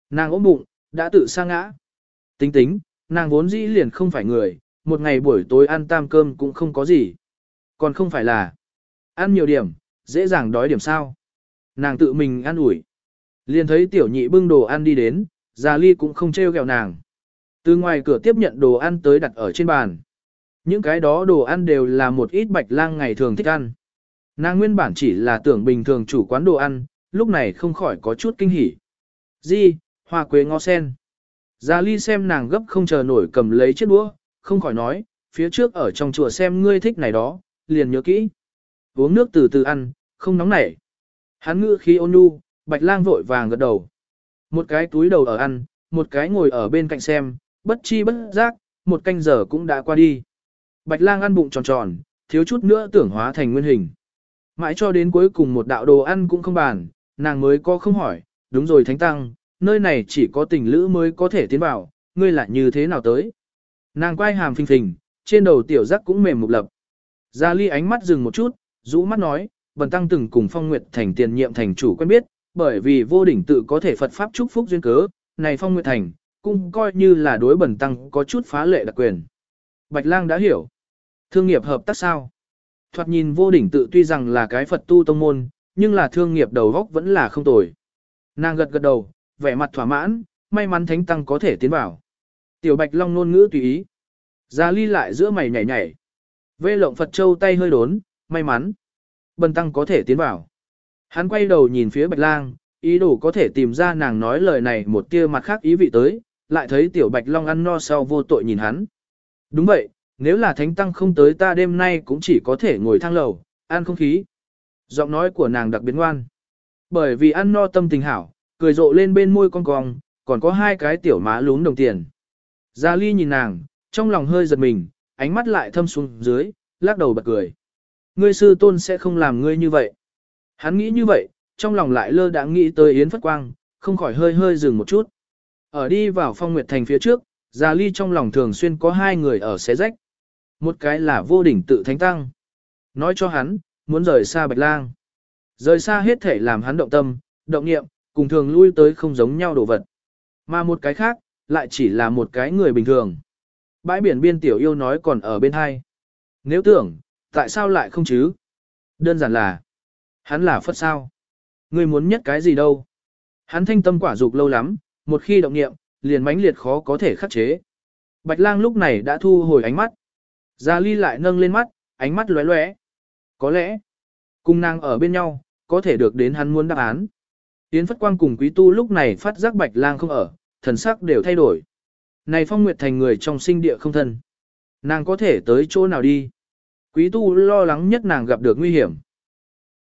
Nàng ốm bụng, đã tự sa ngã. Tính tính, nàng vốn dĩ liền không phải người, một ngày buổi tối ăn tam cơm cũng không có gì. Còn không phải là ăn nhiều điểm, dễ dàng đói điểm sao. Nàng tự mình ăn ủi. Liền thấy tiểu nhị bưng đồ ăn đi đến, Già Ly cũng không trêu ghẹo nàng. Từ ngoài cửa tiếp nhận đồ ăn tới đặt ở trên bàn. Những cái đó đồ ăn đều là một ít bạch lang ngày thường thích ăn. Nàng nguyên bản chỉ là tưởng bình thường chủ quán đồ ăn, lúc này không khỏi có chút kinh hỉ. Di, hoa quế ngó sen. Già Ly xem nàng gấp không chờ nổi cầm lấy chiếc đũa, không khỏi nói, phía trước ở trong chùa xem ngươi thích này đó, liền nhớ kỹ. Uống nước từ từ ăn, không nóng nảy. Hắn ngữ khí ôn nhu, bạch lang vội vàng gật đầu. Một cái túi đầu ở ăn, một cái ngồi ở bên cạnh xem, bất chi bất giác, một canh giờ cũng đã qua đi. Bạch lang ăn bụng tròn tròn, thiếu chút nữa tưởng hóa thành nguyên hình. Mãi cho đến cuối cùng một đạo đồ ăn cũng không bàn, nàng mới có không hỏi, đúng rồi thánh tăng, nơi này chỉ có tình lữ mới có thể tiến vào, ngươi lại như thế nào tới. Nàng quay hàm phình phình, trên đầu tiểu giác cũng mềm mục lập. Gia ly ánh mắt dừng một chút, rũ mắt nói, bần tăng từng cùng phong nguyệt thành tiền nhiệm thành chủ quen biết, bởi vì vô đỉnh tự có thể Phật Pháp chúc phúc duyên cớ, này phong nguyệt thành, cũng coi như là đối bần tăng có chút phá lệ đặc quyền. Bạch lang đã hiểu. Thương nghiệp hợp tác sao? Thoạt nhìn vô đỉnh tự tuy rằng là cái Phật tu tông môn, nhưng là thương nghiệp đầu góc vẫn là không tồi. Nàng gật gật đầu, vẻ mặt thỏa mãn, may mắn thánh tăng có thể tiến vào. Tiểu bạch long nôn ngữ tùy ý. Gia ly lại giữa mày nhảy nhảy. Vê lộng Phật Châu tay hơi đốn, may mắn. Bần tăng có thể tiến vào. Hắn quay đầu nhìn phía bạch lang, ý đồ có thể tìm ra nàng nói lời này một tia mặt khác ý vị tới, lại thấy tiểu bạch long ăn no sau vô tội nhìn hắn. Đúng vậy, nếu là thánh tăng không tới ta đêm nay cũng chỉ có thể ngồi thang lầu, ăn không khí. Giọng nói của nàng đặc biệt ngoan. Bởi vì ăn no tâm tình hảo, cười rộ lên bên môi con cong, còn có hai cái tiểu má lún đồng tiền. Gia Ly nhìn nàng, trong lòng hơi giật mình, ánh mắt lại thâm xuống dưới, lắc đầu bật cười. Ngươi sư tôn sẽ không làm ngươi như vậy. Hắn nghĩ như vậy, trong lòng lại lơ đã nghĩ tới Yến Phất Quang, không khỏi hơi hơi dừng một chút. Ở đi vào phong nguyệt thành phía trước, Gia Ly trong lòng thường xuyên có hai người ở xé rách. Một cái là vô đỉnh tự thánh tăng. Nói cho hắn, muốn rời xa Bạch Lang. Rời xa hết thể làm hắn động tâm, động niệm, cùng thường lui tới không giống nhau đồ vật. Mà một cái khác, lại chỉ là một cái người bình thường. Bãi biển biên tiểu yêu nói còn ở bên hai. Nếu tưởng, tại sao lại không chứ? Đơn giản là, hắn là phất sao. Người muốn nhất cái gì đâu? Hắn thanh tâm quả dục lâu lắm, một khi động niệm, liền mãnh liệt khó có thể khắc chế. Bạch lang lúc này đã thu hồi ánh mắt. Gia ly lại nâng lên mắt, ánh mắt lóe lóe. Có lẽ, cùng nàng ở bên nhau, có thể được đến hắn muốn đáp án. Yến Phất Quang cùng Quý Tu lúc này phát giác Bạch Lang không ở, thần sắc đều thay đổi. Này Phong Nguyệt thành người trong sinh địa không thân. Nàng có thể tới chỗ nào đi? Quý Tu lo lắng nhất nàng gặp được nguy hiểm.